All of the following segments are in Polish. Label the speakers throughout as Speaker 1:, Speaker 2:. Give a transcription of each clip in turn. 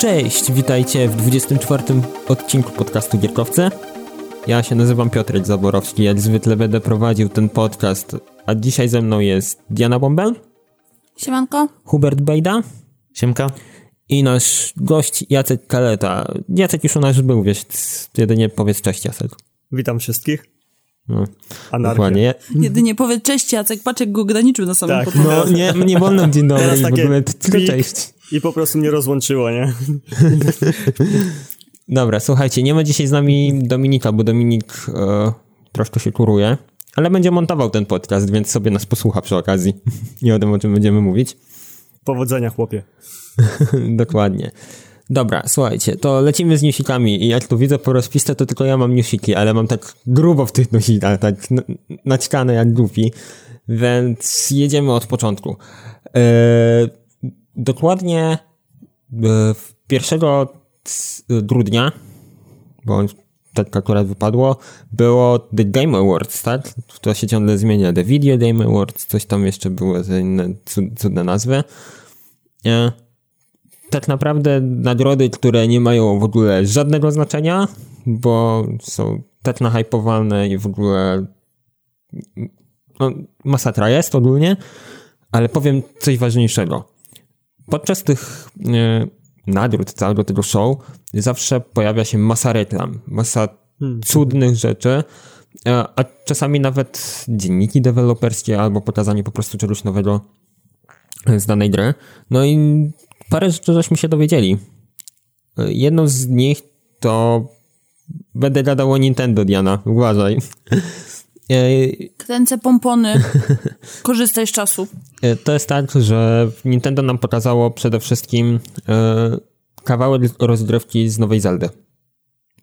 Speaker 1: Cześć, witajcie w 24 odcinku podcastu Gierkowce. Ja się nazywam Piotrek Zaborowski, jak zwykle będę prowadził ten podcast, a dzisiaj ze mną jest Diana Bombel,
Speaker 2: Siemanko.
Speaker 1: Hubert Bejda
Speaker 3: Siemka.
Speaker 1: i nasz gość Jacek Kaleta. Jacek już u nas był, wiesz, jedynie powiedz cześć Jacek.
Speaker 4: Witam wszystkich.
Speaker 1: No,
Speaker 4: Anarchia.
Speaker 1: dokładnie.
Speaker 2: Jedynie powiedz cześć Jacek, patrz jak go ograniczył na samym
Speaker 4: Tak.
Speaker 2: początku.
Speaker 1: No, nie, nie wolno dzień dobry
Speaker 4: takie
Speaker 1: cześć.
Speaker 4: I po prostu mnie rozłączyło, nie?
Speaker 1: Dobra, słuchajcie, nie ma dzisiaj z nami Dominika, bo Dominik e, troszkę się kuruje, ale będzie montował ten podcast, więc sobie nas posłucha przy okazji. Nie o tym, o czym będziemy mówić.
Speaker 4: Powodzenia, chłopie.
Speaker 1: Dokładnie. Dobra, słuchajcie, to lecimy z newsikami i jak tu widzę po rozpisce, to tylko ja mam newsiki, ale mam tak grubo w tych newsikach, tak naćkane jak głupi, więc jedziemy od początku. E, dokładnie e, w 1 c- grudnia, bo tak akurat wypadło, było The Game Awards, tak? To się ciągle zmienia. The Video Game Awards, coś tam jeszcze było za inne cud- cudne nazwy. E, tak naprawdę nagrody, które nie mają w ogóle żadnego znaczenia, bo są tak nahypowane i w ogóle no, masakra jest ogólnie, ale powiem coś ważniejszego. Podczas tych e, nagród, całego tego show, zawsze pojawia się masa reklam, masa cudnych rzeczy, e, a czasami nawet dzienniki deweloperskie albo pokazanie po prostu czegoś nowego z danej gry. No i parę rzeczy żeśmy się dowiedzieli. E, Jedną z nich to będę gadał o Nintendo, Diana, uważaj. E,
Speaker 2: Kręcę pompony, korzystaj z czasu.
Speaker 1: E, To jest tak, że Nintendo nam pokazało przede wszystkim e, kawałek rozgrywki z nowej Zeldy.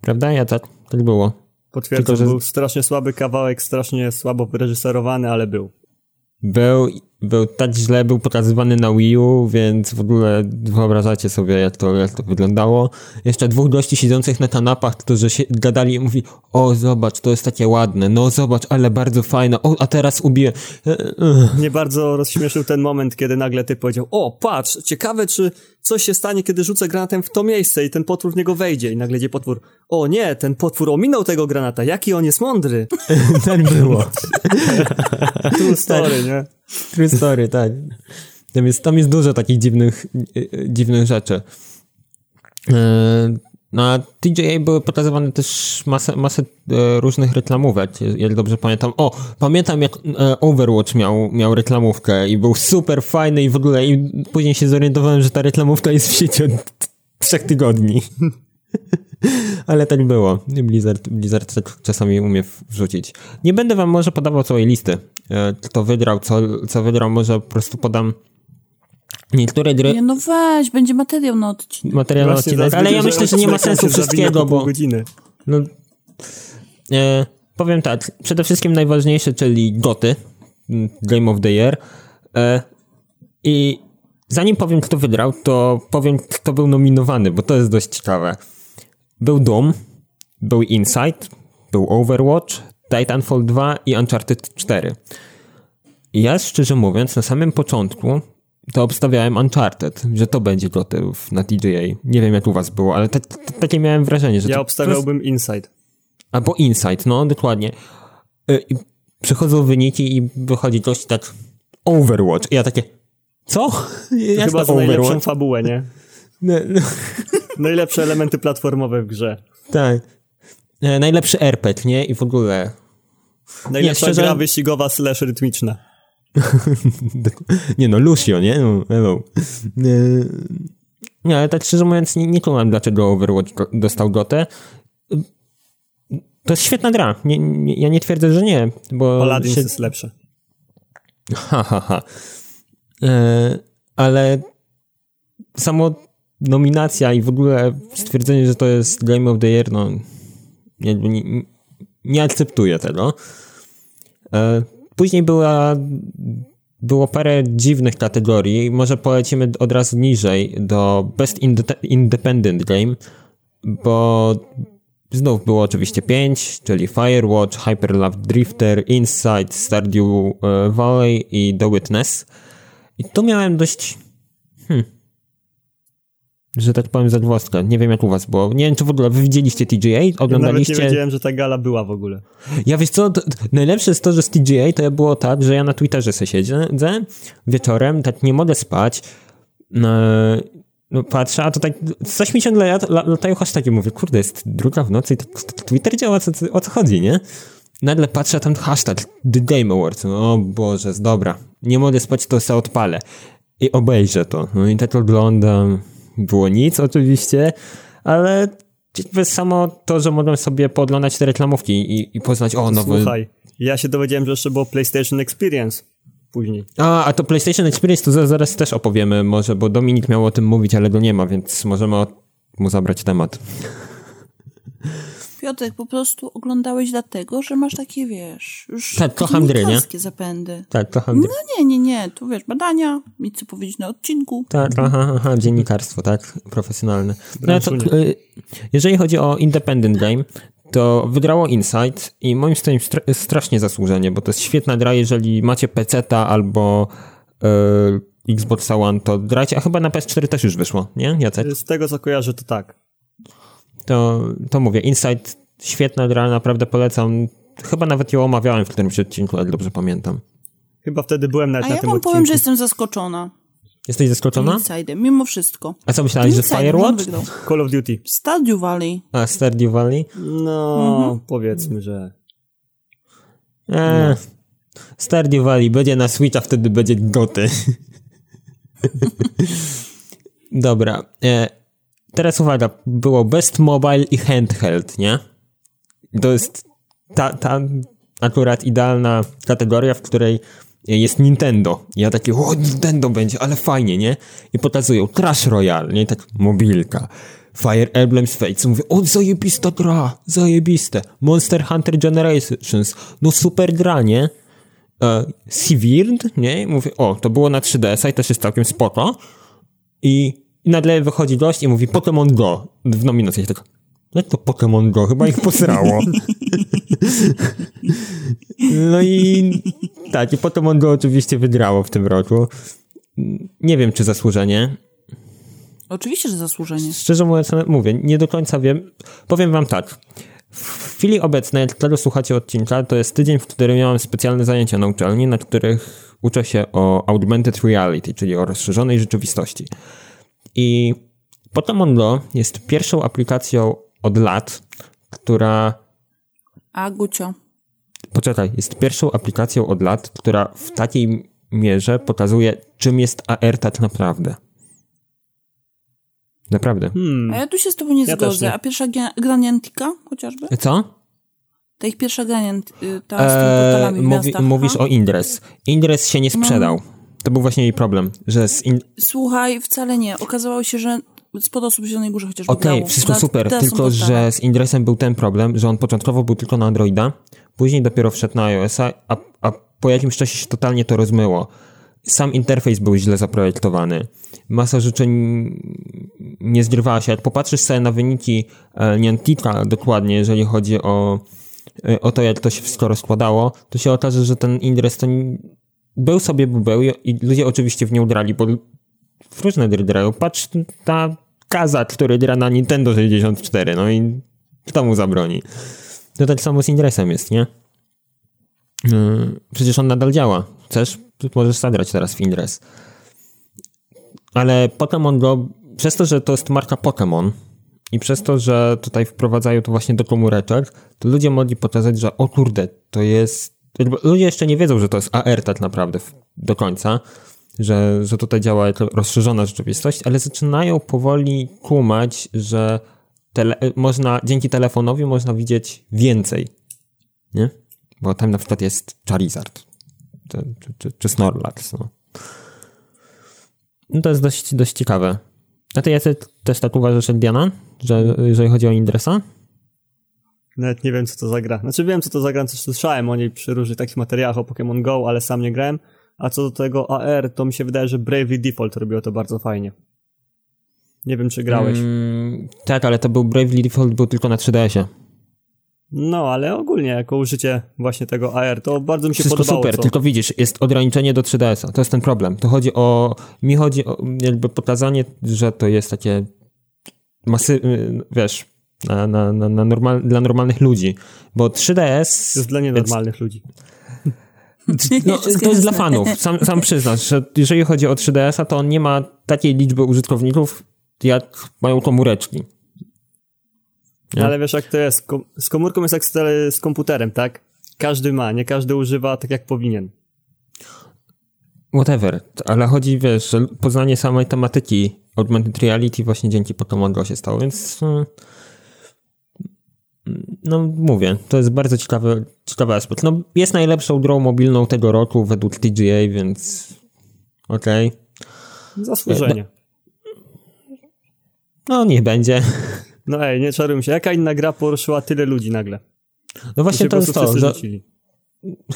Speaker 1: Prawda? Ja tak, tak było.
Speaker 4: Potwierdzam,
Speaker 1: Tylko, że-
Speaker 4: był strasznie słaby kawałek, strasznie słabo wyreżyserowany, ale był.
Speaker 1: Był, był tak źle, był pokazywany na Wii U, więc w ogóle wyobrażacie sobie, jak to, jak to wyglądało. Jeszcze dwóch gości siedzących na kanapach, którzy się gadali i mówi, o zobacz, to jest takie ładne, no zobacz, ale bardzo fajne, o, a teraz ubiję.
Speaker 4: Mnie bardzo rozśmieszył ten moment, kiedy nagle ty powiedział, o patrz, ciekawe czy coś się stanie, kiedy rzucę granatem w to miejsce i ten potwór w niego wejdzie. I nagle idzie potwór, o nie, ten potwór ominął tego granata, jaki on jest mądry.
Speaker 1: Tak było.
Speaker 4: True story, nie?
Speaker 1: True story, tak. Tam jest, tam jest dużo takich dziwnych, e, e, dziwnych rzeczy. E, Na TJA były pokazywane też masę, masę e, różnych reklamówek, jak dobrze pamiętam. O, pamiętam jak e, Overwatch miał, miał reklamówkę i był super fajny i w ogóle i później się zorientowałem, że ta reklamówka jest w sieci od trzech tygodni. Ale tak było. Blizzard, Blizzard tak czasami umie wrzucić. Nie będę wam może podawał całej listy, e, kto wygrał, co, co wygrał, może po prostu podam niektóre gry,
Speaker 2: Nie no weź, będzie materiał na odcinek.
Speaker 1: materiał na odcinek, ale ja myślę, że nie ma sensu wszystkiego, bo
Speaker 4: godziny.
Speaker 1: no, e, powiem tak, przede wszystkim najważniejsze, czyli GOTY, Game of the Year e, i zanim powiem, kto wygrał, to powiem, kto był nominowany, bo to jest dość ciekawe. Był Doom, był Inside, był Overwatch, Titanfall 2 i Uncharted 4. I ja szczerze mówiąc, na samym początku to obstawiałem Uncharted, że to będzie goty w- na TGA. Nie wiem jak u was było, ale tak- tak- takie miałem wrażenie, że
Speaker 4: Ja obstawiałbym Inside.
Speaker 1: Albo Insight, no dokładnie. Y, I przychodzą wyniki i wychodzi coś tak Overwatch. I ja takie, co?
Speaker 4: To chyba za najlepszą
Speaker 1: Overwatch.
Speaker 4: fabułę, nie?
Speaker 1: No, no,
Speaker 4: Najlepsze elementy platformowe w grze.
Speaker 1: tak. E, Najlepszy RPG, nie? I w ogóle...
Speaker 4: Najlepsza
Speaker 1: szczerze-
Speaker 4: gra wyścigowa slash rytmiczna.
Speaker 1: Nie no, Lucio, nie? No, hello. E, Nie, ale tak szczerze mówiąc, nie, nie kumam, dlaczego Overwatch dostał gotę. To jest świetna gra. Nie, nie, ja nie twierdzę, że nie, bo...
Speaker 4: Aladdin
Speaker 1: się-
Speaker 4: jest lepsze.
Speaker 1: Ha, ha, ha. E, ale samo nominacja i w ogóle stwierdzenie, że to jest Game of the Year, no jakby nie, nie akceptuję tego. E, później była było parę dziwnych kategorii. Może polecimy od razu niżej do Best Inde- Independent Game, bo Znów było oczywiście 5, czyli Firewatch, Hyperlove Drifter, Inside, Stardew e, Valley i The Witness. I tu miałem dość... Hmm. Że tak powiem, zagwozdkę. Nie wiem jak u was było. Nie wiem, czy w ogóle wy widzieliście TGA? Oglądaliście?
Speaker 4: Ja nawet nie wiedziałem, że ta gala była w ogóle.
Speaker 1: Ja wiesz co, to, najlepsze jest to, że z TGA to było tak, że ja na Twitterze sobie siedzę wieczorem, tak nie mogę spać, no, no patrzę, a to tak, coś mi ciągle latają hashtagi, mówię, kurde, jest druga w nocy i Twitter działa, co, o co chodzi, nie? Nagle patrzę, tam hashtag The Game Awards, o Boże, dobra, nie mogę spać, to sobie odpalę i obejrzę to. No i tak oglądam, było nic oczywiście, ale samo to, że mogłem sobie podglądać te reklamówki i, i poznać, o, nowy...
Speaker 4: Słuchaj, ja się dowiedziałem, że jeszcze było PlayStation Experience później.
Speaker 1: A, a to PlayStation Experience to zaraz też opowiemy może, bo Dominik miał o tym mówić, ale go nie ma, więc możemy mu zabrać temat.
Speaker 2: Piotrek, po prostu oglądałeś dlatego, że masz takie, wiesz, już
Speaker 1: tak, kocham gry, nie?
Speaker 2: zapędy.
Speaker 1: Tak, kocham gry.
Speaker 2: No nie, nie, nie, tu wiesz, badania, mi co powiedzieć na odcinku.
Speaker 1: Tak, aha, aha, dziennikarstwo, tak, profesjonalne. No, to, y, jeżeli chodzi o Independent Game, to wygrało Insight i moim zdaniem strasznie zasłużenie, bo to jest świetna gra, jeżeli macie PC-ta albo yy, Xbox One, to grajcie, a chyba na PS4 też już wyszło, nie, Jacek?
Speaker 4: Z tego co kojarzę, to tak
Speaker 1: to, to mówię, Insight, świetna gra, naprawdę polecam. Chyba nawet ją omawiałem w którymś odcinku, jak dobrze pamiętam.
Speaker 4: Chyba wtedy byłem nawet
Speaker 2: A
Speaker 4: na
Speaker 2: ja
Speaker 4: tym
Speaker 2: wam
Speaker 4: odcinku.
Speaker 2: powiem, że jestem zaskoczona.
Speaker 1: Jesteś zaskoczona?
Speaker 2: Insidem, mimo wszystko.
Speaker 1: A co myślałeś, że Firewatch?
Speaker 4: Call of Duty.
Speaker 2: Stardew Valley.
Speaker 1: A, Stardew Valley?
Speaker 4: No, mhm. powiedzmy, że...
Speaker 1: Eee, no. Stardew Valley będzie na Switcha, wtedy będzie goty. Dobra. E, teraz uwaga, było Best Mobile i Handheld, nie? To jest ta, ta akurat idealna kategoria, w której jest Nintendo. Ja taki, o Nintendo będzie, ale fajnie, nie? I pokazują Crash Royale, nie? Tak mobilka. Fire Emblem Fates. Mówię, o zajebista gra, zajebiste. Monster Hunter Generations, no super gra, nie? E, Severed, nie? Mówię, o, to było na 3DS-a i też jest całkiem spoko. I i nagle wychodzi gość i mówi Pokémon Go w nominacji. Tak, jak to Pokémon Go? Chyba ich posrało. no i tak, i Pokémon Go oczywiście wygrało w tym roku. Nie wiem, czy zasłużenie.
Speaker 2: Oczywiście, że zasłużenie.
Speaker 1: Szczerze mówiąc, mówię, nie do końca wiem. Powiem wam tak. W chwili obecnej, jak tego słuchacie odcinka, to jest tydzień, w którym miałem specjalne zajęcia na uczelni, na których uczę się o augmented reality, czyli o rozszerzonej rzeczywistości. I Pokémon Go jest pierwszą aplikacją od lat, która.
Speaker 2: A, Gucio.
Speaker 1: Poczekaj, jest pierwszą aplikacją od lat, która w takiej mierze pokazuje, czym jest AR tak naprawdę. Naprawdę.
Speaker 2: Hmm. A ja tu się z tobą nie ja zgodzę. Nie. A pierwsza Graniantika chociażby?
Speaker 1: Co?
Speaker 2: Ta ich pierwsza Graniantika, ta z eee, portalami mówi,
Speaker 1: Mówisz o Indres. Indres się nie sprzedał. No. To był właśnie jej problem, że z in...
Speaker 2: Słuchaj, wcale nie. Okazało się, że spod osób w Zielonej Górze chociażby
Speaker 1: Okej, okay, wszystko super, tylko że z Indresem był ten problem, że on początkowo był tylko na Androida, później dopiero wszedł na iOS-a, a, a po jakimś czasie się totalnie to rozmyło. Sam interfejs był źle zaprojektowany. Masa rzeczy nie zgrywała się. Jak popatrzysz sobie na wyniki e, Niantica dokładnie, jeżeli chodzi o, e, o to, jak to się wszystko rozkładało, to się okaże, że ten Indres to był sobie był i ludzie oczywiście w nią grali, bo w różne gry grają. Patrz ta Kazat, który gra na Nintendo 64, no i kto mu zabroni? To tak samo z Indresem jest, nie? Yy, przecież on nadal działa. Chcesz? Możesz zagrać teraz w Indres. Ale Pokémon Go, przez to, że to jest marka Pokémon i przez to, że tutaj wprowadzają to właśnie do komóreczek, to ludzie mogli pokazać, że o kurde, to jest ludzie jeszcze nie wiedzą, że to jest AR tak naprawdę do końca, że, że tutaj działa rozszerzona rzeczywistość, ale zaczynają powoli kumać, że tele, można, dzięki telefonowi można widzieć więcej, nie? Bo tam na przykład jest Charizard, czy, czy, czy, czy Snorlax, no. no. to jest dość, dość ciekawe. A ty Jacek też tak uważasz jak Diana, że jeżeli chodzi o Indresa?
Speaker 4: Nawet nie wiem, co to za gra. Znaczy wiem, co to za gra, coś słyszałem o niej przy różnych takich materiałach o Pokémon Go, ale sam nie grałem. A co do tego AR, to mi się wydaje, że Bravely Default robiło to bardzo fajnie. Nie wiem, czy grałeś. Mm,
Speaker 1: tak, ale to był Bravely Default był tylko na 3DS-ie.
Speaker 4: No, ale ogólnie jako użycie właśnie tego AR, to bardzo mi się
Speaker 1: Wszystko
Speaker 4: podobało.
Speaker 1: super, co... tylko widzisz, jest ograniczenie do 3DS-a. To jest ten problem. To chodzi o, mi chodzi o jakby pokazanie, że to jest takie masy, y, wiesz, na, na, na, na normal, dla normalnych ludzi, bo 3DS...
Speaker 4: To jest dla nienormalnych ludzi.
Speaker 1: No, to jest dla fanów. Sam, sam przyznasz, że jeżeli chodzi o 3DS-a, to on nie ma takiej liczby użytkowników, jak mają komóreczki. Nie?
Speaker 4: Ale wiesz, jak to jest? Z komórką jest jak z, komputerem, tak? Każdy ma, nie każdy używa tak, jak powinien.
Speaker 1: Whatever, ale chodzi, wiesz, że poznanie samej tematyki augmented reality właśnie dzięki Pokémon Go się stało, więc mm, no mówię, to jest bardzo ciekawy, ciekawy aspekt. No jest najlepszą grą mobilną tego roku według TGA, więc okej.
Speaker 4: Zasłużenie.
Speaker 1: No niech będzie.
Speaker 4: No ej, nie czarujmy się. Jaka inna gra poruszyła tyle ludzi nagle?
Speaker 1: No właśnie to jest to,
Speaker 4: rzucili.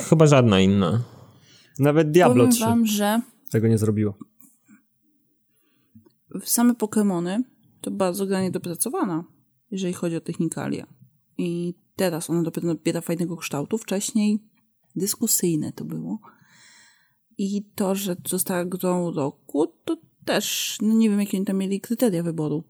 Speaker 1: chyba żadna inna.
Speaker 4: Nawet Diablo
Speaker 2: Powiem
Speaker 4: 3
Speaker 2: wam, że
Speaker 4: tego nie zrobiło.
Speaker 2: same Pokémony to bardzo granie dopracowana, jeżeli chodzi o technikalia. I teraz ona dopiero nabiera fajnego kształtu. Wcześniej dyskusyjne to było. I to, że została grą roku, to też, no nie wiem, jakie oni tam mieli kryteria wyboru.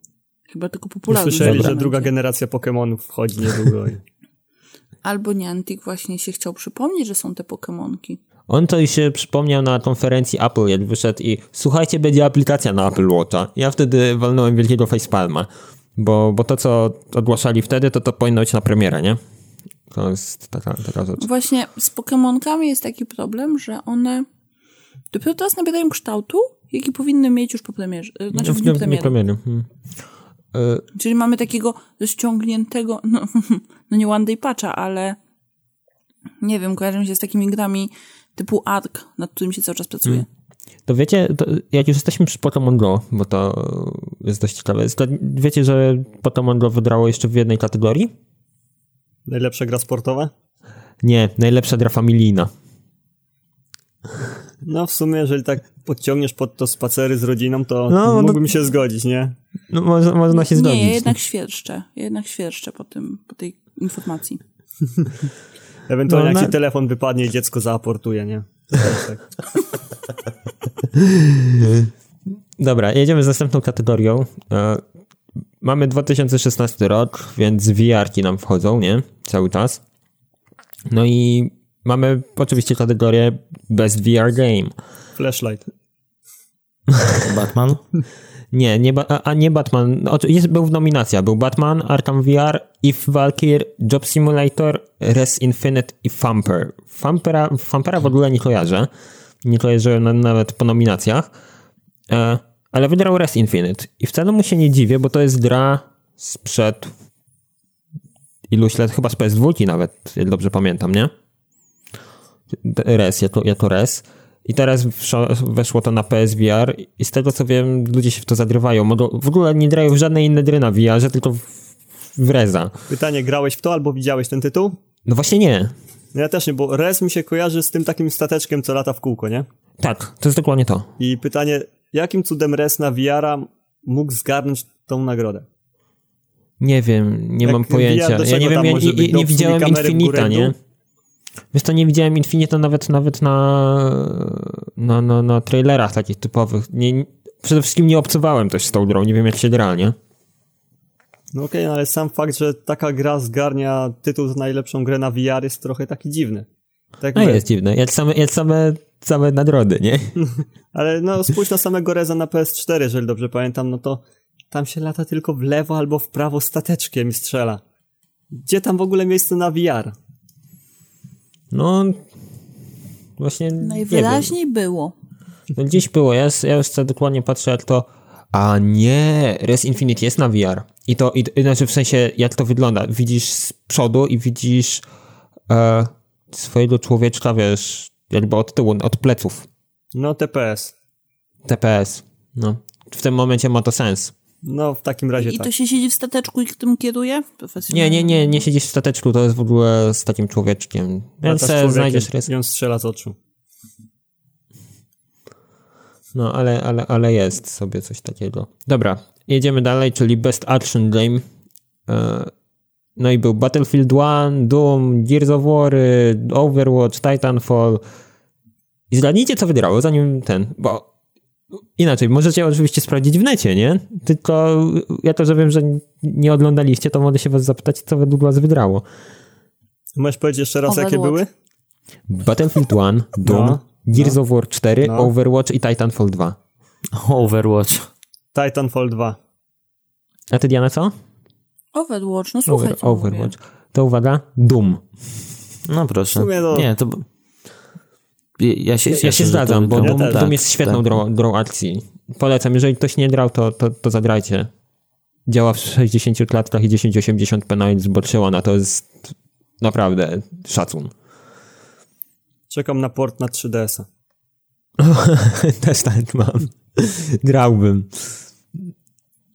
Speaker 2: Chyba tylko popularność.
Speaker 4: Słyszeli, że druga generacja Pokémonów wchodzi niedługo.
Speaker 2: Albo Niantic właśnie się chciał przypomnieć, że są te Pokémonki.
Speaker 1: On to się przypomniał na konferencji Apple, jak wyszedł i słuchajcie, będzie aplikacja na Apple Watcha. Ja wtedy walnąłem wielkiego facepalma, bo, bo to, co ogłaszali wtedy, to to powinno być na premierę, nie? To jest taka, taka rzecz.
Speaker 2: Właśnie z Pokémonkami jest taki problem, że one dopiero teraz nabierają kształtu, jaki powinny mieć już po premierze. e, Znaczy w dniu
Speaker 1: nie
Speaker 2: premiery.
Speaker 1: Hmm.
Speaker 2: Czyli mamy takiego ściągniętego, no, no nie one day patcha, ale nie wiem, kojarzę mi się z takimi grami typu Ark, nad którym się cały czas pracuje.
Speaker 1: To wiecie, to jak już jesteśmy przy Pokémon Go, bo to jest dość ciekawe, to wiecie, że Pokémon Go wygrało jeszcze w jednej kategorii?
Speaker 4: Najlepsza gra sportowa?
Speaker 1: Nie, najlepsza gra familijna.
Speaker 4: No w sumie, jeżeli tak podciągniesz pod to spacery z rodziną, to
Speaker 1: No, no-
Speaker 4: mógłbym się zgodzić, nie?
Speaker 1: No, można, można się zgodzić.
Speaker 2: Nie, ja jednak świerszczę. Ja jednak świerszczę po, tym, po tej informacji.
Speaker 4: Ewentualnie
Speaker 1: No,
Speaker 4: jak
Speaker 1: na-
Speaker 4: ci telefon wypadnie i dziecko zaaportuje, nie? Tak.
Speaker 1: Dobra, jedziemy z następną kategorią. E, Mamy 2016 rok, więc VR-ki nam wchodzą, nie? Cały czas. No i mamy oczywiście kategorię Best VR Game.
Speaker 4: Flashlight.
Speaker 3: Batman?
Speaker 1: Nie, nie a, a nie Batman. Jest, był w nominacja. Był Batman, Arkham VR, If Valkyr, Job Simulator, Res Infinite i Thumper. Thumpera, Thumpera w ogóle nie kojarzę. Nie kojarzyłem na, nawet po nominacjach. E, ale wygrał Res Infinite. I wcale mu się nie dziwię, bo to jest gra sprzed iluś lat, chyba z PS2 nawet, jak dobrze pamiętam, nie? Res, jako, jako Res. I teraz weszło to na PSVR i z tego co wiem, ludzie się w to zagrywają. Mogą, w ogóle nie grają w żadne inne gry na VR, tylko w, w Reza.
Speaker 4: Pytanie, grałeś w to albo widziałeś ten tytuł?
Speaker 1: No właśnie nie.
Speaker 4: No ja też nie, bo Res mi się kojarzy z tym takim stateczkiem, co lata w kółko, nie?
Speaker 1: Tak, to jest dokładnie to.
Speaker 4: I pytanie, jakim cudem Res na VR-a mógł zgarnąć tą nagrodę?
Speaker 1: Nie wiem, nie
Speaker 4: Jak
Speaker 1: mam
Speaker 4: VR
Speaker 1: pojęcia. Ja nie wiem, ja, nie, widziałem Infinita, nie? Wiesz to nie widziałem Infinita nawet, nawet na, na, na, na trailerach takich typowych. Nie, przede wszystkim nie obcowałem też z tą grą, nie wiem jak się gra, nie?
Speaker 4: No okej, no ale sam fakt, że taka gra zgarnia tytuł za najlepszą grę na VR jest trochę taki dziwny. Tak
Speaker 1: No jest dziwne, jak same, jak same, same nagrody, nie?
Speaker 4: Ale no spójrz na samego Reza na PS4, jeżeli dobrze pamiętam, no to tam się lata tylko w lewo albo w prawo stateczkiem i strzela. Gdzie tam w ogóle miejsce na VR?
Speaker 1: No, właśnie.
Speaker 2: Najwyraźniej było.
Speaker 1: No gdzieś było, ja, ja już sobie dokładnie patrzę jak to... A nie, Res Infinite jest na VR. I to, i, i znaczy w sensie jak to wygląda. Widzisz z przodu i widzisz e, swojego człowieczka, wiesz, jakby od tyłu, od pleców.
Speaker 4: No TPS.
Speaker 1: TPS. No. W tym momencie ma to sens.
Speaker 4: No w takim razie
Speaker 2: I
Speaker 4: tak.
Speaker 2: to się siedzi w stateczku i tym kieruje?
Speaker 1: Nie, nie, nie, nie siedzisz w stateczku, to jest w ogóle z takim człowieczkiem. Więc znajdziesz res.
Speaker 4: I on strzela z oczu.
Speaker 1: No, ale, ale, ale jest sobie coś takiego. Dobra, jedziemy dalej, czyli Best Action Game. E, No i był Battlefield 1, Doom, Gears of War, Overwatch, Titanfall. I zgadnijcie, co wygrało, zanim ten, bo Inaczej, możecie oczywiście sprawdzić w necie, nie? Tylko ja to, że wiem, że nie oglądaliście, to mogę się was zapytać, co według was wygrało.
Speaker 4: Możesz powiedzieć jeszcze raz, jakie
Speaker 2: Overwatch.
Speaker 4: były?
Speaker 1: Battlefield 1, Doom,
Speaker 4: No,
Speaker 1: Gears of War 4,
Speaker 4: No.
Speaker 1: Overwatch i Titanfall 2.
Speaker 3: Overwatch.
Speaker 4: Titanfall 2.
Speaker 1: A ty, Diana, co?
Speaker 2: Overwatch, no słuchaj,
Speaker 1: Over, Overwatch. To uwaga, Doom.
Speaker 3: No proszę.
Speaker 4: W sumie no-
Speaker 3: Nie, to... Ja ja się,
Speaker 1: Ja
Speaker 3: cieszę,
Speaker 1: się zgadzam,
Speaker 3: to
Speaker 1: bo. Doom, jest świetną
Speaker 3: tak.
Speaker 1: grą, grą akcji. Polecam, jeżeli ktoś nie grał, to, to, to zagrajcie. Działa w 60 klatkach i 1080p nawet zboczyła na to jest naprawdę szacun.
Speaker 4: Czekam na port na 3DS-a.
Speaker 1: Też tak mam. Grałbym.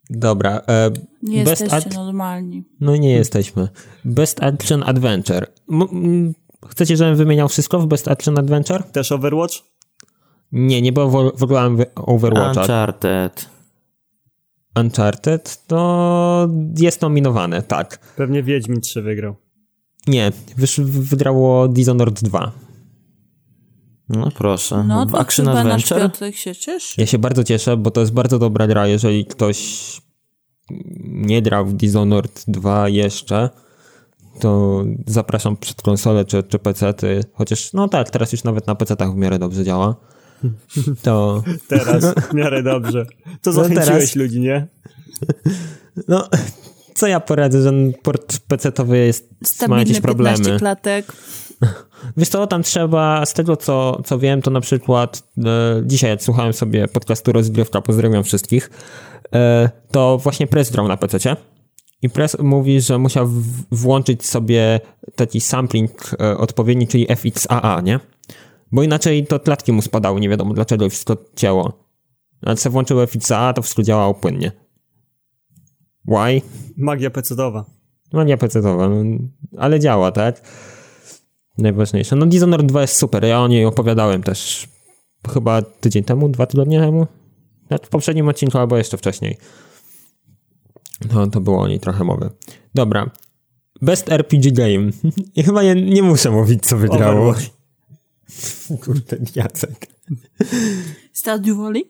Speaker 1: Dobra. E,
Speaker 2: Nie jesteście normalni.
Speaker 1: No nie jesteśmy. Best Action Adventure. M- chcecie, żebym wymieniał wszystko w Best Action Adventure?
Speaker 4: Też Overwatch?
Speaker 1: Nie, nie było w, w ogóle Overwatcha.
Speaker 3: Uncharted.
Speaker 1: Uncharted to jest nominowane, tak.
Speaker 4: Pewnie Wiedźmin 3 wygrał.
Speaker 1: Nie, wysz, wygrało Dishonored 2.
Speaker 3: No proszę.
Speaker 2: No to
Speaker 3: Action
Speaker 2: chyba nasz
Speaker 3: Adventure?
Speaker 2: Piotrek się cieszy.
Speaker 1: Ja się bardzo cieszę, bo to jest bardzo dobra gra, jeżeli ktoś nie grał w Dishonored 2 jeszcze, to zapraszam przed konsolę czy, czy PC-ty, chociaż no tak, teraz już nawet na PC-tach w miarę dobrze działa. To
Speaker 4: Teraz, w miarę dobrze. To
Speaker 1: No
Speaker 4: zachęciłeś
Speaker 1: teraz-
Speaker 4: ludzi, nie?
Speaker 1: no, co ja poradzę, że port PC-towy jest, ma
Speaker 2: Stabilne
Speaker 1: jakieś
Speaker 2: 15
Speaker 1: problemy.
Speaker 2: klatek.
Speaker 1: Wiesz co, tam trzeba, z tego co, co wiem, to na przykład e, dzisiaj jak słuchałem sobie podcastu Rozgrywka, pozdrawiam wszystkich, e, to właśnie Press na PC. I Press mówi, że musiał włączyć sobie taki sampling e, odpowiedni, czyli FXAA, nie? Bo inaczej to klatki mu spadały, nie wiadomo dlaczego i wszystko cięło. Ale co włączył FXAA, to wszystko działało płynnie. Why?
Speaker 4: Magia PC-owa.
Speaker 1: No nie PC-owa, no, ale działa, tak? Najważniejsze. No Dishonored 2 jest super, ja o niej opowiadałem też chyba tydzień temu, dwa tygodnie temu. W poprzednim odcinku albo jeszcze wcześniej. No to było o niej trochę mowy. Dobra. Best RPG Game. I chyba nie, nie muszę mówić, co wygrało.
Speaker 4: Overwatch.
Speaker 1: Kurde, Jacek.
Speaker 2: Stardew Valley?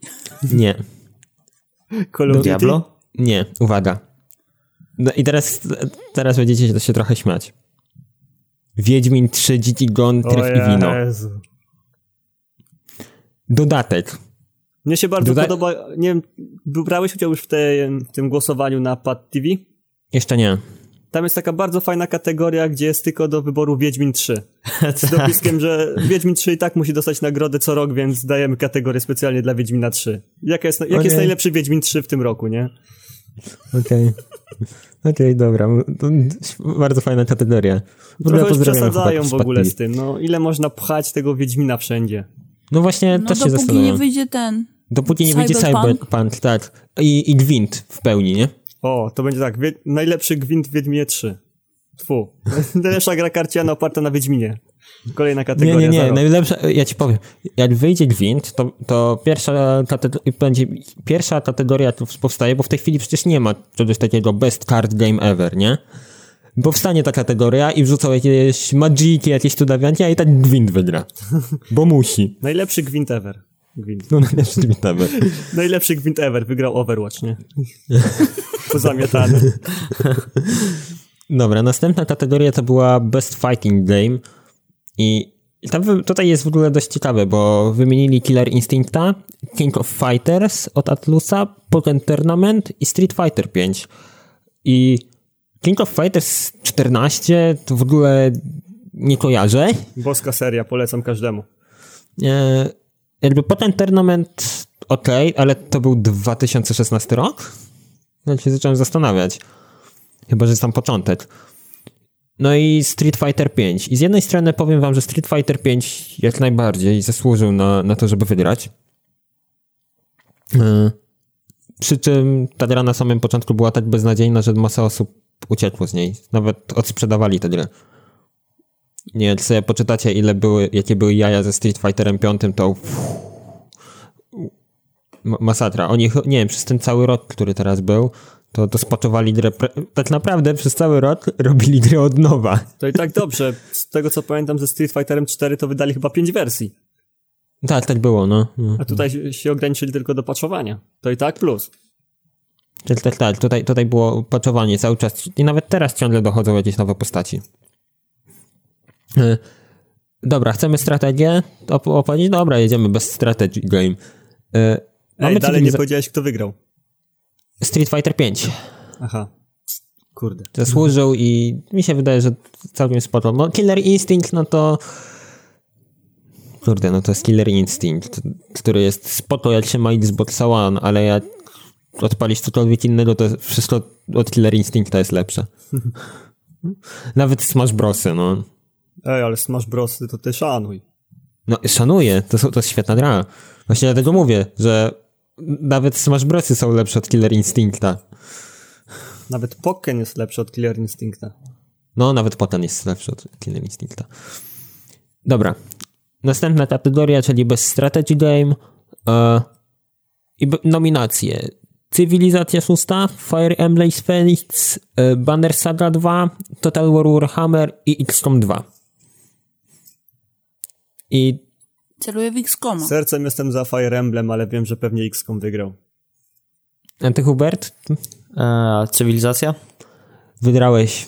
Speaker 1: Nie,
Speaker 4: Call of?
Speaker 3: Diablo?
Speaker 1: nie, uwaga. No i teraz, teraz będziecie się trochę śmiać. Wiedźmin 3, Dziki Gon,
Speaker 4: O
Speaker 1: Tryf i Wino.
Speaker 4: Jezu.
Speaker 1: Dodatek.
Speaker 4: Mnie się bardzo podoba, nie wiem, brałeś udział już w, tej, w tym głosowaniu na Pad TV?
Speaker 1: Jeszcze nie.
Speaker 4: Tam jest taka bardzo fajna kategoria, gdzie jest tylko do wyboru Wiedźmin 3. Z dopiskiem, że Wiedźmin 3 i tak musi dostać nagrodę co rok, więc dajemy kategorię specjalnie dla Wiedźmina 3. Jaka jest, jak jest najlepszy Wiedźmin 3 w tym roku, nie?
Speaker 1: Okej. Okej, dobra. To bardzo fajna kategoria. W
Speaker 4: Trochę już przesadzają w ogóle z tym. No, ile można pchać tego Wiedźmina wszędzie?
Speaker 1: No właśnie,
Speaker 2: No
Speaker 1: też się
Speaker 2: dopóki
Speaker 1: zastanawiam.
Speaker 2: nie wyjdzie ten.
Speaker 1: Dopóki nie wyjdzie
Speaker 2: Cyberpunk.
Speaker 1: Tak. I, I Gwint w pełni, nie?
Speaker 4: O, to będzie tak, wie, najlepszy gwint w Wiedźminie 3. Tfu. Najlepsza gra karciana oparta na Wiedźminie. Kolejna
Speaker 1: Nie,
Speaker 4: kategoria.
Speaker 1: nie, nie.
Speaker 4: zero.
Speaker 1: Najlepsze, ja ci powiem. Jak wyjdzie Gwint, to, to pierwsza, kategoria, będzie, pierwsza kategoria tu powstaje, bo w tej chwili przecież nie ma czegoś takiego best card game ever, nie? Powstanie ta kategoria i wrzucą jakieś magiki, jakieś cudawianki, a i tak Gwint wygra. Bo musi.
Speaker 4: Najlepszy gwint ever. Gwint.
Speaker 1: No najlepszy Gwint ever.
Speaker 4: Najlepszy gwint ever. Wygrał Overwatch, nie? Pozamiatany.
Speaker 1: Dobra, następna kategoria to była Best Fighting Game i tam, tutaj jest w ogóle dość ciekawe, bo wymienili Killer Instincta, King of Fighters od Atlusa, Pokémon Tournament i Street Fighter 5. I King of Fighters 14 to w ogóle nie kojarzę.
Speaker 4: Boska seria, polecam każdemu.
Speaker 1: E, jakby Pokémon Tournament ok, ale to był 2016 rok? Ja się zacząłem zastanawiać. Chyba, że jest tam początek. No i Street Fighter 5. I z jednej strony powiem wam, że Street Fighter 5 jak najbardziej zasłużył na, na to, żeby wygrać. E, Przy czym ta gra na samym początku była tak beznadziejna, że masa osób uciekło z niej. Nawet odsprzedawali tę grę. Nie, jak sobie poczytacie, ile były, jakie były jaja ze Street Fighterem 5, to ma- masakra. Oni, nie wiem, przez ten cały rok, który teraz był, to, to spoczowali grę. Tak naprawdę przez cały rok robili grę od nowa.
Speaker 4: To i tak dobrze. Z tego co pamiętam ze Street Fighterem 4 to wydali chyba 5 wersji.
Speaker 1: Tak, tak było, no. no.
Speaker 4: A tutaj się ograniczyli tylko do patchowania. To i tak plus.
Speaker 1: Tak, tak, tak. Tutaj, tutaj było patchowanie cały czas. I nawet teraz ciągle dochodzą jakieś nowe postaci. E, Dobra, chcemy strategię op- opowiedzieć? Dobra, jedziemy bez strategy game. E,
Speaker 4: Ej, dalej nie powiedziałeś, kto wygrał.
Speaker 1: Street Fighter 5.
Speaker 4: Aha. Kurde.
Speaker 1: Zasłużył i mi się wydaje, że całkiem spoko. No Killer Instinct, no to... Kurde, no to jest Killer Instinct, który jest spoko jak się ma Xbox One, ale jak odpalić cokolwiek innego, to wszystko od Killer Instincta jest lepsze. Nawet Smash Brosy, no.
Speaker 4: Ej, ale Smash Bros. to ty szanuj.
Speaker 1: No, szanuję, to, są- to jest świetna gra. Właśnie dlatego mówię, że nawet Smash Brosy są lepsze od Killer Instincta.
Speaker 4: Nawet Pokken jest lepszy od Killer Instincta.
Speaker 1: No, nawet potem jest lepszy od Killer Instincta. Dobra. Następna kategoria, czyli bez strategy game e, i nominacje. Cywilizacja 6, Fire Emblem Phoenix, e, Banner Saga 2, Total War Warhammer i XCOM 2. I
Speaker 2: Celuję w X-Koma.
Speaker 4: Sercem jestem za Fire Emblem, ale wiem, że pewnie XCOM wygrał.
Speaker 1: a ty, Hubert,
Speaker 3: A cywilizacja?
Speaker 1: wygrałeś.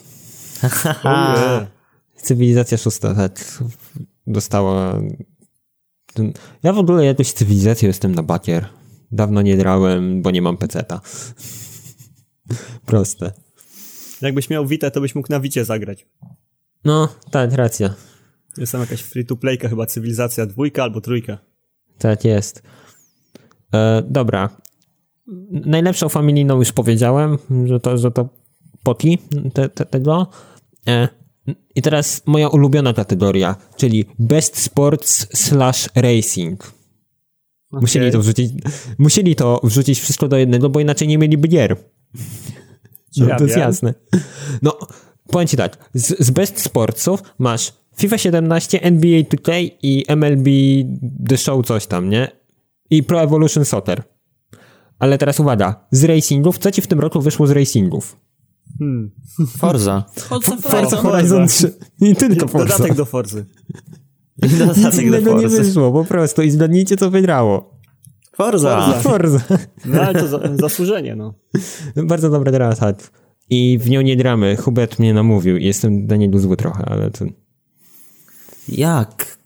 Speaker 1: Cywilizacja 6, tak. Dostała. Ja w ogóle jakoś cywilizacją jestem na bakier. Dawno nie grałem, bo nie mam peceta. Proste.
Speaker 4: Jakbyś miał Vita, to byś mógł na Wicie zagrać.
Speaker 1: No, tak, racja.
Speaker 4: Jest tam jakaś free-to-playka, chyba Cywilizacja dwójka albo trójka.
Speaker 1: Tak jest. E, dobra. Najlepszą familijną już powiedziałem, że to, że to Poti te, te, tego. E, I teraz moja ulubiona kategoria, czyli Best Sports slash Racing. Musieli
Speaker 4: Okej.
Speaker 1: to wrzucić. Musieli to wrzucić wszystko do jednego, bo inaczej nie mieliby gier. No,
Speaker 4: Ja
Speaker 1: to jest
Speaker 4: wiem.
Speaker 1: jasne. No, powiem ci tak. Z, z Best Sportsów masz FIFA 17, NBA 2K i MLB The Show coś tam, nie? I Pro Evolution Soccer. Ale teraz uwaga. Z racingów, co ci w tym roku wyszło z racingów?
Speaker 4: Hmm.
Speaker 3: Forza.
Speaker 2: Forza
Speaker 1: Forza
Speaker 2: Horizon.
Speaker 1: Horizon 3. I tylko Forza.
Speaker 4: Dodatek do Forzy.
Speaker 3: I
Speaker 1: Nic
Speaker 3: dodatek do
Speaker 1: innego nie
Speaker 3: Forza.
Speaker 1: wyszło, po prostu. I zgadnijcie, co wygrało.
Speaker 3: Forza.
Speaker 1: Forza.
Speaker 4: No ale to za, zasłużenie, no.
Speaker 1: Bardzo dobra gra, tak. I w nią nie gramy. Hubert mnie namówił i jestem na niego zły trochę, ale to...
Speaker 3: Jak?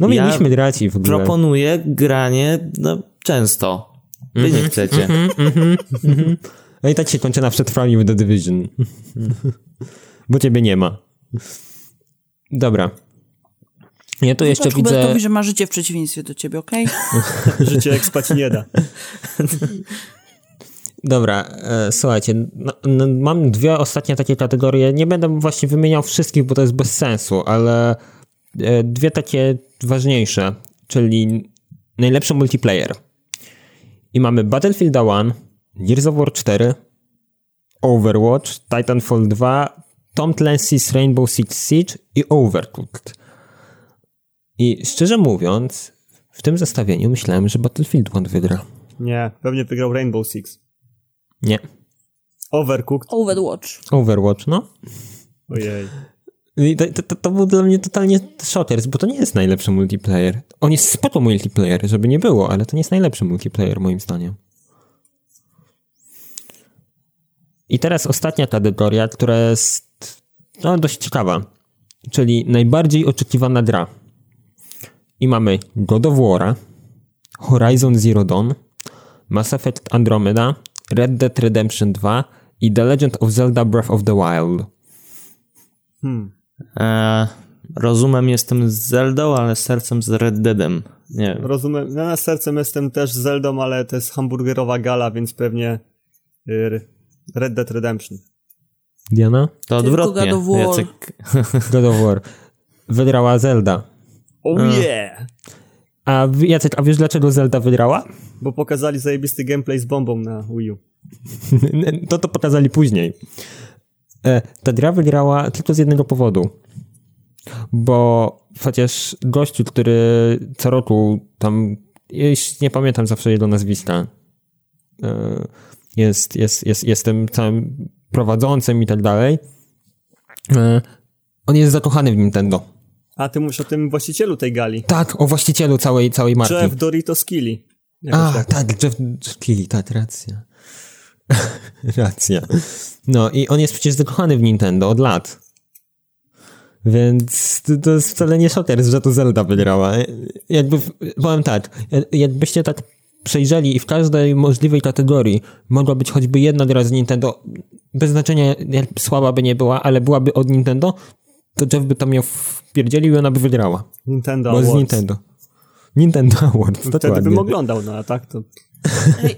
Speaker 1: No
Speaker 3: Ja
Speaker 1: mieliśmy grać i w ogóle...
Speaker 3: Proponuję granie no, często. Wy nie chcecie.
Speaker 1: No i tak się kończy na przetrwaniu w The Division. Bo ciebie nie ma. Dobra. Ja tu jeszcze
Speaker 2: Zobacz
Speaker 1: widzę...
Speaker 2: Hubertowi, że ma życie w przeciwieństwie do ciebie, okej?
Speaker 4: Życie jak spać nie da.
Speaker 1: Dobra, e, słuchajcie, no, no, mam dwie ostatnie takie kategorie. Nie będę właśnie wymieniał wszystkich, bo to jest bez sensu, ale dwie takie ważniejsze, czyli najlepszy multiplayer. I mamy Battlefield 1, Gears of War 4, Overwatch, Titanfall 2, Tom Clancy's Rainbow Six Siege i Overcooked. I szczerze mówiąc, w tym zestawieniu myślałem, że Battlefield 1 wygra.
Speaker 4: Nie, pewnie wygrał Rainbow Six.
Speaker 1: Nie.
Speaker 4: Overcooked.
Speaker 2: Overwatch.
Speaker 1: Overwatch, no.
Speaker 4: Ojej.
Speaker 1: To, to, to był dla mnie totalnie shockers, bo to nie jest najlepszy multiplayer. On jest spoko multiplayer, żeby nie było, ale to nie jest najlepszy multiplayer moim zdaniem. I teraz ostatnia kategoria, która jest no, dość ciekawa, czyli najbardziej oczekiwana gra. I mamy God of War, Horizon Zero Dawn, Mass Effect Andromeda, Red Dead Redemption 2 i The Legend of Zelda Breath of the Wild.
Speaker 4: Hmm.
Speaker 3: E, rozumem jestem z Zeldą, ale sercem z Red Deadem. Nie wiem.
Speaker 4: Rozumiem. Ja na sercem jestem też z Zeldą, ale to jest hamburgerowa gala, więc pewnie y, Red Dead Redemption.
Speaker 1: Diana?
Speaker 3: To
Speaker 2: Tylko
Speaker 3: odwrotnie.
Speaker 2: God of War.
Speaker 3: Jacek,
Speaker 1: God of War. Wygrała Zelda.
Speaker 4: Oh yeah!
Speaker 1: A Jacek, a wiesz dlaczego Zelda wygrała?
Speaker 4: Bo pokazali zajebisty gameplay z bombą na Wii U.
Speaker 1: To to pokazali później. E, Ta gra wygrała tylko z jednego powodu. Bo chociaż gościu, który co roku tam, już nie pamiętam zawsze jego nazwiska, e, jest, jest, jest, jestem całym prowadzącym i tak dalej, e, on jest zakochany w Nintendo.
Speaker 4: A ty mówisz o tym właścicielu tej gali.
Speaker 1: Tak, o właścicielu całej, całej marki.
Speaker 4: Jeff Doritos. Jakoś
Speaker 1: A,
Speaker 4: tak.
Speaker 1: tak, Jeff Keighley, tak, racja. racja. No i on jest przecież zakochany w Nintendo od lat. Więc to, to jest wcale nie szoker, że to Zelda wygrała. Jakby, powiem tak, jakbyście tak przejrzeli i w każdej możliwej kategorii mogła być choćby jedna gra z Nintendo, bez znaczenia jak słaba by nie była, ale byłaby od Nintendo, to Jeff by to miał wpierdzielił i ona by wygrała.
Speaker 4: Nintendo
Speaker 1: Bo z
Speaker 4: Awards.
Speaker 1: Nintendo. Nintendo Awards,
Speaker 4: Wtedy
Speaker 1: dokładnie.
Speaker 4: bym oglądał, no a tak to...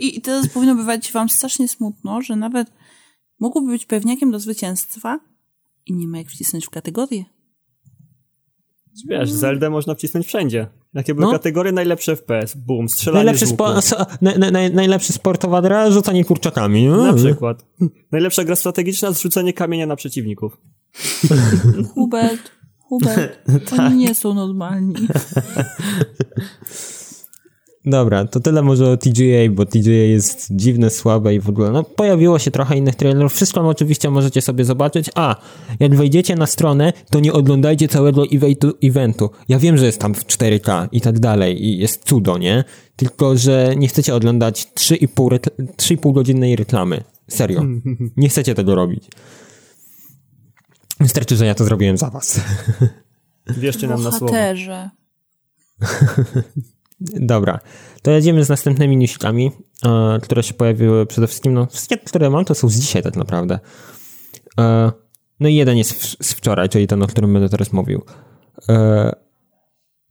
Speaker 2: I, I teraz powinno bywać wam strasznie smutno, że nawet mógłby być pewniakiem do zwycięstwa i nie ma jak wcisnąć w kategorię.
Speaker 4: Wiesz, Zeldę można wcisnąć wszędzie. Jakie były
Speaker 1: No.
Speaker 4: kategorie? Najlepsze FPS. Boom, strzelanie
Speaker 1: Najlepszy, spo, so, na, na, na, najlepszy sportowa gra, rzucanie kurczakami.
Speaker 4: Na
Speaker 1: Mm.
Speaker 4: przykład. Najlepsza gra strategiczna, zrzucenie kamienia na przeciwników.
Speaker 2: Hubert, Hubert,
Speaker 1: Tak.
Speaker 2: oni nie są normalni.
Speaker 1: Dobra, to tyle może o TGA, bo TGA jest dziwne, słabe i w ogóle. No, pojawiło się trochę innych trailerów. Wszystko oczywiście możecie sobie zobaczyć. A, jak wejdziecie na stronę, to nie oglądajcie całego eventu. Ja wiem, że jest tam w 4K i tak dalej i jest cudo, nie? Tylko, że nie chcecie oglądać 3,5 rekl- 3,5 godzinnej reklamy. Serio. Nie chcecie tego robić. Wystarczy, że ja to zrobiłem za was.
Speaker 4: Wierzcie nam na słowo.
Speaker 1: Dobra, to jedziemy z następnymi newsikami, e, które się pojawiły przede wszystkim, no wszystkie, które mam, to są z dzisiaj tak naprawdę. E, no i jeden jest w, z wczoraj, czyli ten, o którym będę teraz mówił. E,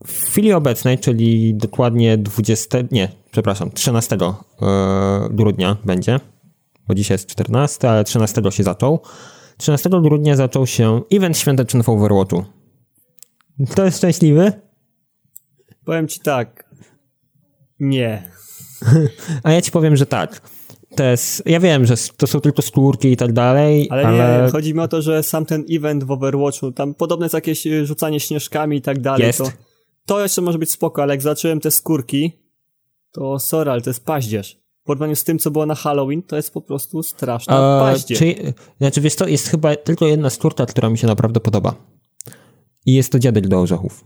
Speaker 1: w chwili obecnej, czyli dokładnie 20, nie, przepraszam, 13 e, grudnia będzie, bo dzisiaj jest 14, ale 13 się zaczął. 13 grudnia zaczął się event świąteczny w Overwatchu. Kto jest szczęśliwy?
Speaker 4: Powiem ci tak. Nie.
Speaker 1: A ja ci powiem, że tak. To jest, ja wiem, że to są tylko skórki i tak dalej,
Speaker 4: Ale,
Speaker 1: ale,
Speaker 4: nie, chodzi mi o to, że sam ten event w Overwatchu, tam podobne jest jakieś y, rzucanie śnieżkami i tak dalej.
Speaker 1: Jest.
Speaker 4: To, to jeszcze może być spoko, ale jak zacząłem te skórki, to sorry, ale to jest paździerz. W porównaniu z tym, co było na Halloween, to jest po prostu straszna
Speaker 1: czy, znaczy wiesz to jest chyba tylko jedna skórka, która mi się naprawdę podoba. I jest to dziadek do orzechów.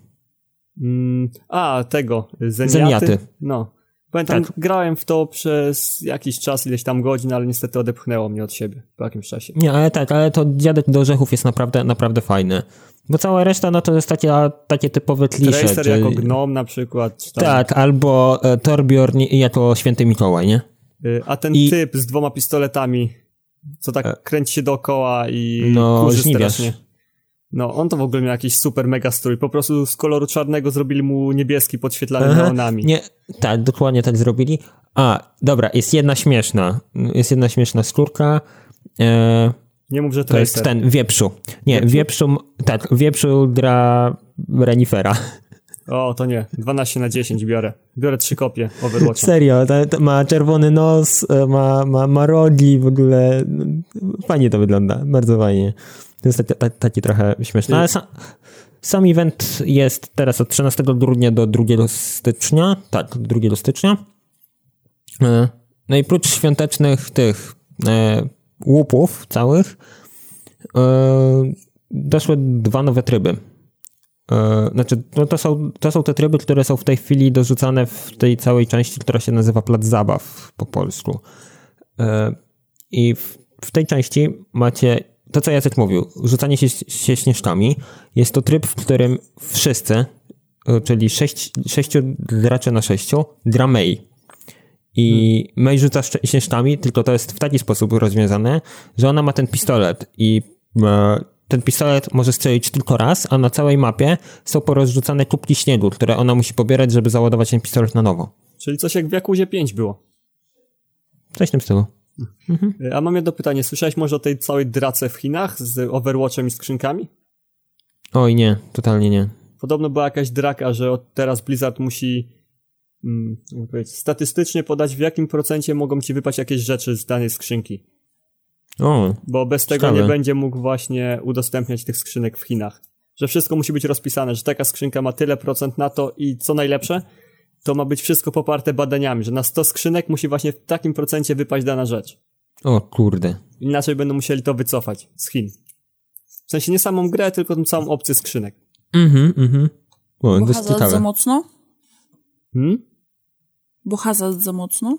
Speaker 4: Mm, a, tego, zeniaty.
Speaker 1: Zeniaty.
Speaker 4: No. Pamiętam,
Speaker 1: Tak.
Speaker 4: grałem w to przez jakiś czas, ileś tam godzin, ale niestety odepchnęło mnie od siebie po jakimś czasie.
Speaker 1: Nie, ale tak, ale to dziadek do orzechów jest naprawdę, naprawdę fajny. Bo cała reszta, no to jest takie, takie typowe klisze.
Speaker 4: Tracer
Speaker 1: czyli-
Speaker 4: jako gnom na przykład.
Speaker 1: Tak, albo e, Torbjorn jako święty Mikołaj, nie?
Speaker 4: Y, A ten
Speaker 1: I-
Speaker 4: typ z dwoma pistoletami, co tak kręci się dookoła i
Speaker 1: No,
Speaker 4: kurzy strasznie. No, on to w ogóle miał jakiś super mega strój. Po prostu z koloru czarnego zrobili mu niebieski podświetlany
Speaker 1: Aha.
Speaker 4: neonami.
Speaker 1: Nie, tak, dokładnie tak zrobili. A, dobra, jest jedna śmieszna. Jest jedna śmieszna skórka. E,
Speaker 4: Nie mów, że
Speaker 1: to jest ten, wieprzu. Nie, wieprzu, tak, wieprzu gra renifera.
Speaker 4: O, to nie. 12 na 10 biorę. Biorę trzy kopie Overwatcha.
Speaker 1: Serio, to, to ma czerwony nos, e, ma, ma, ma rogi, w ogóle fajnie to wygląda, bardzo fajnie. To jest takie, tak- takie trochę śmieszne, ale sam, sam event jest teraz od 13 grudnia do 2 stycznia, tak, 2 stycznia. E, No i prócz świątecznych tych e, łupów całych, doszły dwa nowe tryby. E, Znaczy, no to, są, to są te tryby, które są w tej chwili dorzucane w tej całej części, która się nazywa Plac Zabaw po polsku. E, I w, w tej części macie to, co Jacek mówił, rzucanie się, się śnieżkami. Jest to tryb, w którym wszyscy, e, czyli sześć, sześciu graczy na sześciu, gra May. I May rzuca śnieżkami, tylko to jest w taki sposób rozwiązane, że ona ma ten pistolet i e, ten pistolet może strzelić tylko raz, a na całej mapie są porozrzucane kubki śniegu, które ona musi pobierać, żeby załadować ten pistolet na nowo.
Speaker 4: Czyli coś jak w Jakuzie 5 było.
Speaker 1: Coś w tym stylu.
Speaker 4: Y, A mam jedno pytanie. Słyszałeś może o tej całej drace w Chinach z Overwatchem i skrzynkami?
Speaker 1: Oj nie, totalnie nie.
Speaker 4: Podobno była jakaś draka, że od teraz Blizzard musi mm, statystycznie podać w jakim procencie mogą ci wypaść jakieś rzeczy z danej skrzynki.
Speaker 1: O,
Speaker 4: Bo bez tego
Speaker 1: Ciekawe.
Speaker 4: nie będzie mógł właśnie udostępniać tych skrzynek w Chinach. Że wszystko musi być rozpisane, że taka skrzynka ma tyle procent na to i co najlepsze, to ma być wszystko poparte badaniami, że na 100 skrzynek musi właśnie w takim procencie wypaść dana rzecz.
Speaker 1: o kurde.
Speaker 4: Inaczej będą musieli to wycofać z Chin. W sensie nie samą grę, tylko tą całą opcję skrzynek.
Speaker 1: Mhm, mhm. O,
Speaker 2: Bo
Speaker 1: dość
Speaker 2: hazard za
Speaker 1: ciekawe.
Speaker 2: mocno?
Speaker 4: Hmm?
Speaker 2: Bo hazard za mocno?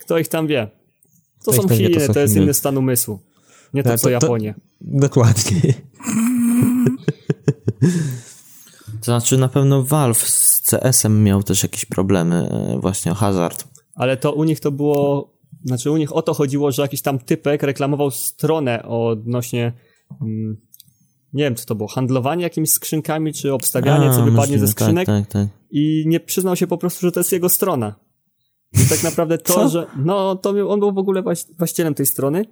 Speaker 4: Kto ich tam wie? To są
Speaker 1: wie, to
Speaker 4: Chiny,
Speaker 1: są
Speaker 4: to jest
Speaker 1: Chiny.
Speaker 4: inny stan umysłu. Nie to
Speaker 1: Tak,
Speaker 4: co
Speaker 1: to-
Speaker 4: Japonia.
Speaker 1: Dokładnie.
Speaker 3: To znaczy na pewno Valve z CS-em miał też jakieś problemy e, właśnie o hazard.
Speaker 4: Ale to u nich to było, znaczy u nich o to chodziło, że jakiś tam typek reklamował stronę odnośnie, mm, nie wiem co to było, handlowanie jakimiś skrzynkami, czy obstawianie,
Speaker 3: A,
Speaker 4: co wypadnie ze skrzynek
Speaker 3: Tak, tak, tak.
Speaker 4: i nie przyznał się po prostu, że to jest jego strona. I tak naprawdę to,
Speaker 3: Co?
Speaker 4: że, no to był- on był w ogóle właś- właścicielem tej strony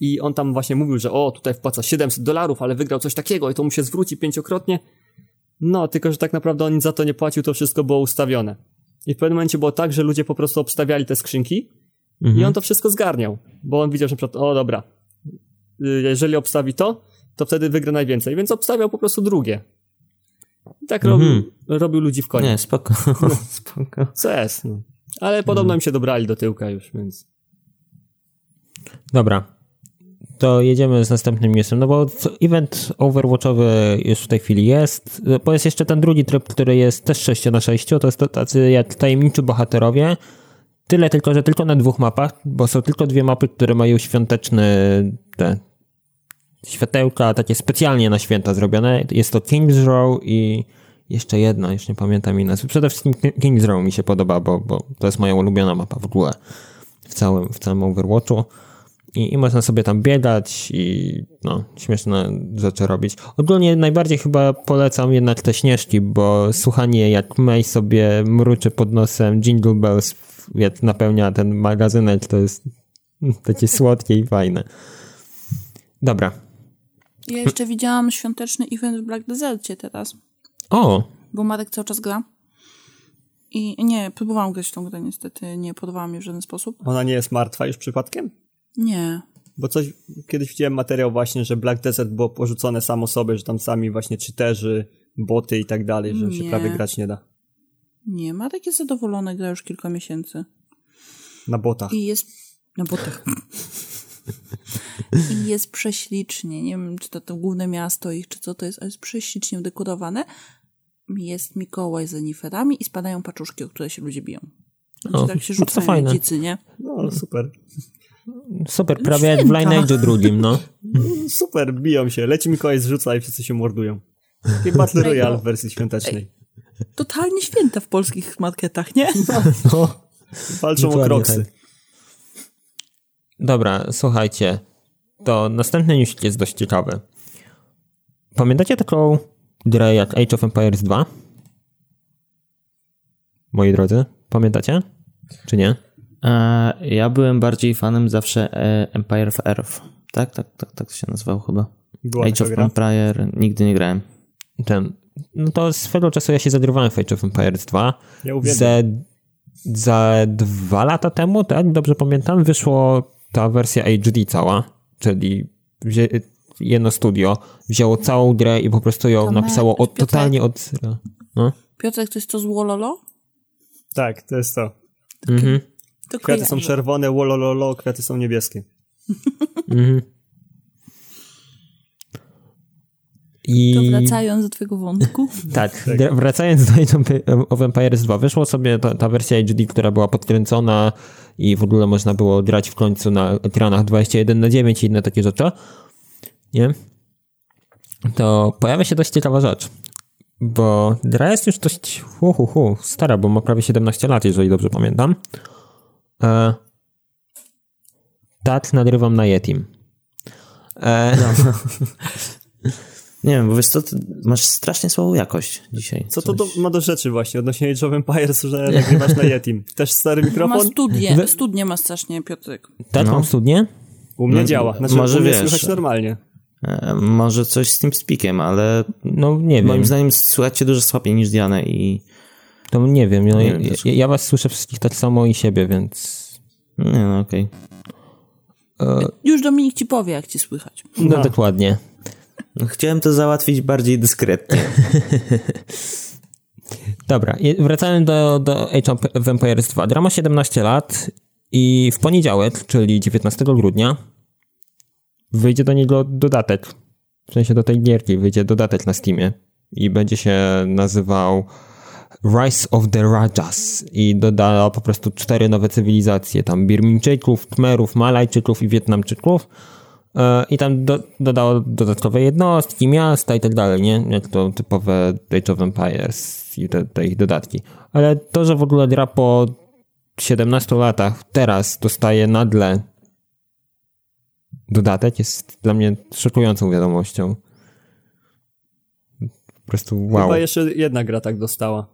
Speaker 4: i on tam właśnie mówił, że o, tutaj wpłaca 700 dolarów, ale wygrał coś takiego i to mu się zwróci pięciokrotnie. No, tylko że tak naprawdę on nic za to nie płacił, to wszystko było ustawione. I w pewnym momencie było tak, że ludzie po prostu obstawiali te skrzynki i on to wszystko zgarniał, bo on widział, że na przykład, o dobra, y, jeżeli obstawi to, to wtedy wygra najwięcej, więc obstawiał po prostu drugie. I tak
Speaker 3: Mhm.
Speaker 4: robił, robił ludzi w konie.
Speaker 3: Nie, spoko. spoko.
Speaker 4: CS, no. Ale podobno im się dobrali do tyłka już, więc...
Speaker 1: Dobra. To jedziemy z następnym newsem, no bo event Overwatchowy już w tej chwili jest, bo jest jeszcze ten drugi tryb, który jest też 6 na 6, to jest to tacy jak tajemniczy bohaterowie, tyle tylko, że tylko na dwóch mapach, bo są tylko dwie mapy, które mają świąteczne te światełka, takie specjalnie na święta zrobione, jest to King's Row i jeszcze jedna, już nie pamiętam jej nazwy, przede wszystkim King's Row mi się podoba, bo, bo to jest moja ulubiona mapa w ogóle w całym, w całym Overwatchu. I, I można sobie tam biegać i no, śmieszne rzeczy robić. Ogólnie najbardziej chyba polecam jednak te śnieżki, bo słuchanie jak May sobie mruczy pod nosem Jingle Bells, jak napełnia ten magazynek, to jest takie słodkie i fajne. Dobra.
Speaker 2: Ja jeszcze widziałam świąteczny event w Black Desercie teraz,
Speaker 1: O,
Speaker 2: bo Marek cały czas gra. I nie, próbowałam grać w tą grę, niestety nie podobała mi w żaden sposób.
Speaker 4: Ona nie jest martwa już przypadkiem?
Speaker 2: Nie.
Speaker 4: Bo coś, kiedyś widziałem materiał właśnie, że Black Desert było porzucone samo sobie, że tam sami właśnie cheaterzy, boty i tak dalej, że się
Speaker 2: Nie.
Speaker 4: prawie grać nie da.
Speaker 2: Nie, Marek jest zadowolony, gra już kilka miesięcy.
Speaker 4: Na botach.
Speaker 2: I jest... Na botach. I jest prześlicznie. Nie wiem, czy to, to główne miasto ich, czy co to jest, ale jest prześlicznie udekorowane. Jest Mikołaj z reniferami i spadają paczuszki, o które się ludzie biją. Znaczy,
Speaker 1: O,
Speaker 2: tak się
Speaker 1: no to
Speaker 2: rzucają
Speaker 1: fajne.
Speaker 2: jak dzicy, nie?
Speaker 4: No super.
Speaker 1: super, prawie jak w
Speaker 2: Święta.
Speaker 1: Lineage'u drugim, no.
Speaker 4: Super, biją się. Leci Mikołaj zrzuca i wszyscy się mordują. Takie Battle
Speaker 2: Ej,
Speaker 4: Royale
Speaker 2: no.
Speaker 4: w wersji świątecznej.
Speaker 2: Totalnie święta w polskich marketach, nie?
Speaker 1: no.
Speaker 4: Walczą o kroksy.
Speaker 1: tak. Dobra, słuchajcie. To następny news jest dość ciekawy. Pamiętacie taką grę jak Age of Empires 2? Moi drodzy, pamiętacie? Czy nie?
Speaker 3: E, ja byłem bardziej fanem zawsze e, Empire of Earth. Tak, tak, tak, tak się nazywał chyba.
Speaker 4: Była
Speaker 3: Age of
Speaker 4: gra?
Speaker 3: Empire nigdy nie grałem.
Speaker 1: Ten. No to swego czasu ja się zagrywałem w Age of Empires 2.
Speaker 4: Ja uwielbiam.
Speaker 1: Za, za dwa lata temu, tak? Dobrze pamiętam, wyszło ta wersja HD cała, czyli jedno studio wzięło całą grę i po prostu ją napisało od,
Speaker 2: Piotrek.
Speaker 1: totalnie od zera. No.
Speaker 2: Piotrek, to jest to z Wololo?
Speaker 4: Tak, to jest to.
Speaker 1: Mhm.
Speaker 2: To
Speaker 4: Kwiaty są czerwone, wolololo, kwiaty są niebieskie.
Speaker 1: Mhm. I...
Speaker 2: To wracając do twojego wątku.
Speaker 1: Tak, gra- wracając do of Empires 2, wyszło sobie ta, ta wersja HD, która była podkręcona i w ogóle można było grać w końcu na ekranach 21 na 9 i inne takie rzeczy. Nie? To pojawia się dość ciekawa rzecz, bo gra jest już dość hu, hu, hu, stara, bo ma prawie 17 lat, jeżeli dobrze pamiętam. E, tak, nagrywam na Yetim. E,
Speaker 3: Nie wiem, bo wiesz co, ty masz strasznie słabą jakość dzisiaj.
Speaker 4: Co to
Speaker 3: Coś-
Speaker 4: do, ma do rzeczy właśnie odnośnie Age of Empires, że nagrywasz na Yetim? Też stary
Speaker 2: Ma
Speaker 4: mikrofon?
Speaker 2: studnie, studnie ma strasznie Piotrek.
Speaker 1: tak,
Speaker 3: No.
Speaker 1: mam studnię.
Speaker 4: U mnie
Speaker 3: No,
Speaker 4: działa. Znaczy,
Speaker 3: może
Speaker 4: u mnie
Speaker 3: wiesz.
Speaker 4: słychać normalnie.
Speaker 3: E, może coś z tym speakiem, ale
Speaker 1: No nie wiem.
Speaker 3: moim zdaniem słychać cię dużo słabiej niż Dianę i
Speaker 1: To nie wiem, no,
Speaker 3: Nie
Speaker 1: ja,
Speaker 3: wiem
Speaker 1: ja, ja was słyszę wszystkich tak samo i siebie, więc
Speaker 3: nie no okej.
Speaker 2: Już Dominik ci powie, jak ci słychać.
Speaker 1: no,
Speaker 4: No.
Speaker 1: dokładnie.
Speaker 3: No, chciałem to załatwić bardziej dyskretnie.
Speaker 1: Dobra, wracając do, do Age of Empires 2. Gra ma 17 lat i w poniedziałek, czyli 19 grudnia, wyjdzie do niego dodatek w sensie do tej gierki wyjdzie dodatek na Steamie i będzie się nazywał Rise of the Rajas i dodała po prostu cztery nowe cywilizacje, tam Birmińczyków, Khmerów, Malajczyków i Wietnamczyków e, i tam do, dodało dodatkowe jednostki, miasta i tak dalej, nie? Jak to typowe Age of Empires i te, te ich dodatki. Ale to, że w ogóle gra po 17 latach teraz dostaje nagle dodatek jest dla mnie szokującą wiadomością. Po prostu wow.
Speaker 4: Chyba jeszcze jedna gra tak dostała.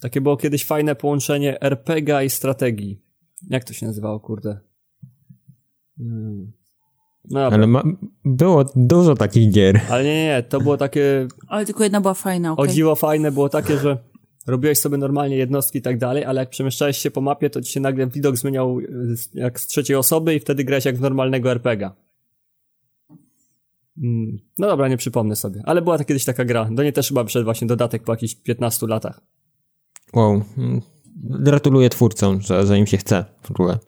Speaker 4: Takie było kiedyś fajne połączenie RPG i strategii. Jak to się nazywało, kurde? Hmm.
Speaker 1: No, ale ma, było dużo takich gier.
Speaker 4: Ale nie, nie, to było takie...
Speaker 2: Ale tylko jedna była fajna, okay.
Speaker 4: O dziwo fajne było takie, że robiłeś sobie normalnie jednostki i tak dalej, ale jak przemieszczałeś się po mapie, to ci się nagle widok zmieniał jak z trzeciej osoby i wtedy grałeś jak w normalnego RPGa. Hmm. No dobra, nie przypomnę sobie. Ale była to kiedyś taka gra. Do niej też chyba przyszedł właśnie dodatek po jakichś 15 latach.
Speaker 1: Wow. Gratuluję twórcom, że, że im się chce w ogóle.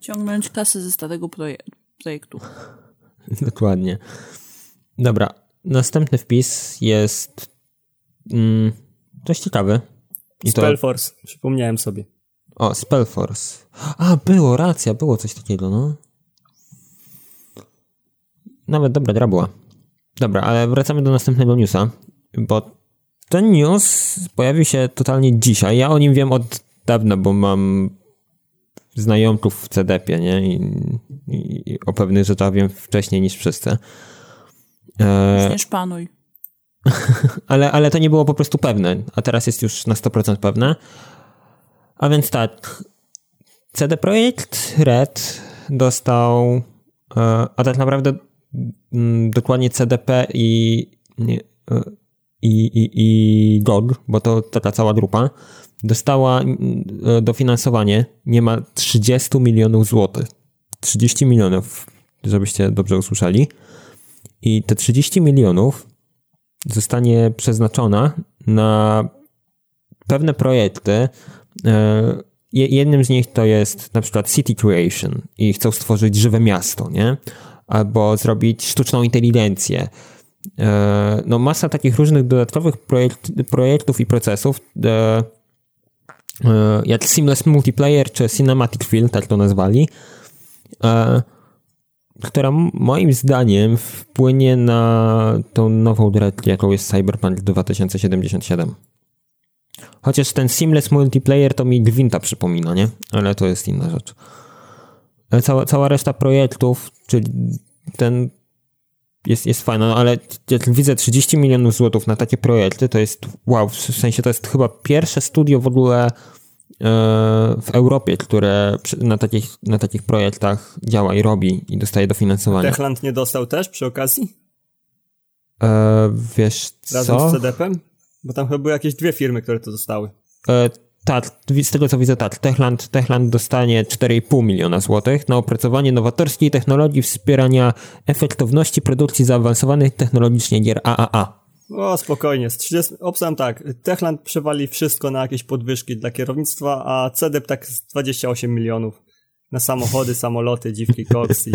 Speaker 2: Ciągnąć kasę ze starego proje projektu.
Speaker 1: Dokładnie. Dobra. Następny wpis jest mm, dość ciekawy.
Speaker 4: I Spellforce. To... Przypomniałem sobie.
Speaker 1: O, Spellforce. A, było, racja, było coś takiego, no. Nawet dobra gra była. Dobra, ale wracamy do następnego newsa, bo ten news pojawił się totalnie dzisiaj. Ja o nim wiem od dawna, bo mam znajomków w CDP, nie? I, i, i o pewnych rzeczach wiem wcześniej niż wszyscy.
Speaker 2: E... Nie szpanuj.
Speaker 1: ale, ale to nie było po prostu pewne, a teraz jest już na 100% pewne. A więc tak, CD Projekt Red dostał, e, a tak naprawdę mm, dokładnie CDP i e, i, i, i GOG, bo to taka cała grupa, dostała e, dofinansowanie niemal 30 milionów złotych. 30 milionów, żebyście dobrze usłyszeli. I te 30 milionów zostanie przeznaczona na pewne projekty. E, jednym z nich to jest na przykład City Creation i chcą stworzyć żywe miasto, nie? Albo zrobić sztuczną inteligencję, E, no masa takich różnych dodatkowych projekt, projektów i procesów, e, jak Seamless Multiplayer czy Cinematic Field, tak to nazwali, która moim zdaniem wpłynie na tą nową dyrekcję, jaką jest Cyberpunk 2077. Chociaż ten Seamless Multiplayer to mi Gwinta przypomina, nie? Ale to jest inna rzecz. Cała, cała reszta projektów, czyli ten jest, jest fajna, no ale jak widzę 30 milionów złotych na takie projekty, to jest wow, w sensie to jest chyba pierwsze studio w ogóle e, w Europie, które na takich, na takich projektach działa i robi i dostaje dofinansowanie.
Speaker 4: Techland nie dostał też przy okazji?
Speaker 1: E, wiesz
Speaker 4: Razem
Speaker 1: co?
Speaker 4: z CDP-em? Bo tam chyba były jakieś dwie firmy, które to dostały.
Speaker 1: E, tak, z tego co widzę, tak, Techland, Techland dostanie 4,5 miliona złotych na opracowanie nowatorskiej technologii wspierania efektywności produkcji zaawansowanych technologicznie gier AAA.
Speaker 4: O, spokojnie. Z 30, obsam tak, Techland przewali wszystko na jakieś podwyżki dla kierownictwa, a CDEP tak 28 milionów na samochody, samoloty, dziwki, koksy.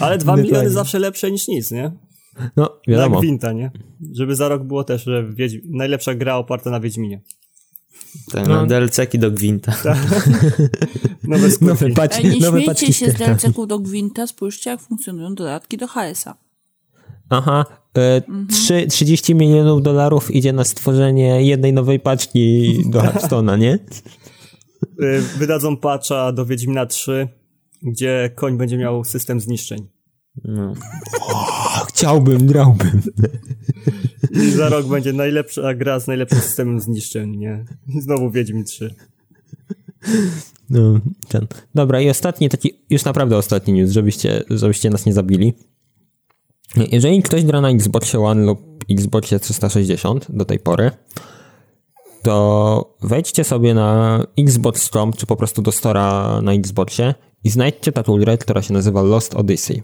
Speaker 4: Ale 2 miliony zawsze lepsze niż nic, nie?
Speaker 1: No, wiadomo.
Speaker 4: Jak Winta, nie? Żeby za rok było też, że Wiedź... najlepsza gra oparta na Wiedźminie.
Speaker 3: Ten no. DLC-ki do Gwinta.
Speaker 4: nowe nowe
Speaker 2: paczki, Ej, nie nowe śmiejcie się z DLC-ków do Gwinta, spójrzcie jak funkcjonują dodatki do HS-a.
Speaker 1: Aha, e, mhm. 3, 30 milionów dolarów idzie na stworzenie jednej nowej paczki do Hearthstone'a, nie?
Speaker 4: E, wydadzą patcha do Wiedźmina 3, gdzie koń będzie miał system zniszczeń. No.
Speaker 1: O, chciałbym, grałbym.
Speaker 4: I za rok będzie najlepsza gra z najlepszym systemem zniszczeń, nie? I znowu Wiedźmin 3.
Speaker 1: No, ten. Dobra, i ostatni, taki już naprawdę ostatni news, żebyście, żebyście nas nie zabili. Jeżeli ktoś gra na Xboxie One lub Xboxie 360 do tej pory, to wejdźcie sobie na Xbox.com, czy po prostu do Stora na Xboxie i znajdźcie taką grę, która się nazywa Lost Odyssey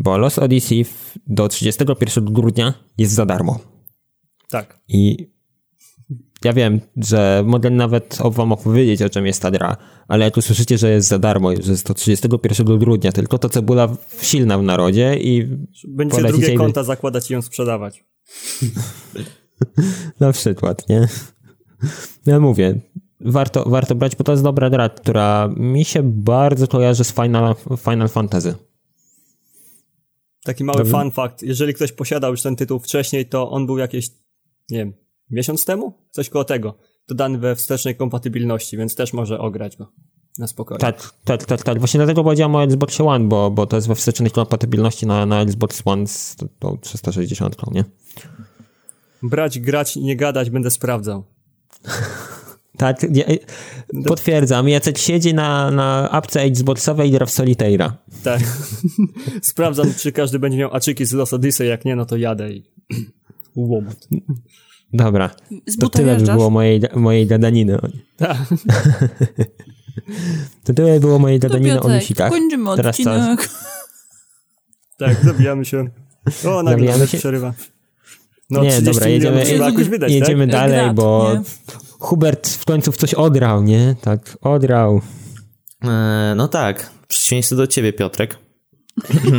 Speaker 1: bo Lost Odyssey do 31 grudnia jest za darmo.
Speaker 4: Tak.
Speaker 1: I ja wiem, że mogę nawet wam opowiedzieć, o czym jest ta gra, ale jak usłyszycie, że jest za darmo, że jest to 31 grudnia, tylko to cebula silna w narodzie i
Speaker 4: Będziecie drugie
Speaker 1: i-
Speaker 4: konta zakładać i ją sprzedawać.
Speaker 1: Na przykład, nie? Ja mówię, warto, warto brać, bo to jest dobra gra, która mi się bardzo kojarzy z Final, Final Fantasy.
Speaker 4: Taki mały
Speaker 1: Dobrze.
Speaker 4: fun fact. Jeżeli ktoś posiadał już ten tytuł wcześniej, to on był jakieś, nie wiem, miesiąc temu? Coś koło tego. Dodany we wstecznej kompatybilności, więc też może ograć go. Na spokojnie.
Speaker 1: Tak, tak, tak, tak. Właśnie dlatego powiedziałem o Xbox One, bo, bo to jest we wstecznej kompatybilności na, na Xbox One z tą- tą 360, nie?
Speaker 4: Brać, grać, nie gadać, będę sprawdzał.
Speaker 1: Tak, ja, potwierdzam. Jacek siedzi na, na apce Xboxowej i gra w Solitaira.
Speaker 4: Tak. Sprawdzam, czy każdy będzie miał aczyki z Los Odyssey, jak nie, no to jadę i... Łomot.
Speaker 1: Dobra,
Speaker 2: Z
Speaker 1: to tyle by było mojej, mojej gadaniny.
Speaker 4: Tak.
Speaker 1: To tyle było mojej
Speaker 2: To
Speaker 1: gadaniny o
Speaker 2: Piotrek,
Speaker 1: newsikach.
Speaker 2: kończymy
Speaker 1: Teraz
Speaker 2: odcinek.
Speaker 4: Tak, zabijamy się. O, nagle
Speaker 1: Zabijamy się?
Speaker 4: przerywa. No,
Speaker 1: Nie,
Speaker 4: 30
Speaker 1: dobra, jedziemy-
Speaker 4: trzeba jakoś wydać,
Speaker 1: Jedziemy
Speaker 4: tak?
Speaker 1: dalej,
Speaker 2: Grat,
Speaker 1: bo
Speaker 2: nie?
Speaker 1: Hubert w końcu w coś odrał, nie? Tak, odrał.
Speaker 3: E, no tak, w przeciwieństwie do ciebie, Piotrek.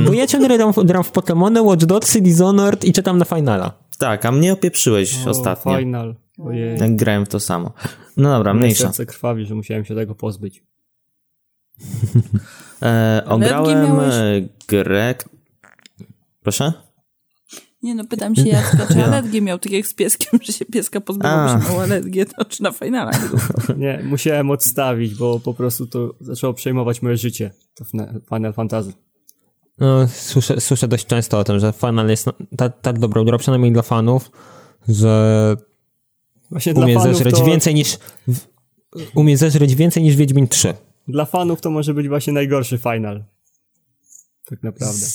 Speaker 1: Bo ja ciągle gram, w- gram w Pokémony, Watch Dogsy, Dishonored i czekam na finala.
Speaker 3: Tak, a mnie opieprzyłeś
Speaker 4: O,
Speaker 3: ostatnio,
Speaker 4: Final. Ojej.
Speaker 3: jak grałem w to samo. No dobra,
Speaker 4: Moje
Speaker 3: mniejsza.
Speaker 4: serce krwawi, że musiałem się tego pozbyć.
Speaker 3: E, ograłem
Speaker 2: miałeś?
Speaker 3: e, grę... Proszę?
Speaker 2: Nie no, pytam się Jacka, czy alergię miał tak jak z pieskiem, że się pieska bo się miał alergię, to czy na finala nie
Speaker 4: musiałem odstawić, bo po prostu to zaczęło przejmować moje życie. To Final Fantasy.
Speaker 1: No, słyszę, słyszę dość często o tym, że final jest tak, tak dobrą grą, przynajmniej dla fanów, że
Speaker 4: Właśnie
Speaker 1: umie
Speaker 4: dla fanów,
Speaker 1: zeżreć
Speaker 4: to,
Speaker 1: więcej niż w- umie zeżreć więcej niż Wiedźmin 3.
Speaker 4: dla fanów to może być właśnie najgorszy final. Tak naprawdę.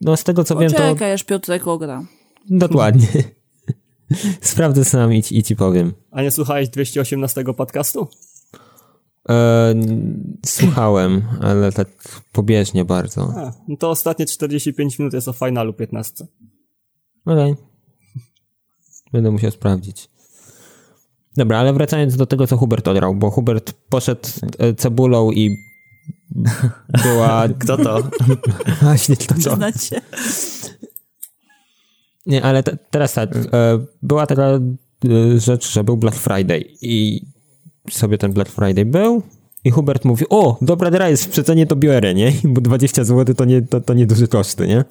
Speaker 1: No z tego co wiem, to
Speaker 2: Poczekaj, aż Piotrek ogra.
Speaker 1: dokładnie. Sprawdzę sam i ci, i ci powiem.
Speaker 4: A nie słuchałeś 218 podcastu?
Speaker 1: E, słuchałem, ale tak pobieżnie bardzo.
Speaker 4: A, no to ostatnie 45 minut jest o finalu 15.
Speaker 1: Okej. Będę musiał sprawdzić. Dobra, ale wracając do tego, co Hubert odrał, bo Hubert poszedł e, cebulą i była...
Speaker 3: Kto to?
Speaker 1: Właśnie to co?
Speaker 2: Przyznać się.
Speaker 1: Nie, ale te, teraz tak, e, była taka e, rzecz, że był Black Friday i sobie ten Black Friday był i Hubert mówi, o, dobra gra jest w przecenie, to biorę, nie? Bo 20 zł to nie, to, to nie duże koszty, nie?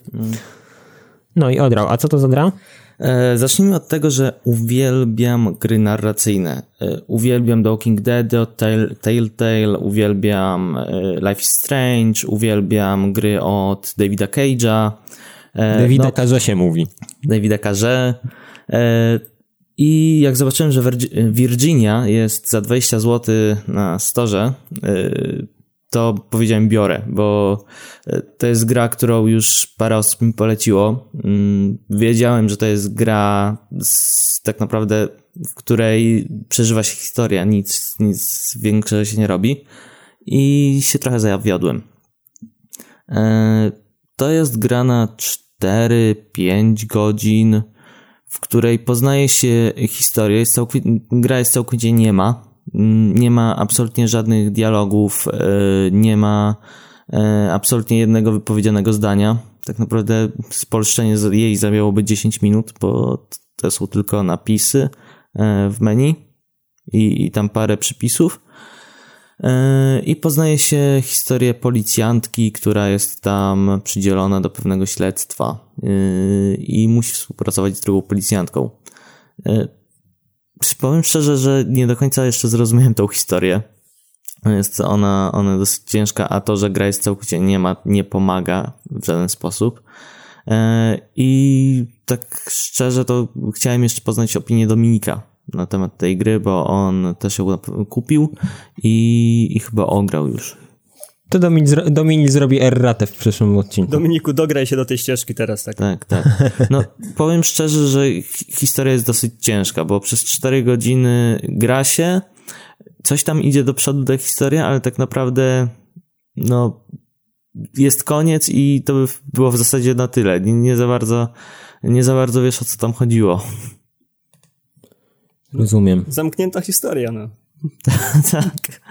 Speaker 1: No i odrał. A co to za gra?
Speaker 3: E, zacznijmy od tego, że uwielbiam gry narracyjne. E, uwielbiam The Walking Dead Tell- Telltale, uwielbiam e, Life is Strange, uwielbiam gry od Davida Cage'a. E,
Speaker 1: Davida
Speaker 3: no,
Speaker 1: Karze się mówi.
Speaker 3: Davida Carze. I jak zobaczyłem, że Virgi- Virginia jest za 20 zł na storze, e, to powiedziałem biorę, bo e, to jest gra, którą już parę osób mi poleciło. Mm, Wiedziałem, że to jest gra z, tak naprawdę, w której przeżywa się historia, nic, nic większego się nie robi i się trochę zawiodłem. E, To jest gra na 4-5 godzin, w której poznaje się historię. Jest całkowicie, gra jest całkowicie nie ma. Nie ma absolutnie żadnych dialogów, e, nie ma e, absolutnie jednego wypowiedzianego zdania. Tak naprawdę spolszczenie jej zajęłoby 10 minut, bo to są tylko napisy e, w menu i, i tam parę przypisów. E, I poznaje się historię policjantki, która jest tam przydzielona do pewnego śledztwa e, i musi współpracować z drugą policjantką. E, Powiem szczerze, że nie do końca jeszcze zrozumiałem tą historię. Jest ona, ona dosyć ciężka, a to, że gra jest całkowicie nie ma, nie pomaga w żaden sposób. I tak szczerze to chciałem jeszcze poznać opinię Dominika na temat tej gry, bo on też ją kupił i, i chyba ograł już.
Speaker 1: To Dominik, zro- Dominik zrobi erratę w przyszłym odcinku.
Speaker 4: Dominiku, dograj się do tej ścieżki teraz, tak?
Speaker 3: Tak, tak. No, powiem szczerze, że hi- historia jest dosyć ciężka, bo przez 4 godziny gra się, coś tam idzie do przodu ta historia, ale tak naprawdę, no, jest koniec i to by było w zasadzie na tyle. Nie, nie za bardzo, nie za bardzo wiesz o co tam chodziło.
Speaker 1: Rozumiem.
Speaker 4: Zamknięta historia, no.
Speaker 3: tak.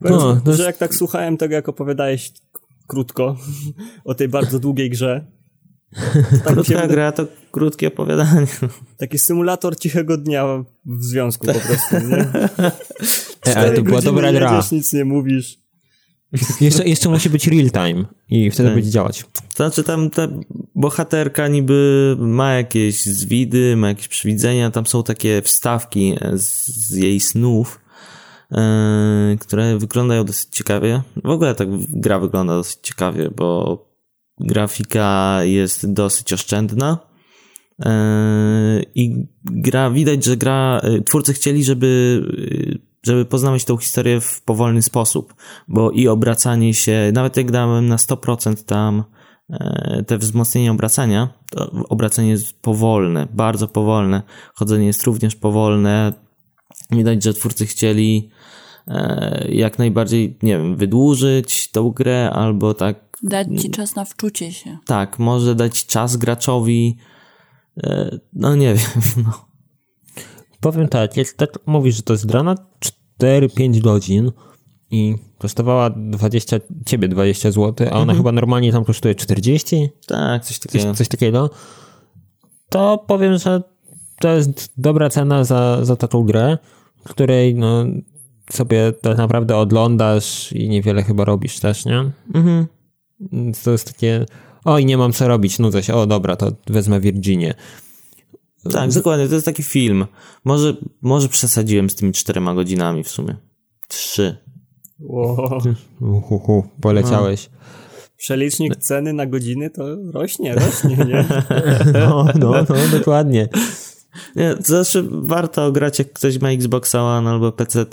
Speaker 1: No, to
Speaker 4: że jak tak słuchałem tego, jak opowiadałeś krótko o tej bardzo długiej grze.
Speaker 3: Tak Krótka gra to krótkie opowiadanie.
Speaker 4: Taki symulator cichego dnia w związku po prostu, nie?
Speaker 1: E, ale to była dobra gra.
Speaker 4: Jedziesz, nic nie mówisz.
Speaker 1: Jeszcze, jeszcze musi być real time i wtedy
Speaker 3: Tak.
Speaker 1: będzie działać.
Speaker 3: To znaczy tam ta bohaterka niby ma jakieś zwidy, ma jakieś przywidzenia, tam są takie wstawki z, z jej snów, e, które wyglądają dosyć ciekawie. W ogóle tak gra wygląda dosyć ciekawie, bo grafika jest dosyć oszczędna. e, I gra, widać, że gra, e, twórcy chcieli, żeby, żeby poznawać tą historię w powolny sposób, bo i obracanie się, nawet jak dałem na 100% tam e, te wzmocnienie obracania, to obracanie jest powolne, bardzo powolne, chodzenie jest również powolne. Widać, że twórcy chcieli e, jak najbardziej, nie wiem, wydłużyć tą grę, albo tak
Speaker 2: Dać ci czas na wczucie się.
Speaker 3: tak, może dać czas graczowi. E, No nie wiem. No.
Speaker 1: Powiem tak, jak tak mówisz, że to jest gra na 4-5 godzin i kosztowała 20, ciebie 20 zł, a ona chyba normalnie tam kosztuje 40,
Speaker 3: Tak, coś
Speaker 1: coś,
Speaker 3: takiego.
Speaker 1: coś takiego, to powiem, że to jest dobra cena za, za taką grę, której no, sobie tak naprawdę oglądasz i niewiele chyba robisz też, nie?
Speaker 3: Mhm.
Speaker 1: Więc To jest takie, oj, nie mam co robić, nudzę się, o dobra, to wezmę Virginię.
Speaker 3: Tak, dokładnie, to jest taki film. Może, może przesadziłem z tymi czterema godzinami w sumie. Trzy.
Speaker 4: Wow.
Speaker 1: Uhuhu, poleciałeś.
Speaker 4: Przelicznik ceny na godziny to rośnie, rośnie, nie?
Speaker 1: No, no, no, dokładnie.
Speaker 3: Nie, to znaczy warto grać jak ktoś ma Xboxa One albo PC,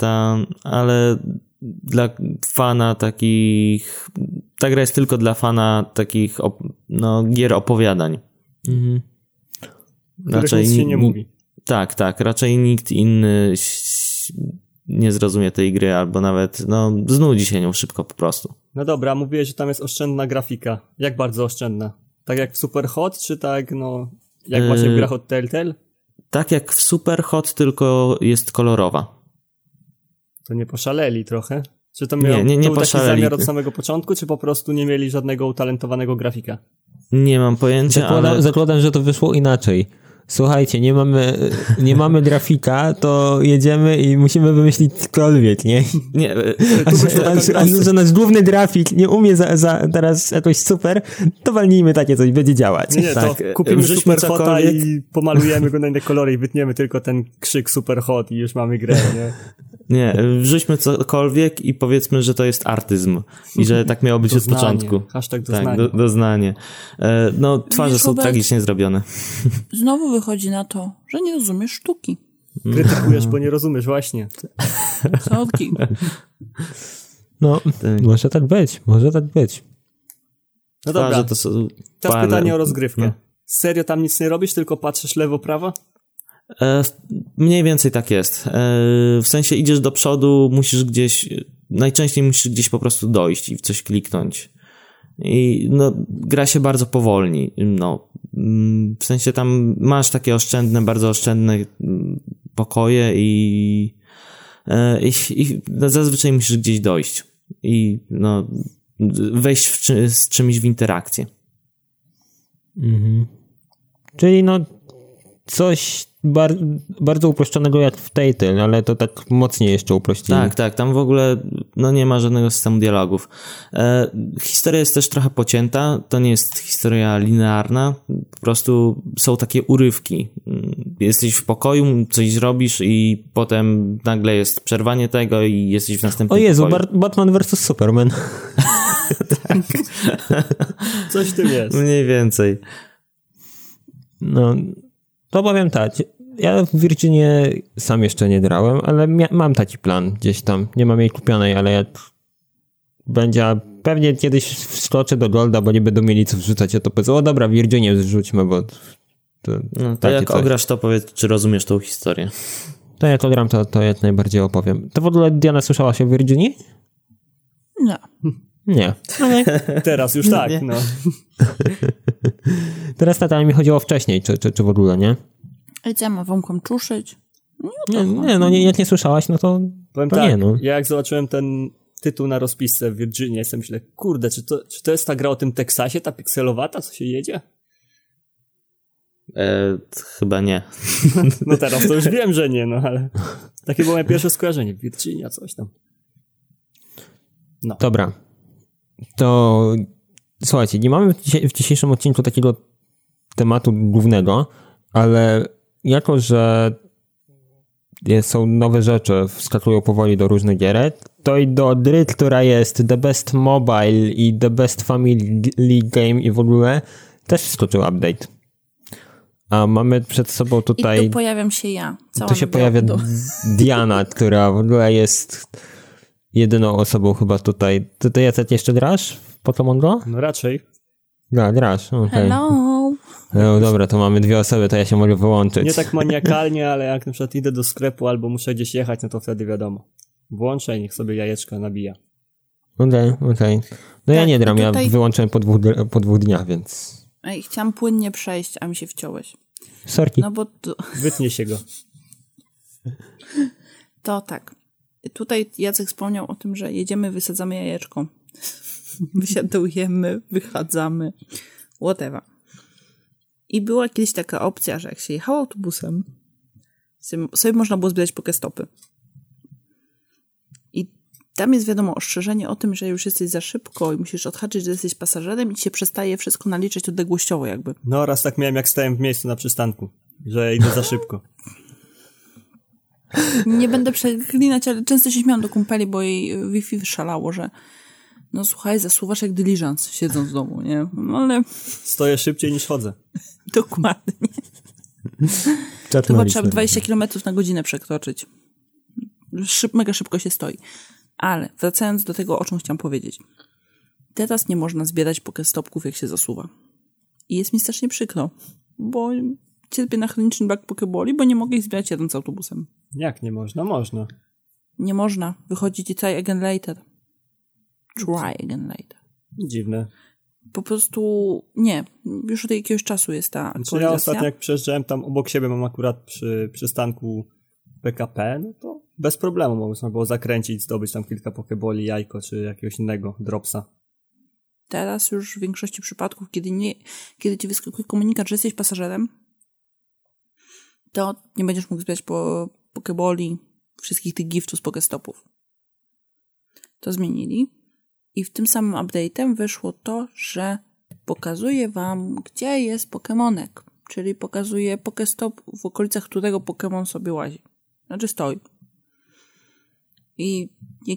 Speaker 3: ale dla fana takich. Ta gra jest tylko dla fana takich op, no, gier opowiadań.
Speaker 1: Mhm.
Speaker 4: Których nic się nie
Speaker 3: ni-
Speaker 4: mówi.
Speaker 3: Tak, tak. Raczej nikt inny nie zrozumie tej gry, albo nawet no, znudzi się nią szybko po prostu.
Speaker 4: No dobra, mówiłeś, że tam jest oszczędna grafika. Jak bardzo oszczędna? Tak jak w Super Hot, czy tak, no, jak właśnie w
Speaker 3: Yy,
Speaker 4: grach od Telltale?
Speaker 3: Tak jak w Super Hot, tylko jest kolorowa.
Speaker 4: To nie poszaleli trochę? Czy to miał
Speaker 3: Nie, nie, nie
Speaker 4: to był taki zamiar od samego początku, czy po prostu nie mieli żadnego utalentowanego grafika?
Speaker 3: Nie mam pojęcia,
Speaker 1: Zakładam,
Speaker 3: ale...
Speaker 1: zakładam, że to wyszło inaczej. Słuchajcie, nie mamy, nie mamy grafika, to jedziemy i musimy wymyślić cokolwiek, nie?
Speaker 3: Nie, e,
Speaker 1: A, że, a, że, nasz główny grafik nie umie za, za teraz jakoś super, to walnijmy takie coś, będzie działać.
Speaker 4: Nie, nie,
Speaker 3: Tak,
Speaker 4: to kupimy Super Hota i pomalujemy go na inne kolory i wytniemy tylko ten krzyk Super Hot i już mamy grę, nie?
Speaker 3: nie, wrzućmy cokolwiek i powiedzmy, że to jest artyzm. I że tak miało być od
Speaker 4: Doznanie.
Speaker 3: początku.
Speaker 4: Hashtag
Speaker 3: Tak,
Speaker 4: doznanie.
Speaker 3: do, doznanie. E, No, twarze
Speaker 2: Wiesz,
Speaker 3: są
Speaker 2: Robert?
Speaker 3: tragicznie zrobione.
Speaker 2: Znowu wychodzi na to, że nie rozumiesz sztuki.
Speaker 4: Krytykujesz, bo nie rozumiesz, właśnie.
Speaker 2: Słodki.
Speaker 1: No,
Speaker 3: Tak.
Speaker 1: może tak być, może tak być.
Speaker 4: No dobra,
Speaker 3: Twarze to są...
Speaker 4: teraz
Speaker 3: pane-
Speaker 4: pytanie o rozgrywkę.
Speaker 3: No.
Speaker 4: Serio tam nic nie robisz, tylko patrzysz lewo, prawo?
Speaker 3: E, Mniej więcej tak jest. E, W sensie idziesz do przodu, musisz gdzieś, najczęściej musisz gdzieś po prostu dojść i w coś kliknąć. I no, gra się bardzo powolni. No, w sensie tam masz takie oszczędne, bardzo oszczędne mm, pokoje i, e, i, i zazwyczaj musisz gdzieś dojść i no, wejść z czymś w interakcję.
Speaker 1: Mhm. Czyli no coś bar bardzo uproszczonego jak w Telltale, ale to tak mocniej jeszcze uprościli.
Speaker 3: Tak, tak, tam w ogóle no nie ma żadnego systemu dialogów. E, historia jest też trochę pocięta, to nie jest historia linearna, po prostu są takie urywki. Mm, Jesteś w pokoju, coś robisz i potem nagle jest przerwanie tego i jesteś w
Speaker 1: O
Speaker 3: następnym
Speaker 1: Jezu,
Speaker 3: pokoju.
Speaker 1: Bar Batman vs Superman.
Speaker 4: Coś w tym jest.
Speaker 3: Mniej więcej.
Speaker 1: No, to powiem tak. Ja w Virginie sam jeszcze nie grałem, ale mam taki plan gdzieś tam. Nie mam jej kupionej, ale jak będzie, pewnie kiedyś wskoczę do Golda, bo nie będą mieli co wrzucać, a to powiedzą, o dobra, Virginię zrzućmy, bo to,
Speaker 3: No, to jak
Speaker 1: coś.
Speaker 3: ograsz to powiedz, czy rozumiesz tą historię.
Speaker 1: To jak ogram, to, to jak najbardziej opowiem. To w ogóle Diana słyszała się o Virginii?
Speaker 2: No.
Speaker 1: Nie.
Speaker 4: Teraz już tak, no.
Speaker 1: Teraz na mi chodziło wcześniej, czy, czy, czy w ogóle nie?
Speaker 2: I co wam czuszyć? Nie,
Speaker 1: Nie, nie, no nie, jak nie słyszałaś, no to,
Speaker 4: Powiem
Speaker 1: to
Speaker 4: tak,
Speaker 1: nie, no.
Speaker 4: ja jak zobaczyłem ten tytuł na rozpisce w Virginia, jestem myślę, kurde, czy to, czy to jest ta gra o tym Teksasie, ta pikselowata, co się jedzie?
Speaker 3: E, chyba nie.
Speaker 4: No teraz to już wiem, że nie, no ale takie było moje pierwsze skojarzenie. Virginia, coś tam. No.
Speaker 1: Dobra. To słuchajcie, nie mamy w, dzisiejszym odcinku takiego tematu głównego, ale jako, że są nowe rzeczy, wskakują powoli do różnych gierek, to i do gry, która jest The Best Mobile i The Best Family Game i w ogóle też wskoczył update. A mamy przed sobą
Speaker 2: I
Speaker 1: tutaj...
Speaker 2: tu pojawiam się ja. Cała
Speaker 1: Tu się pojawia. Diana, która w ogóle jest jedyną osobą chyba tutaj. Ty, ty Jacek, jeszcze grasz w Pokémon Go?
Speaker 4: no raczej.
Speaker 1: Da, grasz, okej.
Speaker 2: Hello!
Speaker 1: No dobra, to mamy dwie osoby, to ja się mogę wyłączyć.
Speaker 4: Nie tak maniakalnie, ale jak na przykład idę do sklepu albo muszę gdzieś jechać, no to wtedy wiadomo. Włączę i niech sobie jajeczka nabija.
Speaker 1: Okej, okej. No ja
Speaker 2: Tak,
Speaker 1: nie gram,
Speaker 2: no
Speaker 1: ja
Speaker 2: tutaj-
Speaker 1: wyłączyłem po dwóch, po dwóch dniach, więc...
Speaker 2: Ej, chciałam płynnie przejść, a mi się wciąłeś.
Speaker 1: Sorki.
Speaker 2: No bo to,
Speaker 4: Wytnie się go.
Speaker 2: to tak. Tutaj Jacek wspomniał o tym, że jedziemy, wysadzamy jajeczko. Wysiadujemy, wychadzamy. Whatever. I była kiedyś taka opcja, że jak się jechało autobusem, sobie- można było zbierać pokestopy. I tam jest wiadomo ostrzeżenie o tym, że już jesteś za szybko i musisz odhaczyć, że jesteś pasażerem i się przestaje wszystko naliczać odległościowo jakby.
Speaker 4: No raz tak miałem, jak stałem w miejscu na przystanku, że idę za szybko.
Speaker 2: Nie będę przeklinać, ale często się śmiałam do kumpeli, bo jej Wi-Fi szalało, że no słuchaj, zasuwasz jak dyliżans siedząc w domu, nie? No ale
Speaker 4: Stoję szybciej niż chodzę.
Speaker 2: dokładnie.
Speaker 1: Czat
Speaker 2: To chyba trzeba
Speaker 1: listę.
Speaker 2: 20 km na godzinę przekroczyć. Szyb, mega szybko się stoi. Ale wracając do tego, o czym chciałam powiedzieć. Teraz nie można zbierać pokestopków, jak się zasuwa. I jest mi strasznie przykro, bo cierpię na chroniczny brak pokeboli, bo nie mogę ich zbierać jadąc autobusem.
Speaker 4: Jak nie można? Można.
Speaker 2: Nie można. Wychodzi ci try again later. Try again later.
Speaker 4: Dziwne.
Speaker 2: Po prostu nie. Już od jakiegoś czasu jest ta
Speaker 4: Znaczy ja ostatnio jak przejeżdżałem tam obok siebie, mam akurat przy przystanku PKP, no to bez problemu można było zakręcić, zdobyć tam kilka pokeboli, jajko czy jakiegoś innego dropsa.
Speaker 2: Teraz już w większości przypadków, kiedy, nie, kiedy ci wyskakuje komunikat, że jesteś pasażerem, to nie będziesz mógł zbierać po pokeboli, wszystkich tych giftów z pokestopów. To zmienili. I w tym samym update'em wyszło to, że pokazuje wam, gdzie jest Pokemonek. Czyli pokazuje Pokestop, w okolicach którego Pokemon sobie łazi. Znaczy stoi. I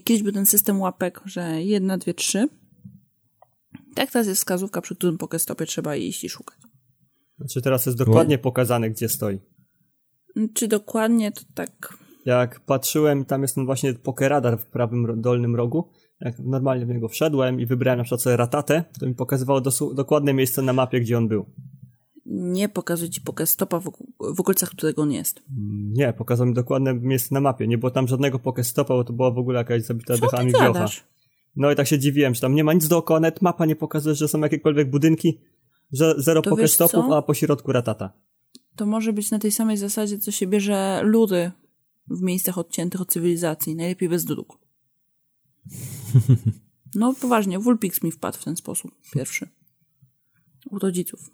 Speaker 2: kiedyś był ten system łapek, że jedna, dwie, trzy, tak teraz jest wskazówka, przy którym Pokestopie trzeba iść i szukać.
Speaker 4: Znaczy teraz jest dokładnie pokazane, gdzie stoi.
Speaker 2: Czy dokładnie to tak...
Speaker 4: Jak patrzyłem, tam jest ten właśnie pokeradar w prawym dolnym rogu. Jak normalnie w niego wszedłem i wybrałem na przykład sobie ratatę, to mi pokazywało dokładne miejsce na mapie, gdzie on był.
Speaker 2: Nie pokazuje ci Pokestopa w, w okolicach, którego on jest.
Speaker 4: Nie, pokazał mi dokładne miejsce na mapie. Nie było tam żadnego pokestopa, bo to była w ogóle jakaś zabita
Speaker 2: Co
Speaker 4: dechami wiocha. No i tak się dziwiłem, że tam nie ma nic dookoła, nawet mapa nie pokazuje, że są jakiekolwiek budynki, że zero
Speaker 2: To
Speaker 4: pokestopów, a po środku ratata.
Speaker 2: To może być na tej samej zasadzie, co się bierze lury w miejscach odciętych od cywilizacji. Najlepiej bez dróg. No poważnie, Wulpix mi wpadł w ten sposób. Pierwszy. U rodziców.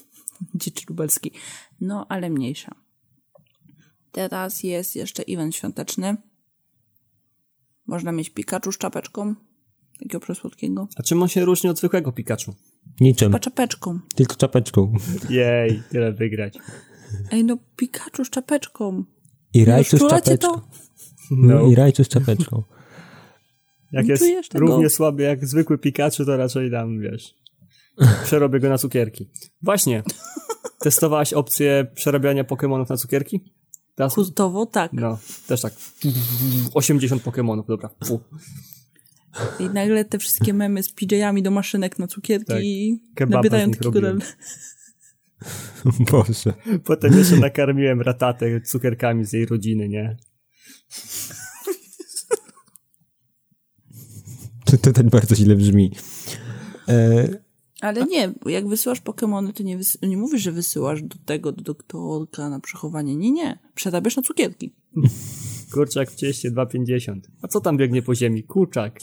Speaker 2: Dziczy lubelski. No, ale mniejsza. Teraz jest jeszcze event świąteczny. Można mieć Pikachu z czapeczką. Takiego przesłodkiego.
Speaker 4: A czym on się różni od zwykłego Pikachu?
Speaker 1: Niczym,
Speaker 2: Chyba czapeczką.
Speaker 1: tylko czapeczką.
Speaker 4: Jej, tyle wygrać.
Speaker 2: Ej, no Pikachu z czapeczką.
Speaker 1: I Rajcu z czapeczką.
Speaker 2: to?
Speaker 1: No. I Rajcu z czapeczką.
Speaker 4: Jak
Speaker 2: Nie
Speaker 4: jest równie słaby jak zwykły Pikachu, to raczej dam, wiesz, przerobię go na cukierki. Właśnie, testowałaś opcję przerabiania Pokemonów na cukierki? Teraz,
Speaker 2: Kultowo tak.
Speaker 4: no, też tak. 80 Pokemonów, dobra. Fu.
Speaker 2: I nagle te wszystkie memy z PJ-ami do maszynek na cukierki
Speaker 4: Tak.
Speaker 2: nabierają takiego...
Speaker 1: Boże.
Speaker 4: Potem jeszcze nakarmiłem ratatę cukierkami z jej rodziny, nie?
Speaker 1: To, to tak bardzo źle brzmi. E,
Speaker 2: Ale nie, bo jak wysyłasz Pokemony, to nie, wysy- nie mówisz, że wysyłasz do tego, do doktorka na przechowanie. Nie, nie. Przerabiasz na cukierki.
Speaker 4: Kurczak w cieście 2,50. A co tam biegnie po ziemi? Kurczak.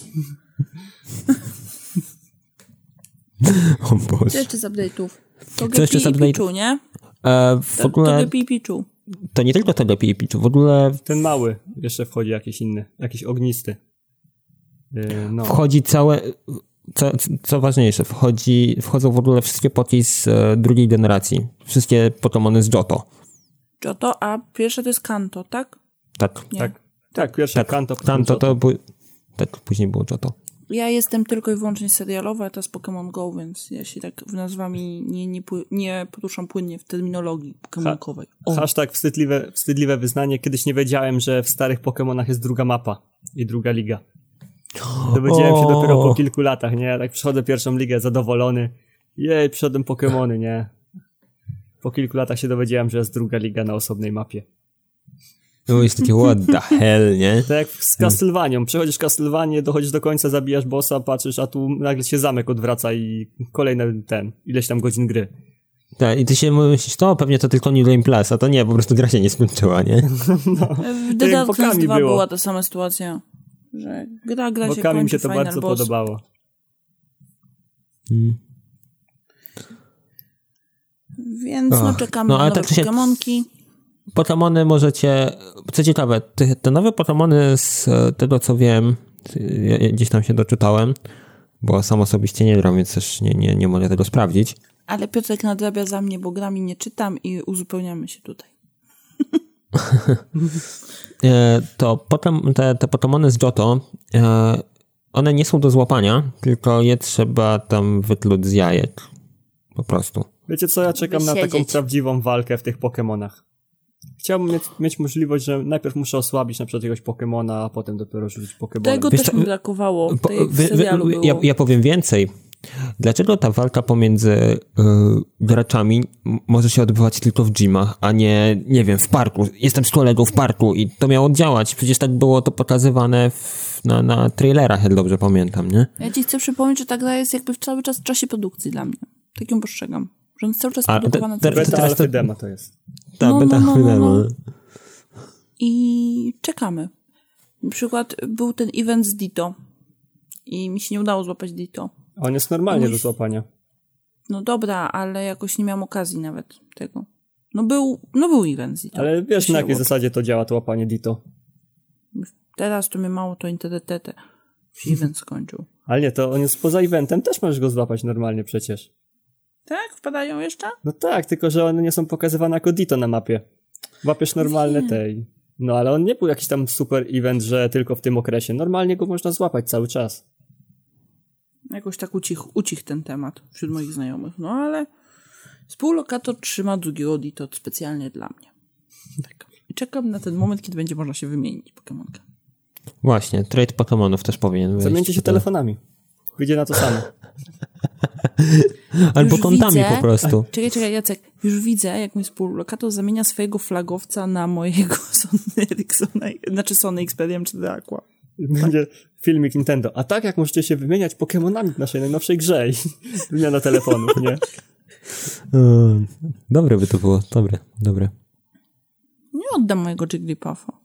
Speaker 1: O
Speaker 2: Co
Speaker 1: Boże.
Speaker 2: jeszcze z update'ów? To
Speaker 1: Co jeszcze z update'ów?
Speaker 2: Nie?
Speaker 1: E, w
Speaker 2: To, to
Speaker 1: ogóle
Speaker 2: Pichu.
Speaker 1: to nie tylko to i Picchu, w ogóle
Speaker 4: Ten mały. Jeszcze wchodzi jakiś inny. Jakiś ognisty. Yy, no.
Speaker 1: wchodzi całe, co, co ważniejsze, wchodzi, wchodzą w ogóle wszystkie poki z e, drugiej generacji. Wszystkie Pokémony z Johto.
Speaker 2: Johto, a pierwsze to jest Kanto, tak?
Speaker 1: Tak,
Speaker 2: Nie.
Speaker 4: Tak. Tak, pierwszy
Speaker 1: tak.
Speaker 4: kanto.
Speaker 1: Tam to, to tak, później było Johto.
Speaker 2: Ja jestem tylko i wyłącznie serialowa, a to jest Pokémon Go, więc ja się tak w nazwami nie, nie, nie poruszam płynnie w terminologii pokemonkowej. O,
Speaker 4: Hashtag wstydliwe, wstydliwe wyznanie. Kiedyś nie wiedziałem, że w starych Pokemonach jest druga mapa i druga liga. Dowiedziałem się dopiero po kilku latach, nie? Tak przychodzę pierwszą ligę zadowolony. Jej, przyszedłem Pokemony, nie? Po kilku latach się dowiedziałem, że jest druga liga na osobnej mapie.
Speaker 1: No jest takie what the hell, nie?
Speaker 4: Tak jak z Castlevanią. Przechodzisz Castlevanię, dochodzisz do końca, zabijasz bossa, patrzysz, a tu nagle się zamek odwraca i kolejny ten, ileś tam godzin gry.
Speaker 1: Tak, i ty się myślisz, to pewnie to tylko New Game Plus, a to nie, po prostu gra się nie skończyła, nie?
Speaker 2: w The Dark
Speaker 4: bokami
Speaker 2: Souls 2
Speaker 4: było.
Speaker 2: była ta sama sytuacja, że gra, gra się
Speaker 4: Bokami mi
Speaker 2: kończy,
Speaker 4: się to
Speaker 2: final
Speaker 4: bardzo
Speaker 2: boss.
Speaker 4: podobało.
Speaker 2: Więc no
Speaker 1: Ach,
Speaker 2: czekamy
Speaker 1: no,
Speaker 2: na
Speaker 1: tak się-
Speaker 2: Pokemonki.
Speaker 1: Pokémony możecie, co ciekawe, te, te nowe Pokémony z e, tego co wiem, ja, ja gdzieś tam się doczytałem, bo sam osobiście nie gram, więc też nie, nie, nie mogę tego sprawdzić.
Speaker 2: Ale Piotrek nadrabia za mnie, bo grami nie czytam i uzupełniamy się tutaj.
Speaker 1: E, to potem te, te Pokémony z Johto, e, one nie są do złapania, tylko je trzeba tam wytluć z jajek. Po prostu.
Speaker 4: Wiecie co, ja czekam na taką
Speaker 2: Wysiedzieć.
Speaker 4: prawdziwą walkę w tych Pokemonach. Chciałbym mieć, mieć możliwość, że najpierw muszę osłabić na przykład jakiegoś Pokemona, a potem dopiero rzucić Pokemona.
Speaker 2: Tego
Speaker 1: Wiesz
Speaker 2: też mi brakowało.
Speaker 1: Po- wy- wy-
Speaker 2: serialu
Speaker 1: ja, ja powiem więcej. Dlaczego ta walka pomiędzy y, graczami może się odbywać tylko w gymach, a nie, nie wiem, w parku? Jestem z kolegą w parku i to miało działać. Przecież tak było to pokazywane w, na, na trailerach, jak dobrze pamiętam, nie?
Speaker 2: Ja ci chcę przypomnieć, że ta gra jest jakby w cały czas w czasie produkcji dla mnie. Tak ją postrzegam. Że on cały czas
Speaker 1: A,
Speaker 2: produkowana.
Speaker 1: te- te- teraz to-
Speaker 4: demo to jest.
Speaker 1: Ta
Speaker 2: No,
Speaker 1: beta
Speaker 2: no, no, no, no. I czekamy. Na przykład był ten event z Dito i mi się nie udało złapać Dito.
Speaker 4: On jest normalnie do złapania.
Speaker 2: No dobra, ale jakoś nie miałam okazji nawet tego. No był, no był event z Dito.
Speaker 4: Ale wiesz na jakiej zasadzie to działa, to łapanie Dito.
Speaker 2: Teraz to mnie mało to internetete. Się event skończył.
Speaker 4: Ale nie, to on jest poza eventem, też możesz go złapać normalnie przecież.
Speaker 2: Tak? Wpadają jeszcze?
Speaker 4: No tak, tylko że one nie są pokazywane jako Dito na mapie. Łapiesz normalne tej. No ale on nie był jakiś tam super event, że tylko w tym okresie. Normalnie go można złapać cały czas.
Speaker 2: Jakoś tak ucich, ucich ten temat wśród moich znajomych. No ale współlokator trzyma drugiego Dito specjalnie dla mnie. Tak. I czekam na ten moment, kiedy będzie można się wymienić Pokemonkę.
Speaker 1: Właśnie, trade Pokémonów też powinien być.
Speaker 4: Zamieńcie się telefonami. Wyjdzie na to samo.
Speaker 1: Albo
Speaker 2: Już
Speaker 1: kontami
Speaker 2: widzę-
Speaker 1: po prostu.
Speaker 2: Czekaj, czekaj, Jacek. Już widzę, jak mój współlokator zamienia swojego flagowca na mojego Sony Ericssona, znaczy Sony Xperia M4 Aqua.
Speaker 4: Będzie filmik Nintendo. A tak jak możecie się wymieniać Pokemonami w naszej najnowszej grze i wymiana telefonów, nie?
Speaker 1: Mm, Dobre by to było, dobre, dobre.
Speaker 2: Nie oddam mojego Jigglypuffa.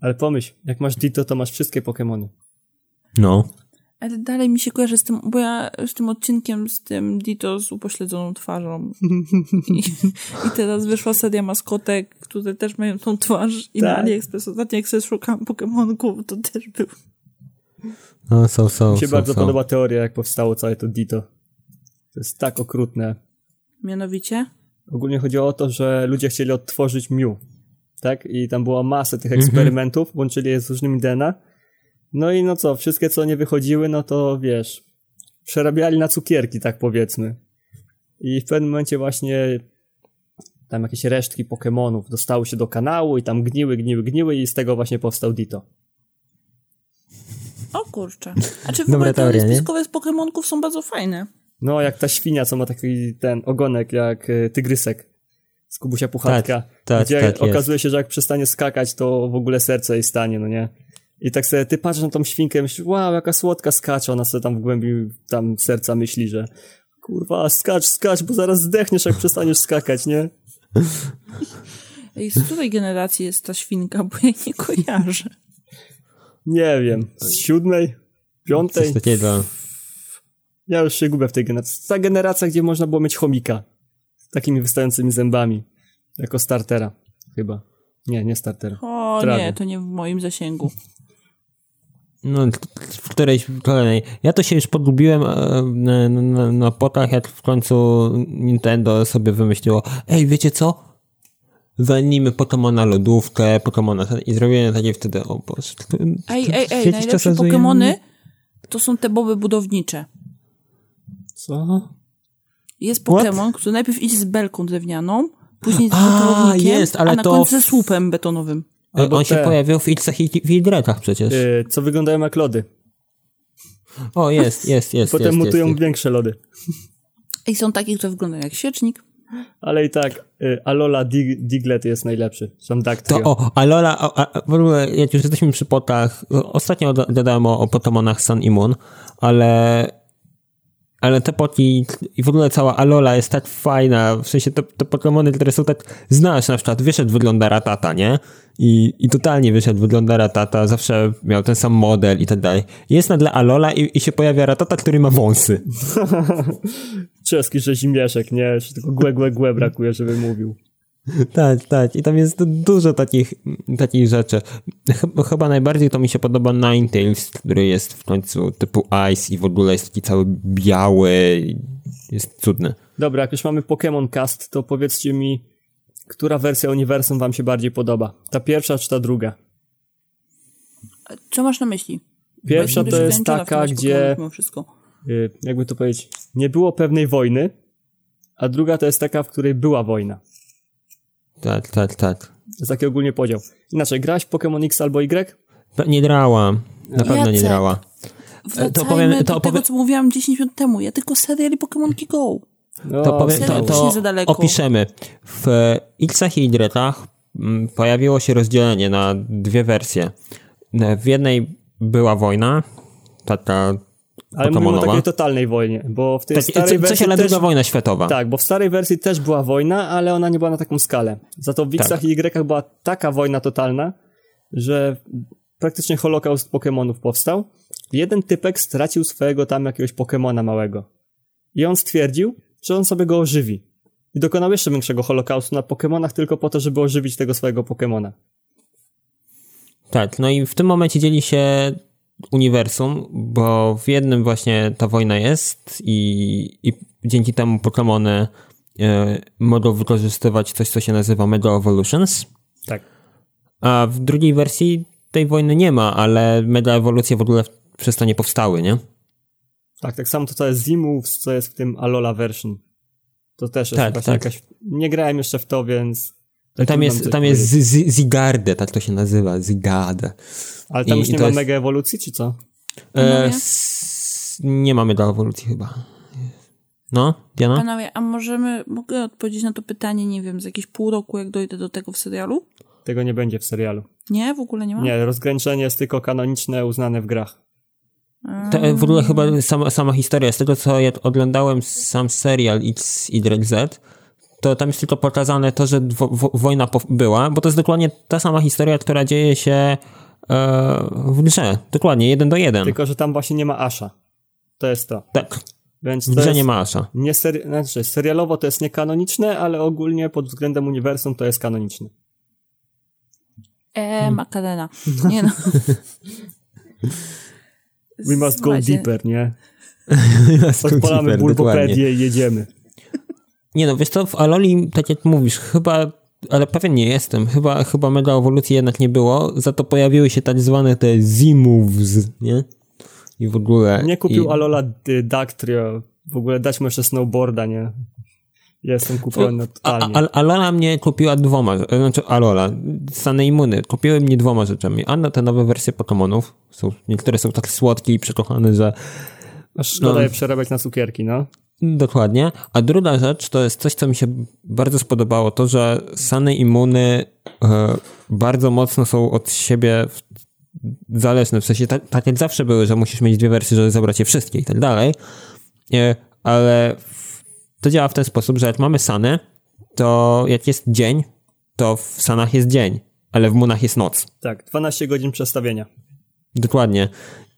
Speaker 4: Ale pomyśl, jak masz Dito, to masz wszystkie Pokemony.
Speaker 1: No.
Speaker 2: Ale dalej mi się kojarzy z tym, bo ja z tym odcinkiem z tym Dito z upośledzoną twarzą. I, I teraz wyszła seria maskotek, które też mają tą twarz. I na
Speaker 4: Tak.
Speaker 2: AliExpress ostatnio jak sobie szukam Pokemonków, to też był.
Speaker 1: No, są, są,
Speaker 4: Mi się
Speaker 1: są,
Speaker 4: bardzo
Speaker 1: są.
Speaker 4: podoba teoria, jak powstało całe to Dito. To jest tak okrutne.
Speaker 2: Mianowicie?
Speaker 4: Ogólnie chodziło o to, że ludzie chcieli odtworzyć Mew. Tak? I tam była masa tych eksperymentów, łączyli je z różnymi DNA. No i no co, wszystkie co nie wychodziły, no to wiesz, przerabiali na cukierki, tak powiedzmy. I w pewnym momencie właśnie tam jakieś resztki Pokemonów dostały się do kanału i tam gniły, gniły, gniły i z tego właśnie powstał Dito.
Speaker 2: O kurczę. A czy w ogóle
Speaker 1: teoria, nie?
Speaker 2: spiskowe z Pokemonków są bardzo fajne?
Speaker 4: No, jak ta świnia, co ma taki ten ogonek, jak y, tygrysek z Kubusia Puchatka.
Speaker 1: tak,
Speaker 4: gdzie
Speaker 1: tak jest.
Speaker 4: okazuje się, że jak przestanie skakać, to w ogóle serce jej stanie, no nie? I tak sobie ty patrzysz na tą świnkę i myślisz, wow, jaka słodka skacze, ona sobie tam w głębi tam serca myśli, że kurwa, skacz, skacz, bo zaraz zdechniesz, jak przestaniesz skakać, nie?
Speaker 2: Ej, z której generacji jest ta świnka, bo ja nie kojarzę.
Speaker 4: Nie wiem, z siódmej, piątej?
Speaker 1: Coś takiego.
Speaker 4: Ja już się gubię w tej generacji. Ta generacja, gdzie można było mieć chomika z takimi wystającymi zębami. Jako startera, chyba. Nie, nie startera.
Speaker 2: O
Speaker 4: Trawy.
Speaker 2: nie, to nie w moim zasięgu.
Speaker 1: No, w którejś kolejnej. Ja to się już podgubiłem e, na, na, na potach, jak w końcu Nintendo sobie wymyśliło, ej, wiecie co? Walnijmy Pokemona lodówkę, Pokemona ten- i zrobienie takiej wtedy, o Boże.
Speaker 2: Ej, ej, ej, najlepsze? Pokemony to są te boby budownicze.
Speaker 4: Co?
Speaker 2: Jest
Speaker 1: What?
Speaker 2: Pokemon, który najpierw idzie z belką drewnianą, później z
Speaker 1: A,
Speaker 2: betonownikiem,
Speaker 1: jest, ale
Speaker 2: a na
Speaker 1: to
Speaker 2: końcu ze słupem betonowym.
Speaker 1: On,
Speaker 4: Albo
Speaker 1: on się
Speaker 4: te.
Speaker 1: pojawiał w X-ach i w Y przecież.
Speaker 4: Yy, co wyglądają jak lody.
Speaker 1: O, jest, jest, jest.
Speaker 4: Potem
Speaker 1: jest,
Speaker 4: mutują
Speaker 1: jest,
Speaker 4: większe lody.
Speaker 2: I są takie, które wyglądają jak świecznik.
Speaker 4: Ale i tak, yy, Alola Dig Diglett jest najlepszy. Sam Dactrio.
Speaker 1: To o, Alola, a, a, w ogóle jak już jesteśmy przy potach, ostatnio doda- dodałem o, o Pokemonach Sun i Moon, ale ale te poki i w ogóle cała Alola jest tak fajna, w sensie te, te Pokemony, które są tak, znasz na przykład, wyszedł wygląda Ratata, nie? I, I totalnie wyszedł wygląda Ratata, zawsze miał ten sam model i tak dalej. Jest nagle Alola i, i się pojawia Ratata, który ma wąsy.
Speaker 4: Czeski rzezimieszek, nie? Tylko głę, głę, głę brakuje, żeby mówił.
Speaker 1: Tak, tak. I tam jest dużo takich, takich rzeczy. Chyba, najbardziej to mi się podoba Ninetales, który jest w końcu typu Ice i w ogóle jest taki cały biały. i Jest cudny.
Speaker 4: Dobra, jak już mamy Pokémon Cast, to powiedzcie mi, która wersja uniwersum wam się bardziej podoba? Ta pierwsza czy ta druga?
Speaker 2: Co masz na myśli?
Speaker 4: Pierwsza to jest taka, gdzie-. Yy, jakby to powiedzieć, nie było pewnej wojny, a druga to jest taka, w której była wojna.
Speaker 1: Tak, tak, tak.
Speaker 4: To jest taki ogólnie podział. Inaczej, grałeś w Pokémon X albo Y?
Speaker 1: No, Nie drała. Na pewno nie
Speaker 2: Jacek.
Speaker 1: drała.
Speaker 2: Wracajmy
Speaker 1: to powiem- to
Speaker 2: do
Speaker 1: opowiem-
Speaker 2: tego, co mówiłam 10 minut temu. Ja tylko seriali Pokemonki Go.
Speaker 4: No,
Speaker 1: To, powiem, to, to
Speaker 2: za daleko.
Speaker 1: opiszemy. W X-ach i Y-ach mm, pojawiło się rozdzielenie na dwie wersje. W jednej była wojna, taka
Speaker 4: Ale mówimy o takiej totalnej wojnie, bo w tej
Speaker 1: Tak,
Speaker 4: starej
Speaker 1: co, co
Speaker 4: wersji
Speaker 1: się na
Speaker 4: też...
Speaker 1: druga wojna światowa.
Speaker 4: Tak, bo w starej wersji też była wojna, ale ona nie była na taką skalę. Za to w
Speaker 1: Tak.
Speaker 4: X-ach i Y była taka wojna totalna, że praktycznie holokaust Pokemonów powstał. Jeden typek stracił swojego tam jakiegoś Pokemona małego. I on stwierdził, że on sobie go ożywi. I dokonał jeszcze większego holokaustu na Pokemonach tylko po to, żeby ożywić tego swojego Pokemona.
Speaker 1: Tak, no i w tym momencie dzieli się uniwersum, bo w jednym właśnie ta wojna jest i, i dzięki temu Pokémony e, mogą wykorzystywać coś, co się nazywa Mega Evolutions,
Speaker 4: Tak.
Speaker 1: a w drugiej wersji tej wojny nie ma, ale Mega Ewolucje w ogóle przez to nie powstały, nie?
Speaker 4: Tak, tak samo to, co jest Zimus, co jest w tym Alola version. To też jest
Speaker 1: Tak,
Speaker 4: właśnie
Speaker 1: tak.
Speaker 4: jakaś... Nie grałem jeszcze w to, więc...
Speaker 1: Tam jest, tam jest Zigarde, tak to się nazywa, Zigarde.
Speaker 4: Ale tam
Speaker 1: i-
Speaker 4: już nie ma
Speaker 1: jest-
Speaker 4: mega ewolucji, czy co?
Speaker 1: E, s- nie mamy Mega Ewolucji chyba. No, Diana?
Speaker 2: Panowie, a możemy, mogę odpowiedzieć na to pytanie, nie wiem, za jakieś pół roku, jak dojdę do tego w serialu?
Speaker 4: Tego nie będzie w serialu.
Speaker 2: Nie? W ogóle nie ma?
Speaker 4: Nie, rozgraniczenie jest tylko kanoniczne, uznane w grach.
Speaker 1: To w ogóle chyba sama, sama historia, z tego co ja oglądałem sam serial X, Y, Z, to tam jest tylko pokazane to, że wo, wo, wojna była, bo to jest dokładnie ta sama historia, która dzieje się e, w grze. Dokładnie, jeden do jeden.
Speaker 4: Tylko, że tam właśnie nie ma Asha. To jest to.
Speaker 1: Tak,
Speaker 4: Więc
Speaker 1: w grze
Speaker 4: jest
Speaker 1: nie ma Asha.
Speaker 4: Nie seri- znaczy, serialowo to jest niekanoniczne, ale ogólnie pod względem uniwersum to jest kanoniczne.
Speaker 2: E, Makarena. Nie no.
Speaker 4: We must go
Speaker 2: Słuchajcie,
Speaker 4: deeper, nie? Odpalamy bulbopedię i jedziemy.
Speaker 1: Nie no, wiesz co, w Aloli, tak jak mówisz, chyba, ale pewien nie jestem, chyba, chyba mega ewolucji jednak nie było, za to pojawiły się tak zwane te Z-moves, nie? I w ogóle...
Speaker 4: Nie kupił
Speaker 1: i,
Speaker 4: Alola Dactrio. W ogóle dać mu jeszcze snowboarda, nie? Jestem kupiony
Speaker 1: A,
Speaker 4: totalnie.
Speaker 1: a, Alola mnie kupiła dwoma, znaczy Alola, Sane i Muny, kupiły mnie dwoma rzeczami. Anna te nowe wersje Pokémonów, są, niektóre są tak słodkie i przekochane, że
Speaker 4: Aż szkoda
Speaker 1: no.
Speaker 4: je przerabiać na cukierki, no.
Speaker 1: Dokładnie. A druga rzecz to jest coś, co mi się bardzo spodobało, to, że Sany i Muny e, bardzo mocno są od siebie zależne, w sensie ta, tak jak zawsze były, że musisz mieć dwie wersje, żeby zabrać je wszystkie i tak dalej, e, ale to działa w ten sposób, że jak mamy Sany, to jak jest dzień, to w Sanach jest dzień, ale w Munach jest noc.
Speaker 4: Tak, 12 godzin przestawienia.
Speaker 1: Dokładnie.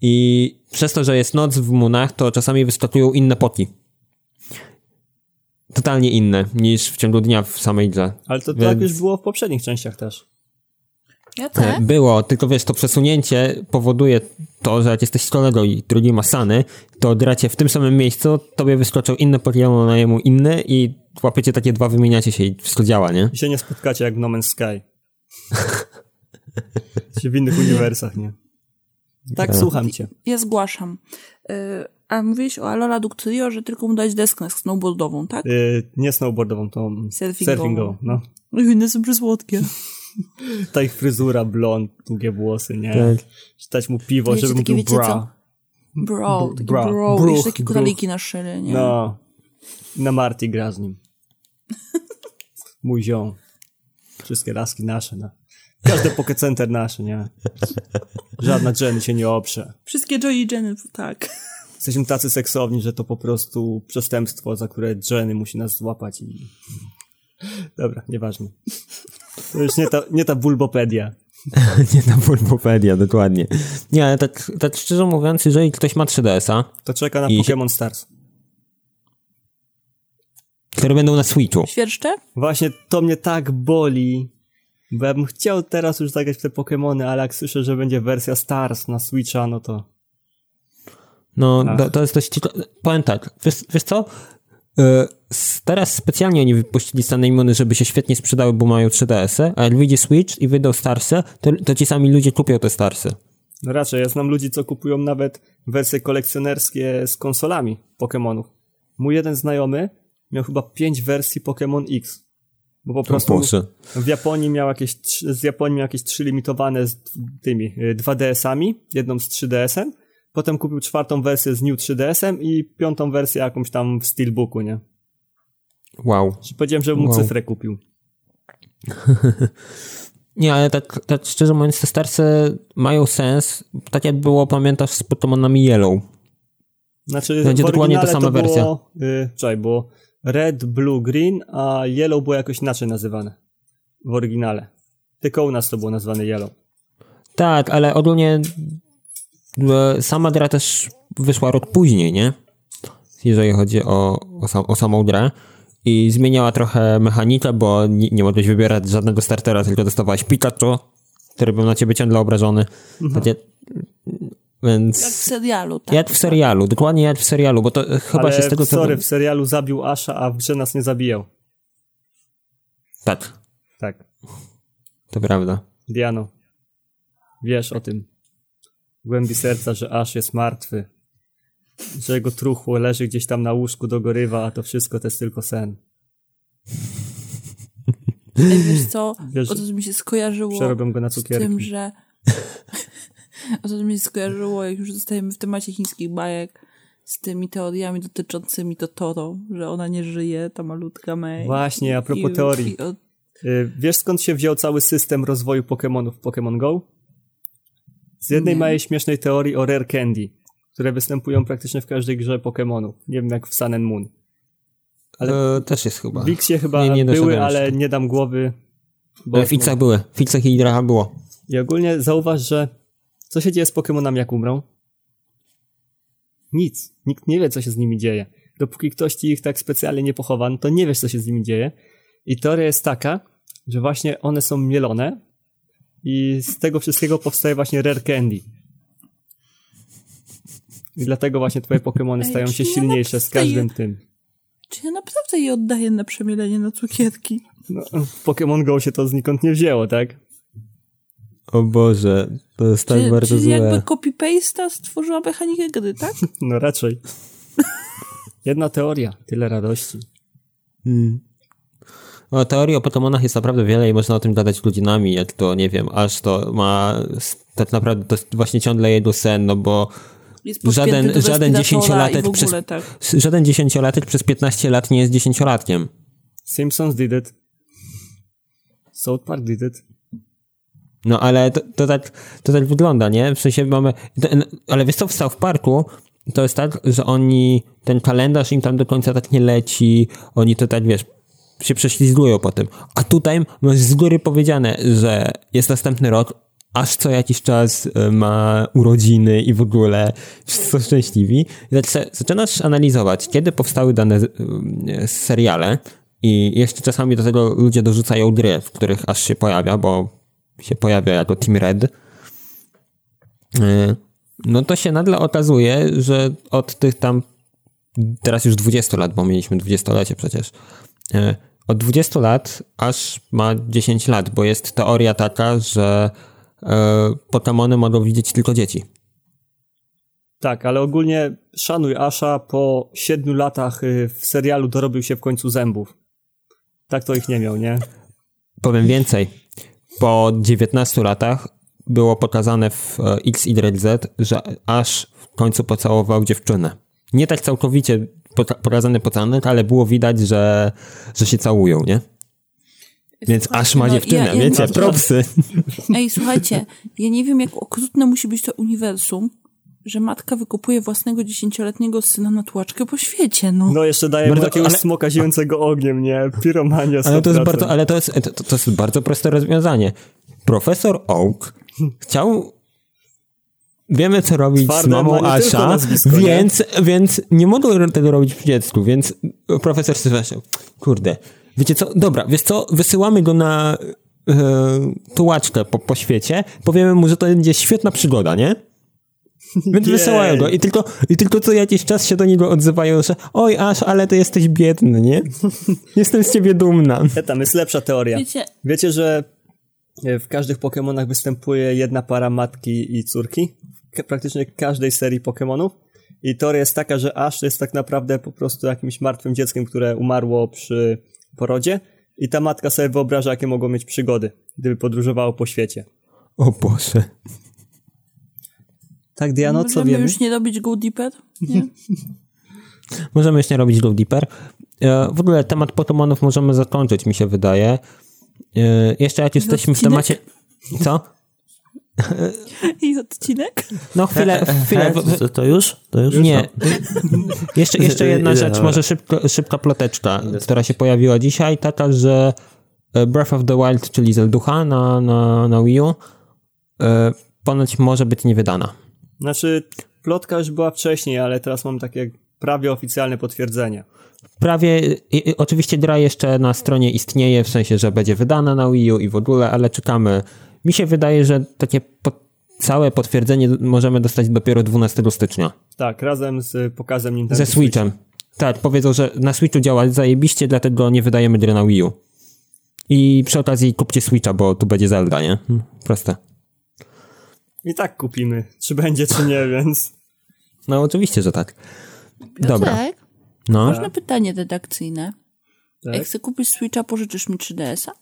Speaker 1: I przez to, że jest noc w Munach, to czasami wyskakują inne poki. Totalnie inne niż w ciągu dnia w samej grze.
Speaker 4: Ale to
Speaker 1: Więc-
Speaker 4: tak już było w poprzednich częściach też.
Speaker 2: Ja też.
Speaker 1: Było, tylko wiesz, to przesunięcie powoduje to, że jak jesteś z kolegą i drugi ma Sany, to gracie w tym samym miejscu, tobie wyskoczą inne Pokémon, a jemu inny i łapiecie takie dwa, wymieniacie się i wszystko działa, nie?
Speaker 4: I się nie spotkacie jak w No Man's Sky. W innych uniwersach, nie? Tak, słucham cię.
Speaker 2: Ja zgłaszam. Y, a mówiłeś o Alola Ductrio, że tylko mu dać deskę snowboardową, tak?
Speaker 4: Y, nie snowboardową, tą
Speaker 2: Surfingową.
Speaker 4: surfingową. No.
Speaker 2: Oj, one są przysłodkie.
Speaker 4: Ta ich fryzura, blond, długie włosy, nie?
Speaker 1: Tak.
Speaker 4: Dać mu piwo,
Speaker 2: Wiecie,
Speaker 4: żeby mówił
Speaker 2: wiecie
Speaker 4: bra.
Speaker 2: co? Bro, taki
Speaker 4: bra.
Speaker 2: bro.
Speaker 4: Bruch,
Speaker 2: Jeszcze takie koraliki na szyję, nie?
Speaker 4: No. Na Marty gra z nim. Mój ziom. Wszystkie laski nasze, no. Każde pokecenter nasze, nie? Żadna Jenny się nie oprze.
Speaker 2: Wszystkie Joy i Jenny, tak.
Speaker 4: Jesteśmy tacy seksowni, że to po prostu przestępstwo, za które Jenny musi nas złapać i... Dobra, nieważne. To już nie ta, nie ta bulbopedia.
Speaker 1: nie ta Bulbopedia, dokładnie. Nie, ale tak, tak szczerze mówiąc, jeżeli ktoś ma 3DS-a,
Speaker 4: To czeka na
Speaker 1: I-
Speaker 4: Pokémon Stars.
Speaker 1: które będą na Switchu,
Speaker 2: Świerszcze?
Speaker 4: Właśnie to mnie tak boli, bo ja bym chciał teraz już zagrać w te Pokémony, ale jak słyszę, że będzie wersja Stars na Switcha, no to...
Speaker 1: No,
Speaker 4: Ach.
Speaker 1: to, jest dość ciekawe. Powiem tak, wiesz, wiesz co? E, Teraz specjalnie oni wypuścili stany immuny, żeby się świetnie sprzedały, bo mają 3DS-y, a jak wyjdzie Switch i wyjdą Starsy, to, to ci sami ludzie kupią te Starsy.
Speaker 4: No raczej, ja znam ludzi, co kupują nawet wersje kolekcjonerskie z konsolami Pokémonów. Mój jeden znajomy miał chyba pięć wersji Pokémon X. Bo po prostu w Japonii miał jakieś, z Japonii miał jakieś trzy limitowane z tymi y, 2DS-ami, jedną z 3DS-em, potem kupił czwartą wersję z New 3DS-em i piątą wersję jakąś tam w Steelbooku, nie?
Speaker 1: Wow.
Speaker 4: Czy powiedziałem, że mu
Speaker 1: Wow.
Speaker 4: cyfrę kupił.
Speaker 1: Nie, ale tak, tak szczerze mówiąc, te Starsy mają sens, tak jak było, pamiętasz, z Pokémonami Yellow.
Speaker 4: Znaczy
Speaker 1: Będzie dokładnie ta sama
Speaker 4: to było, y, czekaj, było red, blue, green, a yellow było jakoś inaczej nazywane. W oryginale. Tylko u nas to było nazwane yellow.
Speaker 1: Tak, ale ogólnie sama gra też wyszła rok później, nie? Jeżeli chodzi o, o, sam, o samą grę. I zmieniała trochę mechanikę, bo nie, nie mogłeś wybierać żadnego startera, tylko dostawałeś Pikachu, który był na ciebie ciągle obrażony. Takie, więc...
Speaker 2: Jak w serialu, tak.
Speaker 1: Jak w serialu, dokładnie jak w serialu, bo to chyba
Speaker 4: Ale
Speaker 1: się z tego co...
Speaker 4: sorry, w serialu zabił Asha, a w grze nas nie zabijał.
Speaker 1: Tak,
Speaker 4: Tak.
Speaker 1: to prawda.
Speaker 4: Diano, wiesz o tym. Głębi serca, że Ash jest martwy. Że jego truchło leży gdzieś tam na łóżku, dogorywa, a to wszystko to jest tylko sen.
Speaker 2: Ej, wiesz co,
Speaker 4: Wiesz,
Speaker 2: o to mi się skojarzyło
Speaker 4: Przerobią go na
Speaker 2: z
Speaker 4: cukierki.
Speaker 2: tym, że o to mi się skojarzyło, jak już zostajemy w temacie chińskich bajek, z tymi teoriami dotyczącymi Totoro, że ona nie żyje, ta malutka May.
Speaker 4: Właśnie, a propos
Speaker 2: I-
Speaker 4: teorii.
Speaker 2: i o-
Speaker 4: Y, Wiesz skąd się wziął cały system rozwoju Pokémonów w Pokémon Go? Z jednej
Speaker 2: Nie.
Speaker 4: małej śmiesznej teorii o Rare Candy, które występują praktycznie w każdej grze Pokémonów. Nie wiem jak w Sun and Moon. Ale
Speaker 1: E, też jest chyba.
Speaker 4: w Xie chyba
Speaker 1: Nie, nie
Speaker 4: były, ale nie dam głowy.
Speaker 1: Ale w Xach były, w Xach i Draha było.
Speaker 4: I ogólnie zauważ, że co się dzieje z Pokémonami jak umrą? Nic. Nikt nie wie, co się z nimi dzieje. Dopóki ktoś ci ich tak specjalnie nie pochowa, no to nie wiesz, co się z nimi dzieje. I teoria jest taka, że właśnie one są mielone i z tego wszystkiego powstaje właśnie Rare Candy. I dlatego właśnie twoje Pokémony stają się
Speaker 2: ja
Speaker 4: silniejsze z każdym tym.
Speaker 2: Czy ja naprawdę je oddaję na przemielenie na cukierki?
Speaker 4: No, w Pokémon Go się to znikąd nie wzięło, tak?
Speaker 1: O Boże, to jest tak
Speaker 2: Czy,
Speaker 1: bardzo
Speaker 2: czyli
Speaker 1: złe.
Speaker 2: jakby copy-paste stworzyła mechanikę gry, tak?
Speaker 4: No raczej. Jedna teoria, tyle radości.
Speaker 1: Hmm. O, teorii o Pokemonach jest naprawdę wiele i można o tym gadać godzinami, jak to, nie wiem, aż to ma, tak naprawdę to właśnie ciągle jego sen, no bo Żaden-
Speaker 2: do
Speaker 1: żaden dziesięciolatek przez-
Speaker 2: tak.
Speaker 1: żaden dziesięciolatek przez 15 lat nie jest dziesięciolatkiem.
Speaker 4: Simpsons did it. South Park did it.
Speaker 1: No ale to, to, tak, to tak wygląda, nie? W sensie mamy... Ale wiesz co, w South Parku to jest tak, że oni, ten kalendarz im tam do końca tak nie leci, oni to tak, wiesz, się prześlizgują po tym. A tutaj masz z góry powiedziane, że jest następny rok, aż co jakiś czas y, ma urodziny i w ogóle są szczęśliwi. Zaczynasz analizować, kiedy powstały dane y, seriale i jeszcze czasami do tego ludzie dorzucają gry, w których aż się pojawia, bo się pojawia jako Team Red. Y, no to się nagle okazuje, że od tych tam teraz już 20 lat, bo mieliśmy 20-lecie przecież, od 20 lat aż ma 10 lat, bo jest teoria taka, że e, Pokémony mogą widzieć tylko dzieci.
Speaker 4: Tak, ale ogólnie szanuj Asha, po 7 latach y, w serialu dorobił się w końcu zębów. Tak to ich nie miał, nie?
Speaker 1: Powiem więcej. Po 19 latach było pokazane w e, XYZ, że Ash w końcu pocałował dziewczynę. Nie tak całkowicie pokazany pocałunek, ale było widać, że, że się całują, nie? Więc słuchajcie, aż ma no, dziewczynę, ja, ja, wiecie, ja, propsy.
Speaker 2: Ej, słuchajcie, ja nie wiem, jak okrutne musi być to uniwersum, że matka wykupuje własnego dziesięcioletniego syna na tłaczkę po świecie, no.
Speaker 4: No jeszcze daje bardzo, mu jakiegoś ale... smoka ziejącego ogniem, nie? Piromania
Speaker 1: ale to jest bardzo, Ale to jest, to, to jest bardzo proste rozwiązanie. Profesor Oak chciał wiemy, co robić Twarde z mamą Asha, więc, nie? więc nie mogą tego robić w dziecku, więc profesor stwierdził, kurde, wiecie co, dobra, wiesz co, wysyłamy go na e, tułaczkę po, po świecie, powiemy mu, że to będzie świetna przygoda, nie? Więc Jej. wysyłają go i tylko, i tylko co jakiś czas się do niego odzywają, że oj Ash, ale ty jesteś biedny, nie? Jestem z ciebie dumna.
Speaker 4: Ja, tam jest lepsza teoria. Wiecie, Wiecie że w każdych Pokémonach występuje jedna para matki i córki? Praktycznie każdej serii Pokémonów. I teoria jest taka, że Ash jest tak naprawdę po prostu jakimś martwym dzieckiem, które umarło przy porodzie i ta matka sobie wyobraża, jakie mogą mieć przygody, gdyby podróżowało po świecie.
Speaker 1: O Boże.
Speaker 4: Tak, Diano, co wiemy?
Speaker 2: Możemy już nie robić Go Deeper? Nie?
Speaker 1: możemy już nie robić Go Deeper. W ogóle temat Pokémonów możemy zakończyć, mi się wydaje. E, jeszcze jak jesteśmy w temacie... Co?
Speaker 2: I odcinek?
Speaker 1: No chwilę, chwilę.
Speaker 3: To, to już? To już?
Speaker 1: Nie. Jeszcze, jeszcze jedna rzecz, może szybko, szybka ploteczka, która się pojawiła dzisiaj, taka, że e, Breath of the Wild, czyli Zelducha na, na, na Wii U, e, ponoć może być niewydana.
Speaker 4: Znaczy, plotka już była wcześniej, ale teraz mam takie prawie oficjalne potwierdzenie.
Speaker 1: Prawie, i, oczywiście gra jeszcze na stronie istnieje, w sensie, że będzie wydana na Wii U i w ogóle, ale czekamy mi się wydaje, że takie po, całe potwierdzenie możemy dostać dopiero 12 stycznia.
Speaker 4: Tak, razem z pokazem Nintendo
Speaker 1: Ze Switchem. Switch. Tak, powiedzą, że na Switchu działa zajebiście, dlatego nie wydajemy gry na Wii U. I przy okazji kupcie Switcha, bo tu będzie Zelda, nie? Hm, proste.
Speaker 4: I tak kupimy, czy będzie, czy nie, więc...
Speaker 1: No oczywiście, że tak. Dobra.
Speaker 2: Piotrek, no. Ważne pytanie redakcyjne. Tak? Jak chcę kupić Switcha, pożyczysz mi 3DS-a?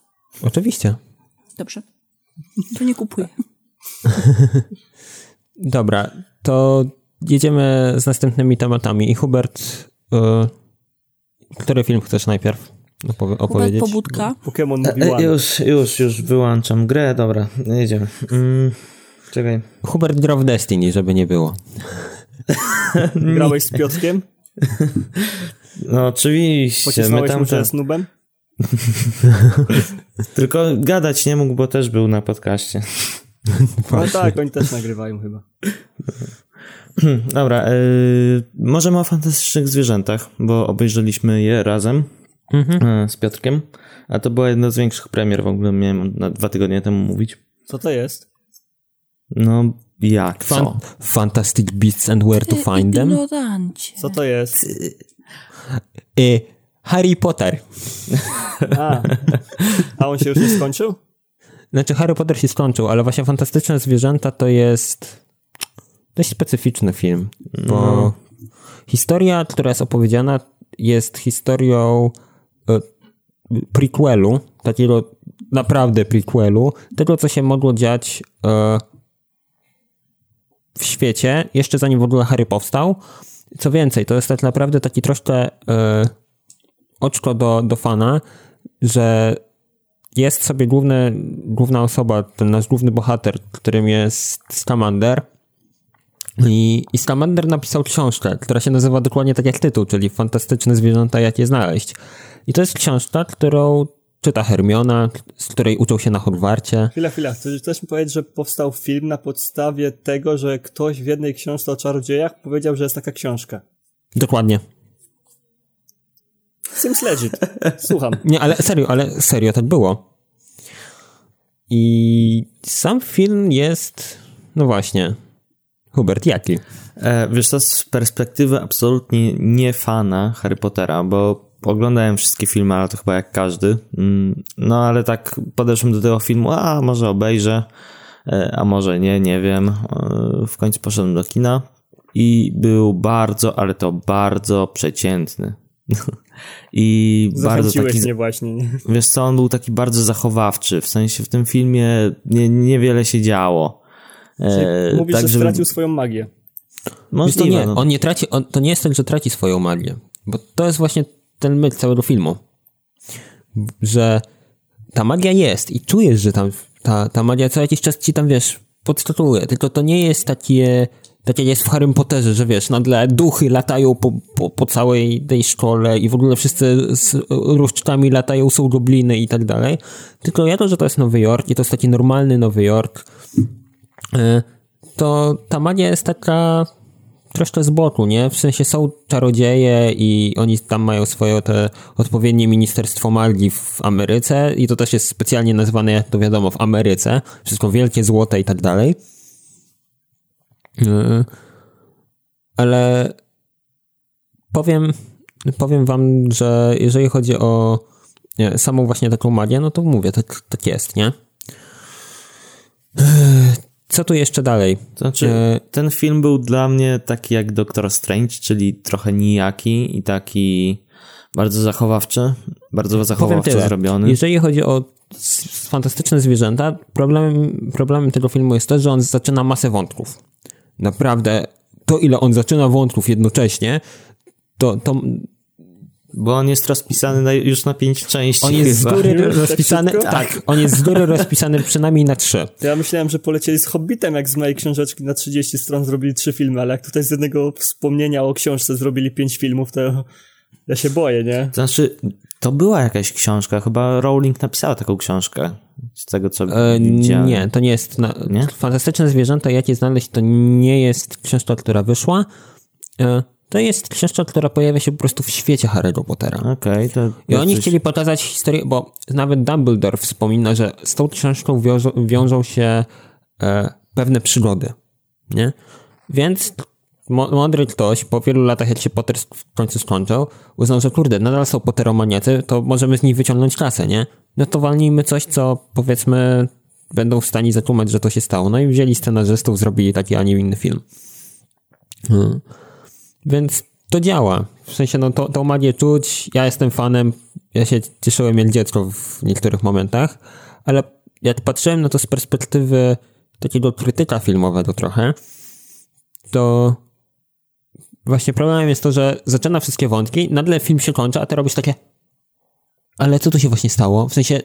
Speaker 1: Oczywiście.
Speaker 2: Dobrze. To nie kupuję.
Speaker 1: Dobra, to jedziemy z następnymi tematami. I Hubert, y, który film chcesz najpierw opowiedzieć? Hubert
Speaker 2: Pobudka.
Speaker 4: Pokémon
Speaker 3: e, e, Już, już, już wyłączam grę. Dobra, jedziemy. Mm, czekaj.
Speaker 1: Hubert grał w Destiny, żeby nie było.
Speaker 4: Grałeś z Piotrkiem?
Speaker 3: No oczywiście.
Speaker 4: Pocisnąłeś mu, że jest nubem?
Speaker 3: Tylko gadać nie mógł, bo też był na podcaście.
Speaker 4: No tak, oni też nagrywają chyba.
Speaker 3: Dobra, yy, możemy o fantastycznych zwierzętach, bo obejrzeliśmy je razem mhm. yy, z Piotrkiem, a to była jedna z większych premier, w ogóle miałem na dwa tygodnie temu mówić.
Speaker 4: Co to jest?
Speaker 3: No, jak Fan co?
Speaker 1: Fantastic Beasts and Where to Find Them?
Speaker 4: Co to jest?
Speaker 1: Y, Harry Potter.
Speaker 4: A, a on się już nie skończył?
Speaker 1: Znaczy Harry Potter się skończył, ale właśnie Fantastyczne Zwierzęta to jest dość specyficzny film, bo no. historia, która jest opowiedziana jest historią e, prequelu, takiego naprawdę prequelu, tego co się mogło dziać e, w świecie, jeszcze zanim w ogóle Harry powstał. Co więcej, to jest tak naprawdę taki troszkę e, oczko do, do fana, że jest sobie główny, główna osoba, ten nasz główny bohater, którym jest Scamander. I, I Scamander napisał książkę, która się nazywa dokładnie tak jak tytuł, czyli Fantastyczne zwierzęta, jak je znaleźć. I to jest książka, którą czyta Hermiona, z której uczył się na Hogwarcie.
Speaker 4: Chwila, chwila. Chcesz mi powiedzieć, że powstał film na podstawie tego, że ktoś w jednej książce o czarodziejach powiedział, że jest taka książka.
Speaker 1: Dokładnie.
Speaker 4: Seems legit. Słucham.
Speaker 1: Nie, ale serio, ale serio tak było. I sam film jest, no właśnie, Hubert, jaki?
Speaker 3: E, wiesz to z perspektywy absolutnie nie fana Harry Pottera, bo oglądałem wszystkie filmy, ale to chyba jak każdy. Mm, no ale tak podeszłem do tego filmu, a może obejrzę, e, a może nie, nie wiem. E, w końcu poszedłem do kina i był bardzo, ale to bardzo przeciętny. I bardzo taki.
Speaker 4: mnie właśnie. Nie?
Speaker 3: Wiesz co, on był taki bardzo zachowawczy. W sensie w tym filmie nie, niewiele się działo.
Speaker 4: E, Mówisz, tak, że stracił swoją magię.
Speaker 1: Możliwe, to nie, no. on nie traci, on, to nie jest tak, że traci swoją magię. Bo to jest właśnie ten myk całego filmu. Że ta magia jest i czujesz, że tam ta, ta magia co jakiś czas ci tam, wiesz, podskakuje. Tylko to nie jest takie tak jak jest w Harry Potterze, że wiesz, nagle duchy latają po, po, po całej tej szkole i w ogóle wszyscy z różdżkami latają, są gobliny i tak dalej. Tylko ja to, że to jest Nowy Jork i to jest taki normalny Nowy Jork, e, to ta magia jest taka troszkę z boku, nie? W sensie są czarodzieje i oni tam mają swoje te odpowiednie Ministerstwo Magii w Ameryce i to też jest specjalnie nazwane, jak to wiadomo, w Ameryce. Wszystko wielkie, złote i tak dalej. E, ale powiem, powiem wam, że jeżeli chodzi o nie, samą właśnie taką magię, no to mówię, tak, tak jest, nie? Co tu jeszcze dalej?
Speaker 3: Znaczy, e... ten film był dla mnie taki jak Doctor Strange, czyli trochę nijaki i taki bardzo zachowawczy, bardzo zachowawczo zrobiony.
Speaker 1: Jeżeli chodzi o fantastyczne zwierzęta, problemem, problemem tego filmu jest to, że on zaczyna masę wątków naprawdę to, ile on zaczyna wątków jednocześnie, to, to
Speaker 3: bo on jest rozpisany na, już na pięć części.
Speaker 1: On jest chyba. z góry rozpisany. Tak, tak, on jest z góry rozpisany przynajmniej na trzy.
Speaker 4: To ja myślałem, że polecieli z Hobbitem, jak z mojej książeczki na 30 stron zrobili trzy filmy, ale jak tutaj z jednego wspomnienia o książce zrobili pięć filmów, to ja się boję, nie?
Speaker 3: To znaczy, to była jakaś książka, chyba Rowling napisała taką książkę. Z tego co
Speaker 1: e, widziałem. Nie, to nie jest. Na... Nie? Fantastyczne zwierzęta, jak je znaleźć, to nie jest książka, która wyszła. E, to jest książka, która pojawia się po prostu w świecie Harry'ego Pottera.
Speaker 3: Okay, to
Speaker 1: I oni coś... chcieli pokazać historię, bo nawet Dumbledore wspomina, że z tą książką wiążą, wiążą się e, pewne przygody. Nie? Więc mądry ktoś po wielu latach, jak się Potter w końcu skończył, uznał, że kurde, nadal są Potteromaniacy, to możemy z nich wyciągnąć kasę, nie? No to walnijmy coś, co powiedzmy będą w stanie zatłumać, że to się stało. No i wzięli scenarzystów, zrobili taki, a nie inny film. Hmm. Więc to działa. W sensie, no to, to magię czuć. Ja jestem fanem. Ja się cieszyłem jak dziecko w niektórych momentach, ale jak patrzyłem na to z perspektywy takiego krytyka filmowego trochę, to Właśnie problemem jest to, że zaczyna wszystkie wątki, nagle film się kończy, a ty robisz takie ale co tu się właśnie stało? W sensie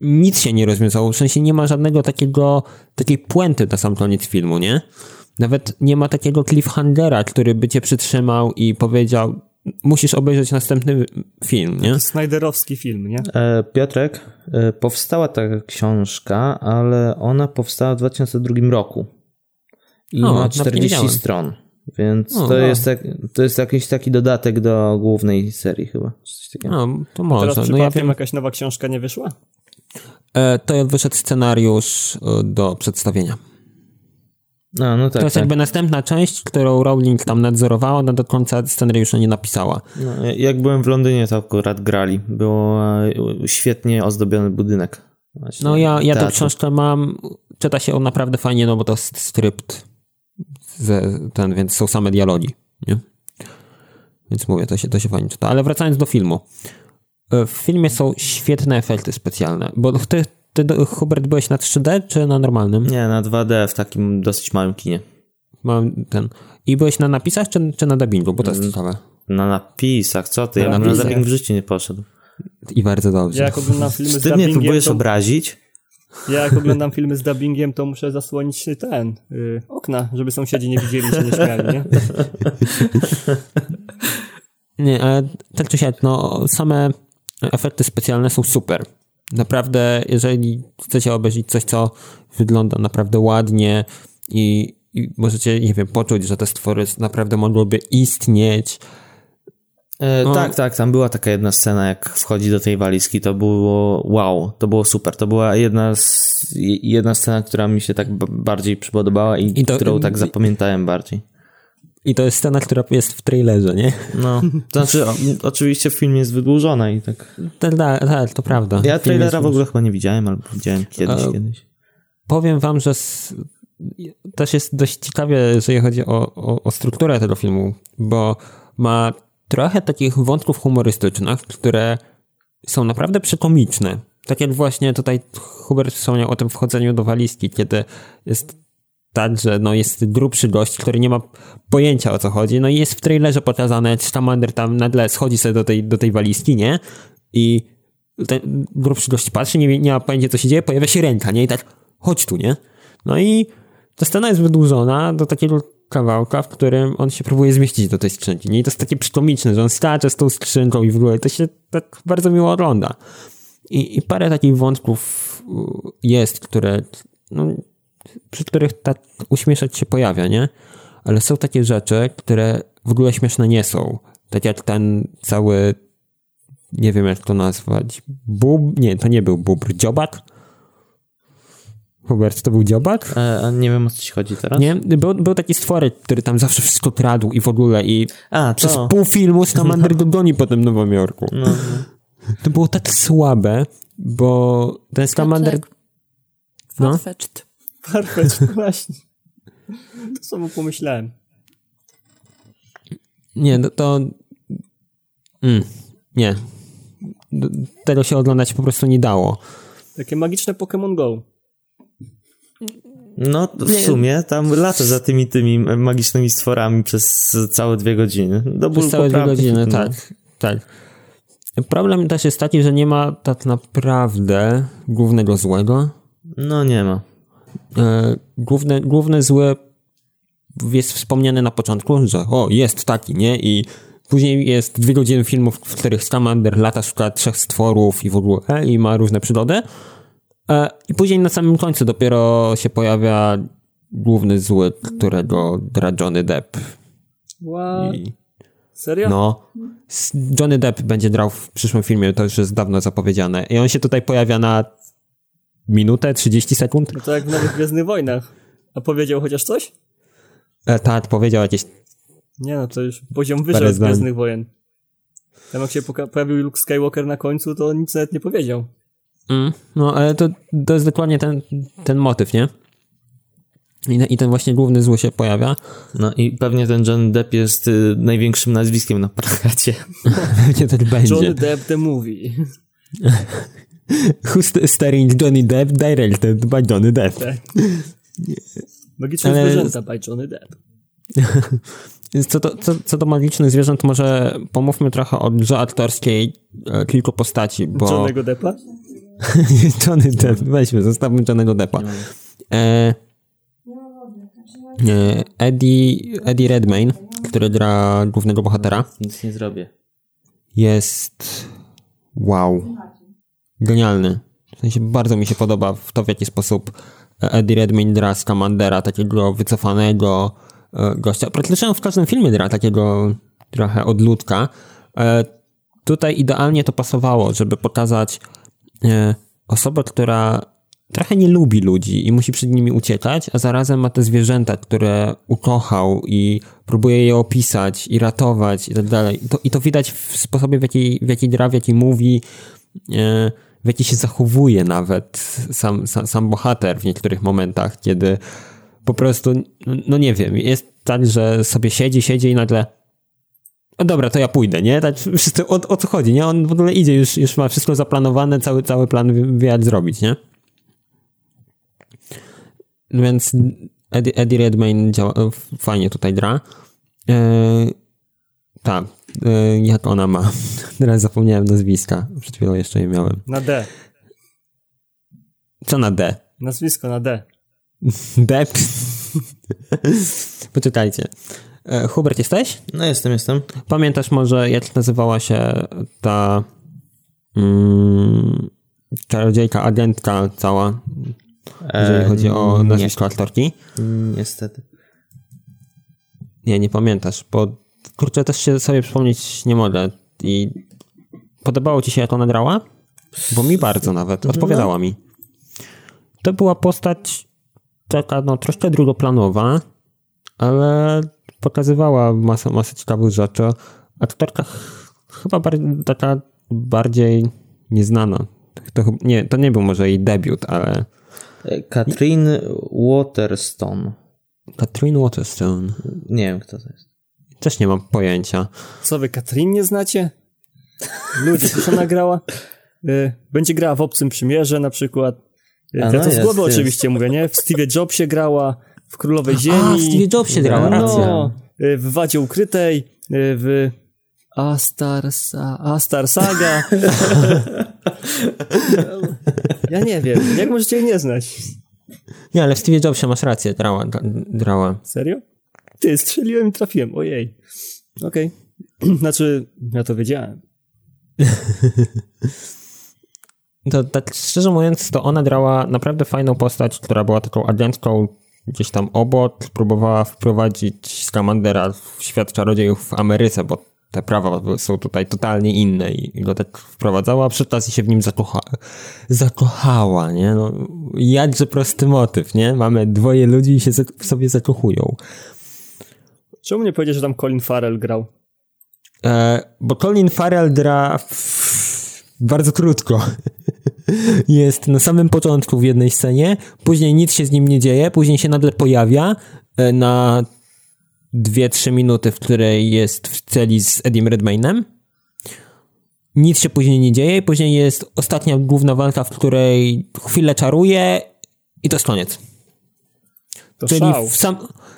Speaker 1: nic się nie rozwiązało, w sensie nie ma żadnego takiego, takiej puenty na sam koniec filmu, nie? Nawet nie ma takiego cliffhangera, który by cię przytrzymał i powiedział musisz obejrzeć następny film, nie?
Speaker 4: Snyderowski film, nie?
Speaker 3: E, Piotrek, e, powstała taka książka, ale ona powstała w 2002 roku i o, ma 40 stron. Więc to, jest tak, to jest jakiś taki dodatek do głównej serii chyba. Coś
Speaker 1: takiego. No, to może.
Speaker 4: teraz no ja wiem, jakaś nowa książka nie wyszła?
Speaker 1: E, to wyszedł scenariusz e, do przedstawienia.
Speaker 3: No, no tak,
Speaker 1: to jest
Speaker 3: tak.
Speaker 1: jakby następna część, którą Rowling tam nadzorowała, no do końca scenariusza nie napisała.
Speaker 3: No, jak byłem w Londynie, to akurat grali. Było e, świetnie ozdobiony budynek.
Speaker 1: Właśnie, no ja, ja tę książkę mam, czyta się on naprawdę fajnie, no bo to jest skrypt ten, więc są same dialogi, nie? Więc mówię, to się, to się fajnie czyta. Ale wracając do filmu. E, w filmie są świetne efekty specjalne, bo ty, ty Hubert, byłeś na 3D czy na normalnym?
Speaker 3: Nie, na 2D w takim dosyć małym kinie.
Speaker 1: Mam ten. I byłeś na napisach czy, czy na dubbingu, bo to jest mm, ciekawe.
Speaker 3: Na napisach, co ty? Na ja bym na dubbing w życiu nie poszedł.
Speaker 1: I bardzo dobrze.
Speaker 4: Ja jak oglądam filmy z
Speaker 3: Ty mnie próbujesz
Speaker 4: to,
Speaker 3: obrazić?
Speaker 4: Ja jak oglądam filmy z dubbingiem, to muszę zasłonić ten, y, okna, żeby sąsiedzi nie widzieli, się nie śmiali, nie?
Speaker 1: Nie, ale tak czy siak, no same efekty specjalne są super. Naprawdę, jeżeli chcecie obejrzeć coś, co wygląda naprawdę ładnie i, i możecie, nie wiem, poczuć, że te stwory naprawdę mogłyby istnieć, No.
Speaker 3: Tak, tak, tam była taka jedna scena, jak wchodzi do tej walizki, to było wow, to było super. To była jedna, z, jedna scena, która mi się tak bardziej przypodobała i,
Speaker 1: I to-
Speaker 3: którą tak zapamiętałem bardziej.
Speaker 1: i to jest scena, która jest w trailerze, nie?
Speaker 3: No, to znaczy, o, oczywiście film jest wydłużony i tak.
Speaker 1: Tak, tak, tak, to prawda.
Speaker 3: Ja trailera w ogóle chyba nie widziałem, albo widziałem kiedyś,
Speaker 1: E,
Speaker 3: kiedyś.
Speaker 1: Powiem wam, że s- też jest dość ciekawie, jeżeli chodzi o, o, o strukturę tego filmu, bo ma trochę takich wątków humorystycznych, które są naprawdę przekomiczne. Tak jak właśnie tutaj Hubert wspomniał o tym wchodzeniu do walizki, kiedy jest tak, że no jest grubszy gość, który nie ma pojęcia o co chodzi, no i jest w trailerze pokazane, jak Scamander tam nagle schodzi sobie do tej, do tej walizki, nie? I ten grubszy gość patrzy, nie, nie ma pojęcia co się dzieje, pojawia się ręka, nie? I tak, chodź tu, nie? No i ta scena jest wydłużona do takiego kawałka, w którym on się próbuje zmieścić do tej skrzynki, nie? I to jest takie przykomiczne, że on skacze z tą skrzynką i w ogóle to się tak bardzo miło ogląda. I, i parę takich wątków u, jest, które, no, przy których tak uśmieszać się pojawia, nie? Ale są takie rzeczy, które w ogóle śmieszne nie są. Tak jak ten cały, nie wiem jak to nazwać, bub, nie, to nie był bubr, dziobak? Hubert, to był dziobak?
Speaker 3: E, nie wiem o co ci chodzi teraz?
Speaker 1: Nie? Był, był taki stworek, który tam zawsze wszystko kradł i w ogóle i
Speaker 3: A,
Speaker 1: przez
Speaker 3: to.
Speaker 1: pół filmu Scamander go goni po tym Nowym Jorku.
Speaker 3: No, no.
Speaker 1: To było tak słabe, bo ten Scamander... No.
Speaker 2: Farfetched.
Speaker 4: Farfetch, właśnie. To samo pomyślałem.
Speaker 1: Nie, no to... Mm, nie. Tego się oglądać po prostu nie dało.
Speaker 4: Takie magiczne Pokémon Go.
Speaker 3: No w sumie tam lata za tymi tymi magicznymi stworami przez całe dwie godziny. Do
Speaker 1: Przez całe dwie godziny,
Speaker 3: no.
Speaker 1: tak. Tak. Problem też jest taki, że nie ma tak naprawdę głównego złego.
Speaker 3: No nie ma.
Speaker 1: E, główny, główny zły jest wspomniany na początku, że o, jest taki, nie? I później jest dwie godziny filmów, w których Scamander lata szuka trzech stworów i w ogóle e, i ma różne przygody. E, I później na samym końcu dopiero się pojawia główny zły, którego gra Johnny Depp.
Speaker 4: What?
Speaker 1: I,
Speaker 4: Serio?
Speaker 1: no, Johnny Depp będzie grał w przyszłym filmie, to już jest dawno zapowiedziane. I on się tutaj pojawia na minutę, 30 sekund.
Speaker 4: No to jak w Nowych Gwiezdnych Wojnach. A powiedział chociaż coś?
Speaker 1: E, tak, powiedział jakieś
Speaker 4: Nie no, to już poziom wyżej z. Gwiezdnych Wojen. Tam jak się pojawił Luke Skywalker na końcu, to nic nawet nie powiedział.
Speaker 1: Mm, no, ale to, to jest dokładnie ten, ten motyw, nie? I, I ten właśnie główny zły się pojawia.
Speaker 3: No i pewnie ten John Depp jest y, największym nazwiskiem na plakacie.
Speaker 1: Gdzie to będzie?
Speaker 4: Johnny Depp the Movie.
Speaker 1: Who's starring Johnny Depp, directed by Johnny Depp.
Speaker 4: Tak. Magiczne
Speaker 1: Ale-
Speaker 4: zwierzęta by Johnny Depp.
Speaker 1: Co do, co, co do magicznych zwierząt, może pomówmy trochę o grze aktorskiej e, kilku postaci, bo...
Speaker 4: Johnnego Deppa?
Speaker 1: Johnny Depp, weźmy, zostawmy Johnnego Deppa. E, e, Eddie, Eddie Redmayne, który gra głównego bohatera,
Speaker 3: Nic nie zrobię.
Speaker 1: jest wow. Genialny. W sensie bardzo mi się podoba w to, w jaki sposób Eddie Redmayne gra Scamandera, takiego wycofanego e, gościa. Praktycznie w każdym filmie gra takiego trochę odludka. E, Tutaj idealnie to pasowało, żeby pokazać osobę, która trochę nie lubi ludzi i musi przed nimi uciekać, a zarazem ma te zwierzęta, które ukochał i próbuje je opisać i ratować i tak dalej. To- I to widać w sposobie, w jaki, w jaki gra, w jaki mówi, e, w jaki się zachowuje nawet sam, sam, sam bohater w niektórych momentach, kiedy po prostu, no nie wiem, jest tak, że sobie siedzi, siedzi i nagle dobra, to ja pójdę, nie? Tak wszyscy, o, o co chodzi, nie? On w ogóle idzie, już, już ma wszystko zaplanowane, cały, cały plan wie- jak zrobić, nie? Więc Eddie, Eddie Redmayne działa, fajnie tutaj gra. Eee, tak. jak ona ma. Teraz zapomniałem nazwiska. Przed chwilą jeszcze je miałem.
Speaker 4: Na D.
Speaker 1: Co na D?
Speaker 4: Nazwisko na D.
Speaker 1: Dep. Poczekajcie. E, Hubert, jesteś?
Speaker 3: No jestem, jestem.
Speaker 1: Pamiętasz może, jak nazywała się ta mm, czarodziejka, agentka cała, jeżeli
Speaker 3: E,
Speaker 1: chodzi o
Speaker 3: nie.
Speaker 1: nazwisko aktorki?
Speaker 3: Niestety.
Speaker 1: Nie, nie pamiętasz, bo kurczę, też się sobie przypomnieć nie mogę. I podobało ci się, jak ona grała? Bo mi bardzo nawet, odpowiadała mi. To była postać taka, no, troszkę drugoplanowa, ale pokazywała masę, masę ciekawych rzeczy. Aktorka ch- chyba bar taka bardziej nieznana. To, nie, to nie był może jej debiut, ale
Speaker 3: Katrin Waterstone.
Speaker 1: Catherine Waterstone.
Speaker 3: Nie wiem, kto to jest.
Speaker 1: Też nie mam pojęcia.
Speaker 4: Co wy, Katrin nie znacie? Ludzie, co ona grała? Y, Będzie grała w Obcym Przymierze na przykład. Y, Ja
Speaker 3: no
Speaker 4: to z
Speaker 3: jest,
Speaker 4: głowy
Speaker 3: jest.
Speaker 4: oczywiście mówię, nie? W Steve Jobsie grała, w Królowej Ziemi.
Speaker 1: A, w Steve Jobsie grała, racja.
Speaker 4: No, w Wadzie Ukrytej, y, w Astar, Sa- Astar Saga. ja nie wiem, jak możecie jej nie znać?
Speaker 1: Nie, ale w Steve Jobsie masz rację, grała. grała.
Speaker 4: Serio? Ty, strzeliłem i trafiłem, ojej. Okej. Znaczy, ja to wiedziałem.
Speaker 1: To tak szczerze mówiąc, to ona grała naprawdę fajną postać, która była taką agentką gdzieś tam obok, próbowała wprowadzić Scamandera w świat czarodziejów w Ameryce, bo te prawa są tutaj totalnie inne i go tak wprowadzała, a przy okazji się w nim zakocha zakochała, nie? No, jakże prosty motyw, nie? Mamy dwoje ludzi i się w sobie zakochują.
Speaker 4: Czemu nie powiedzieć, że tam Colin Farrell grał?
Speaker 1: E, bo Colin Farrell gra w... bardzo krótko. Jest na samym początku w jednej scenie, później nic się z nim nie dzieje, później się nagle pojawia e, na 2-3 minuty, w której jest w celi z Eddiem Redmaynem. Nic się później nie dzieje, później jest ostatnia główna walka, w której chwilę czaruje i to jest koniec.
Speaker 4: To
Speaker 1: Czyli
Speaker 4: szał.
Speaker 1: w, sam,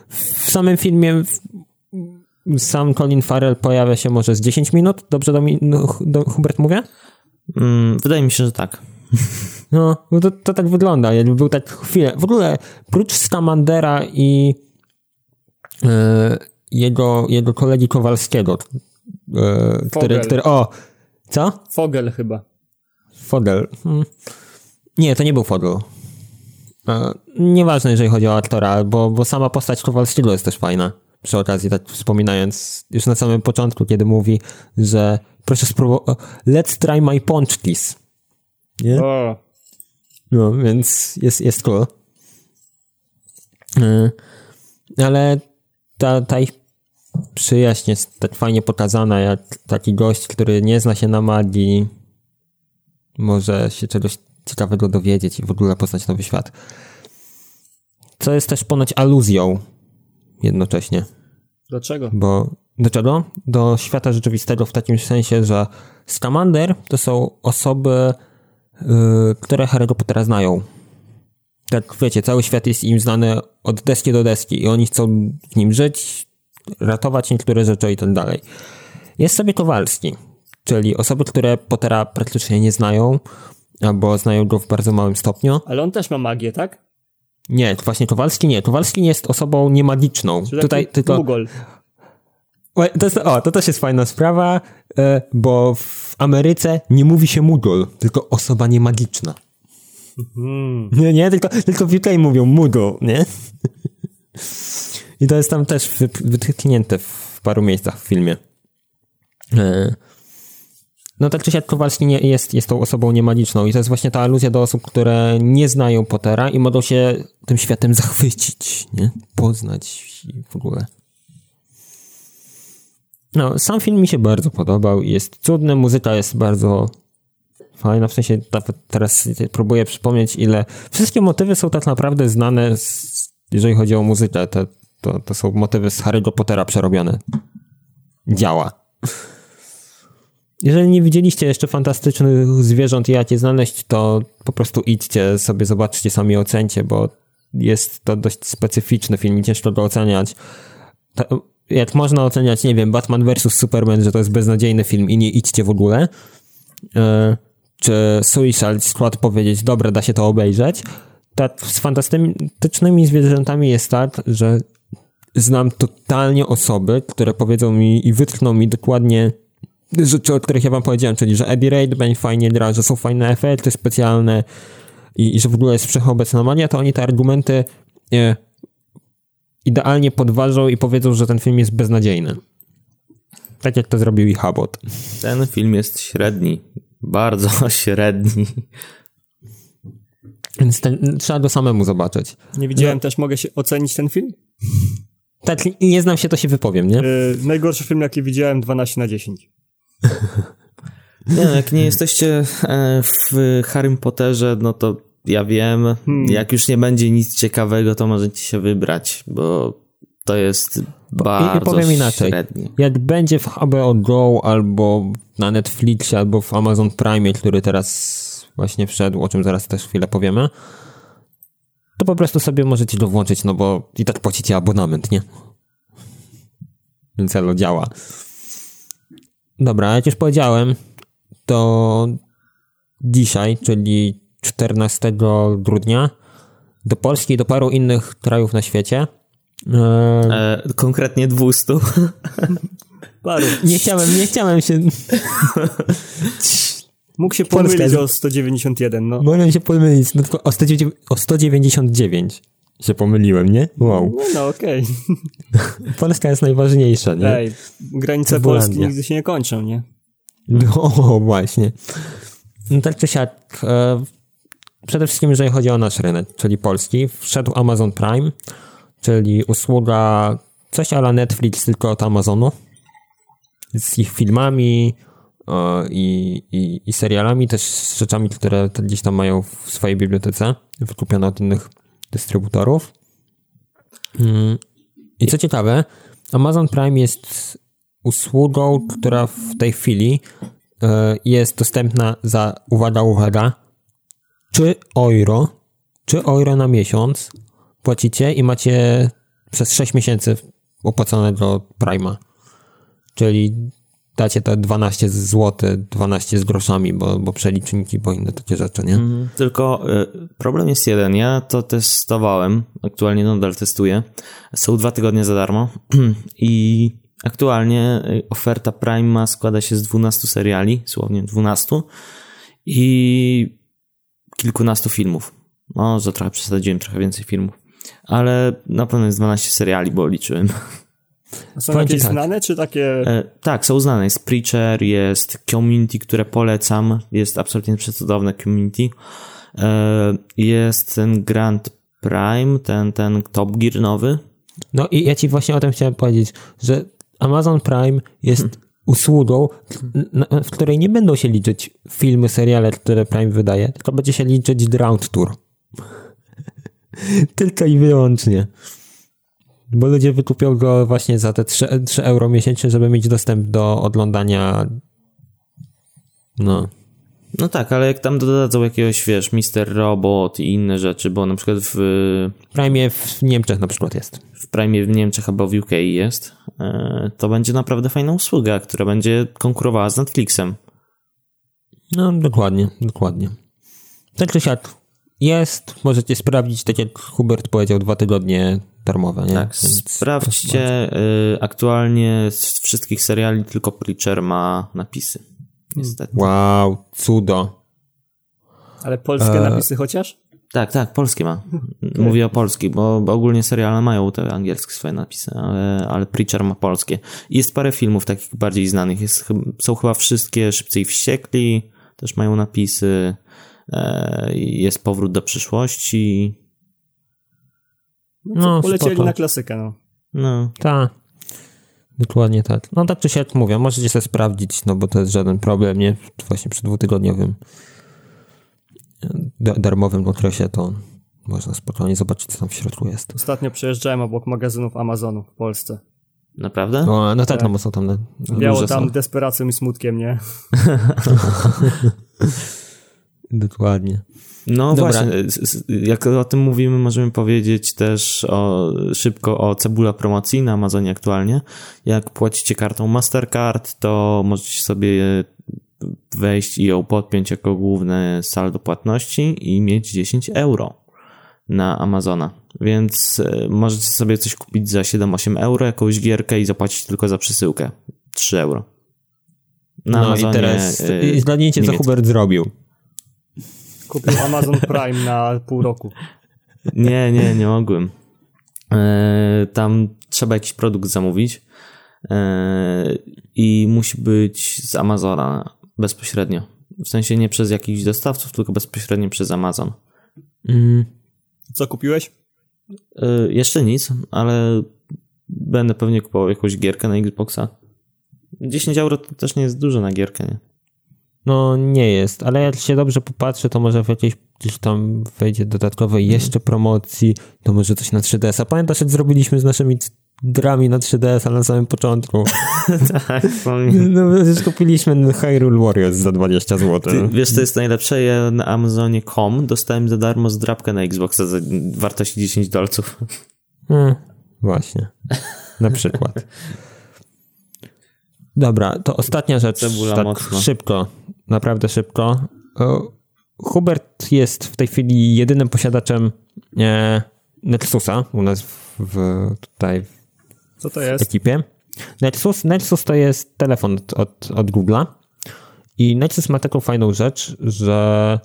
Speaker 1: w samym filmie w, sam Colin Farrell pojawia się może z 10 minut, dobrze do, do, do Hubert mówię?
Speaker 3: Mm, wydaje mi się, że tak.
Speaker 1: No, no to, to tak wygląda, jakby był tak chwilę. W ogóle, prócz Scamandera i e, jego, jego kolegi Kowalskiego, e, który,
Speaker 4: Fogel.
Speaker 1: który, o, co?
Speaker 4: Fogel chyba.
Speaker 1: Fogel. Hmm. Nie, to nie był Fogel. E, nieważne, jeżeli chodzi o aktora, bo, bo sama postać Kowalskiego jest też fajna. Przy okazji, tak wspominając, już na samym początku, kiedy mówi, że proszę spróbować, let's try my please. Nie?
Speaker 4: O,
Speaker 1: No, więc jest, jest cool. E, Ale ta, ta ich przyjaźń jest tak fajnie pokazana, jak taki gość, który nie zna się na magii, może się czegoś ciekawego dowiedzieć i w ogóle poznać nowy świat. Co jest też ponoć aluzją jednocześnie.
Speaker 4: dlaczego?
Speaker 1: Bo do czego? Do świata rzeczywistego w takim sensie, że Scamander to są osoby, które Harry'ego Pottera znają. Tak wiecie, cały świat jest im znany od deski do deski i oni chcą w nim żyć, ratować niektóre rzeczy i tak dalej. Jest sobie Kowalski, czyli osoby, które Pottera praktycznie nie znają, albo znają go w bardzo małym stopniu.
Speaker 4: Ale on też ma magię, tak?
Speaker 1: Nie, właśnie Kowalski nie. Kowalski jest osobą niemagiczną.
Speaker 4: Czyli
Speaker 1: Tutaj tylko...
Speaker 4: Google.
Speaker 1: To jest, o, to też jest fajna sprawa, e, bo w Ameryce nie mówi się Mugol, tylko osoba niemagiczna.
Speaker 4: Hmm.
Speaker 1: Nie, nie, tylko, tylko w UK mówią Mugol, nie? I to jest tam też wy- wytknięte w paru miejscach w filmie. E, No tak czy siak Kowalski nie, jest, jest tą osobą niemagiczną i to jest właśnie ta aluzja do osób, które nie znają Pottera i mogą się tym światem zachwycić, nie? Poznać w ogóle. No, sam film mi się bardzo podobał jest cudny, muzyka jest bardzo fajna, w sensie teraz próbuję przypomnieć ile... Wszystkie motywy są tak naprawdę znane, z, jeżeli chodzi o muzykę, to, to, to są motywy z Harry'ego Pottera przerobione. Działa. Jeżeli nie widzieliście jeszcze fantastycznych zwierząt i jak je znaleźć, to po prostu idźcie sobie, zobaczcie sami ocencie, bo jest to dość specyficzny film i ciężko go oceniać. Jak można oceniać, nie wiem, Batman vs. Superman, że to jest beznadziejny film i nie idźcie w ogóle, e, czy Suicide Squad powiedzieć, dobra, da się to obejrzeć, tak z fantastycznymi zwierzętami jest tak, że znam totalnie osoby, które powiedzą mi i wytkną mi dokładnie rzeczy, o których ja wam powiedziałem, czyli że Eddie Redmayne fajnie gra, że są fajne efekty specjalne i, i że w ogóle jest wszechobecna mania, to oni te argumenty e, idealnie podważą i powiedzą, że ten film jest beznadziejny. Tak jak to zrobił i Habot.
Speaker 3: Ten film jest średni. Bardzo średni.
Speaker 1: Więc ten, trzeba go samemu zobaczyć.
Speaker 4: Nie widziałem no. też, mogę się ocenić ten film?
Speaker 1: Tak, nie znam się, to się wypowiem, nie? Yy,
Speaker 4: najgorszy film, jaki widziałem, 12 na 10.
Speaker 3: Nie, no, jak nie jesteście e, w Harrym Potterze, no to ja wiem, hmm. jak już nie będzie nic ciekawego, to możecie się wybrać, bo to jest bardzo I powiem inaczej. Średni.
Speaker 1: Jak będzie w HBO Go albo na Netflixie, albo w Amazon Prime, który teraz właśnie wszedł, o czym zaraz też chwilę powiemy, to po prostu sobie możecie to włączyć, no bo i tak płacicie abonament, nie? Więc celo działa. Dobra, jak już powiedziałem, to dzisiaj, czyli 14 grudnia, do Polski i do paru innych krajów na świecie.
Speaker 3: E... E, konkretnie 200.
Speaker 1: Paru. Nie chciałem, nie chciałem się.
Speaker 4: Mógł się pomylić o 191, no.
Speaker 1: Mogłem się pomylić, no tylko o, 109, o 199 się pomyliłem, nie? Wow.
Speaker 4: No, no okej.
Speaker 1: Okay. Polska jest najważniejsza, nie?
Speaker 4: Ej, granice Polski nigdy się nie kończą, nie?
Speaker 1: No, właśnie. No tak czy siak, e, przede wszystkim jeżeli chodzi o nasz rynek, czyli polski, wszedł Amazon Prime, czyli usługa coś ala Netflix, tylko od Amazonu, z ich filmami, i, i, i serialami, też z rzeczami, które gdzieś tam mają w swojej bibliotece, wykupione od innych dystrybutorów. Mm. I co ciekawe, Amazon Prime jest usługą, która w tej chwili e, jest dostępna za, uwaga, uwaga, 3 euro, 3 euro na miesiąc płacicie i macie przez 6 miesięcy opłaconego Prima. Czyli dacie te 12 zł, 12 z groszami, bo, bo przeliczniki, bo inne takie rzeczy, nie? Mm,
Speaker 3: tylko y, problem jest jeden. Ja to testowałem, aktualnie nadal testuję. Są dwa tygodnie za darmo i aktualnie y, oferta Prime składa się z 12 seriali, słownie 12 i kilkunastu filmów. Może trochę przesadziłem, trochę więcej filmów. Ale na pewno jest 12 seriali, bo liczyłem.
Speaker 4: A są jakieś tak. znane, czy takie... E,
Speaker 3: tak, są znane. Jest Preacher, jest Community, które polecam. Jest absolutnie przecudowne Community. E, jest ten Grand Prime, ten, ten Top Gear nowy.
Speaker 1: No i ja ci właśnie o tym chciałem powiedzieć, że Amazon Prime jest hmm. Usługą, w której nie będą się liczyć filmy, seriale, które Prime wydaje, tylko będzie się liczyć Drowned Tour. tylko i wyłącznie. Bo ludzie wykupią go właśnie za te 3, 3 euro miesięcznie, żeby mieć dostęp do oglądania. No.
Speaker 3: No tak, ale jak tam dodadzą jakiegoś, wiesz, Mister Robot i inne rzeczy, bo na przykład w...
Speaker 1: Prime w Niemczech na przykład jest.
Speaker 3: W Prime w Niemczech albo w UK jest, e, to będzie naprawdę fajna usługa, która będzie konkurowała z Netflixem.
Speaker 1: No, dokładnie, dokładnie. Tak czy siak, jest, możecie sprawdzić, tak jak Hubert powiedział, dwa tygodnie darmowe, nie?
Speaker 3: Tak, Więc sprawdźcie. Y, aktualnie z wszystkich seriali tylko Preacher ma napisy. Niestety.
Speaker 1: Wow, cudo.
Speaker 4: Ale polskie e... napisy chociaż?
Speaker 3: Tak, tak, polskie ma. Mówię o polskich, bo, bo, ogólnie seriale mają te angielskie swoje napisy, ale, ale Preacher ma polskie. Jest parę filmów takich bardziej znanych. Jest, są chyba wszystkie Szybcy i Wściekli, też mają napisy. E, jest Powrót do przyszłości.
Speaker 4: No, no polecieli na klasykę, no.
Speaker 1: No. Tak. Dokładnie tak. No tak czy siak mówię, możecie sobie sprawdzić, no bo to jest żaden problem, nie? Właśnie przy dwutygodniowym darmowym okresie to można spokojnie zobaczyć, co tam w środku jest.
Speaker 4: Ostatnio przejeżdżałem obok magazynów Amazonu w Polsce.
Speaker 3: Naprawdę?
Speaker 1: No, no tak, tak. no są tam
Speaker 4: Biało tam są. desperacją i smutkiem, nie?
Speaker 1: Dokładnie.
Speaker 3: No
Speaker 1: Dobra.
Speaker 3: właśnie, jak o tym mówimy, możemy powiedzieć też o, szybko o cebula promocji na Amazonie aktualnie. Jak płacicie kartą Mastercard, to możecie sobie wejść i ją podpiąć jako główne saldo płatności i mieć 10 euro na Amazona. Więc e, możecie sobie coś kupić za 7-8 euro, jakąś gierkę i zapłacić tylko za przesyłkę 3 euro. Na
Speaker 1: no
Speaker 3: Amazonie.
Speaker 1: i teraz
Speaker 3: e,
Speaker 1: i zgadnijcie, co
Speaker 3: niemieckim.
Speaker 1: Hubert zrobił.
Speaker 4: Kupił Amazon Prime na pół roku.
Speaker 3: Nie, nie, nie mogłem. E, tam trzeba jakiś produkt zamówić e, i musi być z Amazona bezpośrednio. W sensie nie przez jakichś dostawców, tylko bezpośrednio przez Amazon.
Speaker 1: Mm,
Speaker 4: Co kupiłeś?
Speaker 3: E, jeszcze nic, ale będę pewnie kupował jakąś gierkę na Xboxa. 10 euro to też nie jest dużo na gierkę, nie?
Speaker 1: No nie jest, ale jak się dobrze popatrzy, to może w jakiejś gdzieś tam wejdzie dodatkowej jeszcze promocji, to może coś na 3DS. A pamiętasz, jak zrobiliśmy z naszymi grami na 3DS, a na samym początku?
Speaker 3: tak, pamiętam.
Speaker 1: No przecież kupiliśmy Hyrule Warriors za 20 zł.
Speaker 3: Ty, wiesz, co jest najlepsze? Ja na Amazonie.com dostałem za darmo zdrabkę na Xboxa za wartości 10 dolców.
Speaker 1: Hmm, właśnie. Na przykład. Dobra, to ostatnia rzecz.
Speaker 3: Cebula
Speaker 1: tak
Speaker 3: mocno.
Speaker 1: szybko, naprawdę szybko. Hubert jest w tej chwili jedynym posiadaczem e, Nexusa u nas w, w, tutaj
Speaker 4: Co to
Speaker 1: w
Speaker 4: jest?
Speaker 1: ekipie. Nexus, Nexus to jest telefon od, od, od Google'a i Nexus ma taką fajną rzecz, że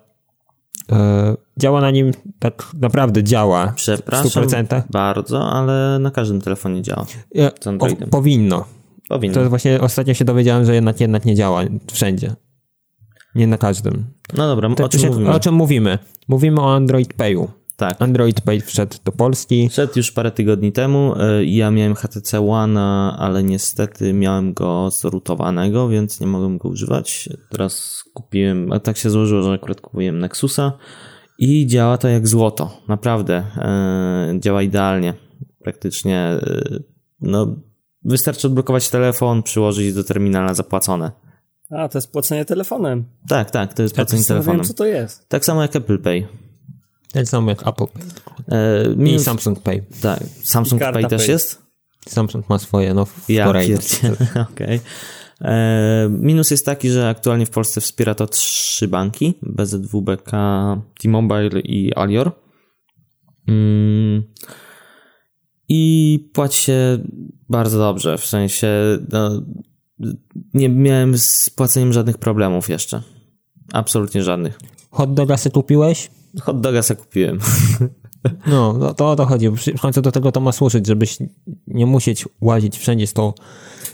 Speaker 1: e, działa na nim, tak naprawdę działa w
Speaker 3: Przepraszam
Speaker 1: 100%.
Speaker 3: bardzo, ale na każdym telefonie działa.
Speaker 1: E,
Speaker 3: Z Androidem.
Speaker 1: o, powinno.
Speaker 3: Powinno.
Speaker 1: To właśnie ostatnio się dowiedziałem, że jednak, jednak nie działa wszędzie. Nie na każdym.
Speaker 3: No dobra,
Speaker 1: To
Speaker 3: o czym
Speaker 1: się-
Speaker 3: mówimy?
Speaker 1: o czym mówimy? Mówimy o Android Payu.
Speaker 3: Tak.
Speaker 1: Android Pay wszedł do Polski.
Speaker 3: Wszedł już parę tygodni temu. y, Ja miałem HTC One, ale niestety miałem go zrutowanego, więc nie mogłem go używać. Teraz kupiłem, a tak się złożyło, że akurat kupiłem Nexusa i działa to jak złoto. Naprawdę. y, Działa idealnie. Praktycznie. y, No, wystarczy odblokować telefon, przyłożyć do terminala zapłacone.
Speaker 4: A, to jest płacenie telefonem.
Speaker 3: Tak, tak, to jest
Speaker 4: Ja
Speaker 3: płacenie telefonem.
Speaker 4: co to jest.
Speaker 3: Tak samo jak Apple Pay.
Speaker 1: Ten sam jak Apple Pay.
Speaker 3: E,
Speaker 1: I
Speaker 3: minus,
Speaker 1: Samsung Pay.
Speaker 3: tak, Samsung
Speaker 4: I
Speaker 3: Pay też
Speaker 4: Pay.
Speaker 3: jest?
Speaker 1: Samsung ma swoje, no w
Speaker 3: Ja
Speaker 1: Korei.
Speaker 3: Okej. E, Minus jest taki, że aktualnie w Polsce wspiera to trzy banki. BZW, BK, T-Mobile i Alior. Mm. I płaci się bardzo dobrze, w sensie no, nie miałem z płaceniem żadnych problemów jeszcze. Absolutnie żadnych.
Speaker 1: Hot doga se kupiłeś?
Speaker 3: Hot doga se kupiłem.
Speaker 1: No, no to o to chodzi. W końcu do tego to ma służyć, żebyś nie musieć łazić wszędzie z tą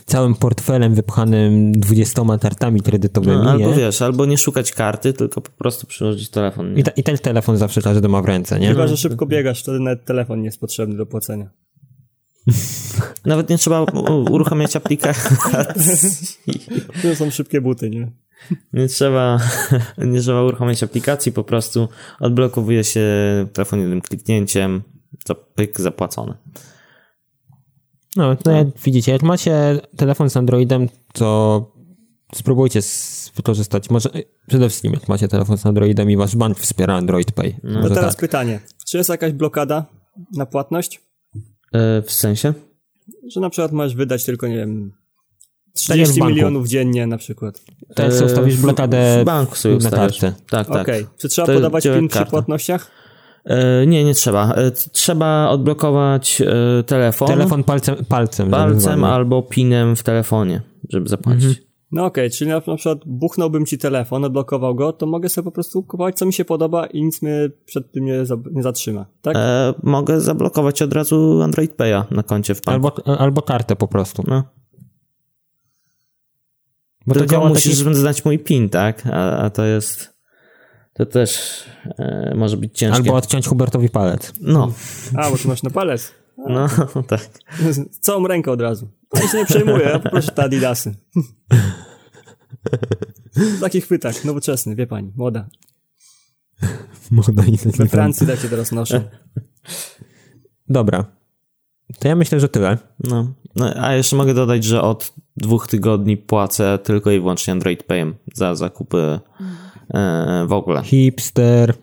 Speaker 1: całym portfelem wypchanym 20 tartami kredytowymi.
Speaker 3: No, albo
Speaker 1: nie?
Speaker 3: wiesz, albo nie szukać karty, tylko po prostu przyłożyć telefon.
Speaker 1: I, ta, I ten telefon zawsze każdy ma w ręce, nie?
Speaker 4: Chyba, że szybko biegasz, wtedy nawet telefon nie jest potrzebny do płacenia.
Speaker 3: Nawet nie trzeba uruchamiać aplikacji.
Speaker 4: To są szybkie buty, nie?
Speaker 3: Nie trzeba, nie trzeba uruchamiać aplikacji, po prostu odblokowuje się telefon jednym kliknięciem, to pyk, zapłacone.
Speaker 1: No, no jak widzicie, jak macie telefon z Androidem, to spróbujcie wykorzystać, może przede wszystkim jak macie telefon z Androidem i wasz bank wspiera Android Pay.
Speaker 4: No teraz
Speaker 1: tak.
Speaker 4: pytanie. Czy jest jakaś blokada na płatność?
Speaker 3: E, w sensie?
Speaker 4: Że na przykład możesz wydać tylko, nie wiem,
Speaker 1: Tak jak w
Speaker 4: 30
Speaker 1: banku.
Speaker 4: milionów dziennie na przykład.
Speaker 1: To sobie ustawisz
Speaker 3: E, w-
Speaker 1: blokadę
Speaker 3: w banku sobie
Speaker 1: na kartce.
Speaker 3: Tak, tak.
Speaker 4: Okej. Czy trzeba
Speaker 3: To
Speaker 4: podawać PIN przy płatnościach?
Speaker 3: E, nie, nie trzeba. E, trzeba odblokować e, telefon,
Speaker 1: Telefon palcem, palcem,
Speaker 3: palcem albo pinem w telefonie, żeby zapłacić.
Speaker 4: No okej, czyli na, na przykład buchnąłbym ci telefon, odblokował go, to mogę sobie po prostu kupować co mi się podoba i nic mnie przed tym nie, za, nie zatrzyma, tak?
Speaker 3: E, mogę zablokować od razu Android Pay'a na koncie w banku.
Speaker 1: Albo, albo kartę po prostu.
Speaker 3: No.
Speaker 1: Bo to
Speaker 3: Tylko
Speaker 1: działa
Speaker 3: musisz
Speaker 1: taki,
Speaker 3: znać mój PIN, tak? A, a to jest. To też e, może być ciężkie.
Speaker 1: albo odciąć Hubertowi palec.
Speaker 3: No,
Speaker 4: A, bo ty masz na palec.
Speaker 3: no, tak.
Speaker 4: Całą ręką od razu. Ja się nie przejmuję, ja poproszę te adidasy. W takich chwytach, nowoczesny, wie pani, moda.
Speaker 1: Moda i
Speaker 4: We Francji takie teraz noszą.
Speaker 1: Dobra. To ja myślę, że tyle.
Speaker 3: No. no. A jeszcze mogę dodać, że od dwóch tygodni płacę tylko i wyłącznie Android Payem za zakupy e, w ogóle.
Speaker 1: Hipster.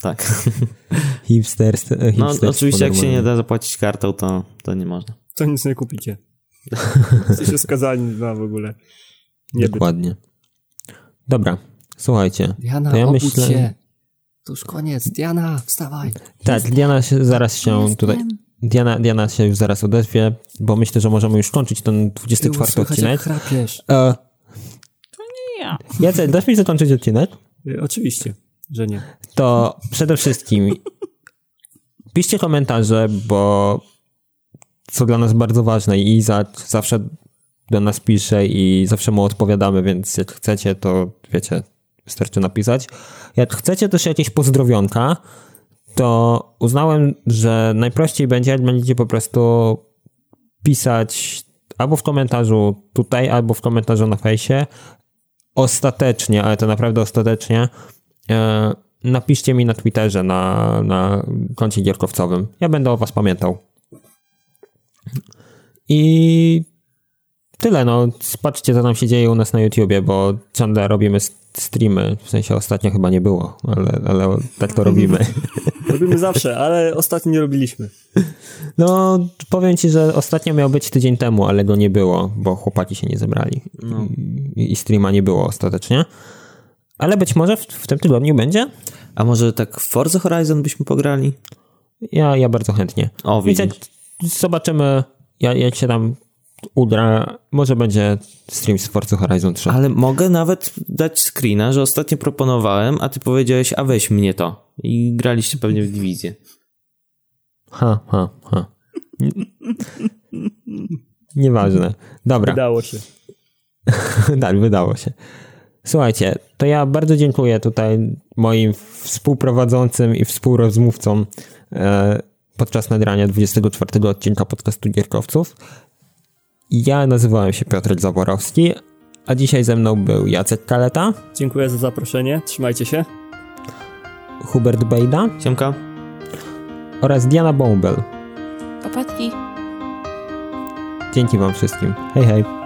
Speaker 3: Tak.
Speaker 1: Hipster. e,
Speaker 3: No
Speaker 1: hipster
Speaker 3: oczywiście jak się nie da zapłacić kartą, to, to nie można.
Speaker 4: To nic nie kupicie. Jesteście skazani na w ogóle. Nie.
Speaker 1: Dokładnie. Dobra, słuchajcie.
Speaker 4: Diana,
Speaker 1: to ja myślę...
Speaker 4: się. To już koniec. Diana, wstawaj.
Speaker 1: Tak, Diana się zaraz się
Speaker 2: Jestem.
Speaker 1: tutaj... Diana, Diana się już zaraz odezwie, bo myślę, że możemy już kończyć ten 24
Speaker 4: Słychać,
Speaker 1: odcinek.
Speaker 4: jak chrapiesz.
Speaker 1: E,
Speaker 2: Ja.
Speaker 1: Jacek, dasz mi zakończyć odcinek?
Speaker 4: Y, Oczywiście, że nie.
Speaker 1: To przede wszystkim piszcie komentarze, bo co dla nas bardzo ważne i Izak zawsze do nas pisze i zawsze mu odpowiadamy, więc jak chcecie, to wiecie, wystarczy napisać. Jak chcecie też jakieś pozdrowionka, to uznałem, że najprościej będzie, jak będziecie po prostu pisać albo w komentarzu tutaj, albo w komentarzu na fejsie. Ostatecznie, ale to naprawdę ostatecznie, e, napiszcie mi na Twitterze, na, na koncie gierkowcowym. Ja będę o was pamiętał. I tyle, no. Patrzcie, co tam się dzieje u nas na YouTubie, bo ciągle robimy streamy. W sensie ostatnio chyba nie było, ale, ale tak to robimy.
Speaker 4: Robimy zawsze, ale ostatnio nie robiliśmy.
Speaker 1: No, powiem ci, że ostatnio miał być tydzień temu, ale go nie było, bo chłopaki się nie zebrali. I, I streama nie było ostatecznie. Ale być może w, w tym tygodniu będzie?
Speaker 3: A może tak w Forza Horizon byśmy pograli?
Speaker 1: Ja, ja bardzo chętnie.
Speaker 3: O,
Speaker 1: Więc jak
Speaker 3: widzisz.
Speaker 1: zobaczymy, jak, jak się tam uda, może będzie stream z Forza Horizon 3.
Speaker 3: Ale mogę nawet dać screena, że ostatnio proponowałem, a ty powiedziałeś, a weź mnie to. I graliście pewnie w dywizję.
Speaker 1: Ha, ha, ha. Nieważne. Dobra.
Speaker 4: Udało się.
Speaker 1: tak, wydało się. Słuchajcie, to ja bardzo dziękuję tutaj moim współprowadzącym i współrozmówcom e, podczas nagrania 24 odcinka podcastu Gierkowców. Ja nazywałem się Piotr Zaborowski, a dzisiaj ze mną był Jacek Kaleta,
Speaker 4: Dziękuję za zaproszenie. Trzymajcie się.
Speaker 1: Hubert Bejda
Speaker 3: Siemka?
Speaker 1: oraz Diana Bąbel.
Speaker 2: Papatki.
Speaker 1: Dzięki wam wszystkim. Hej, hej.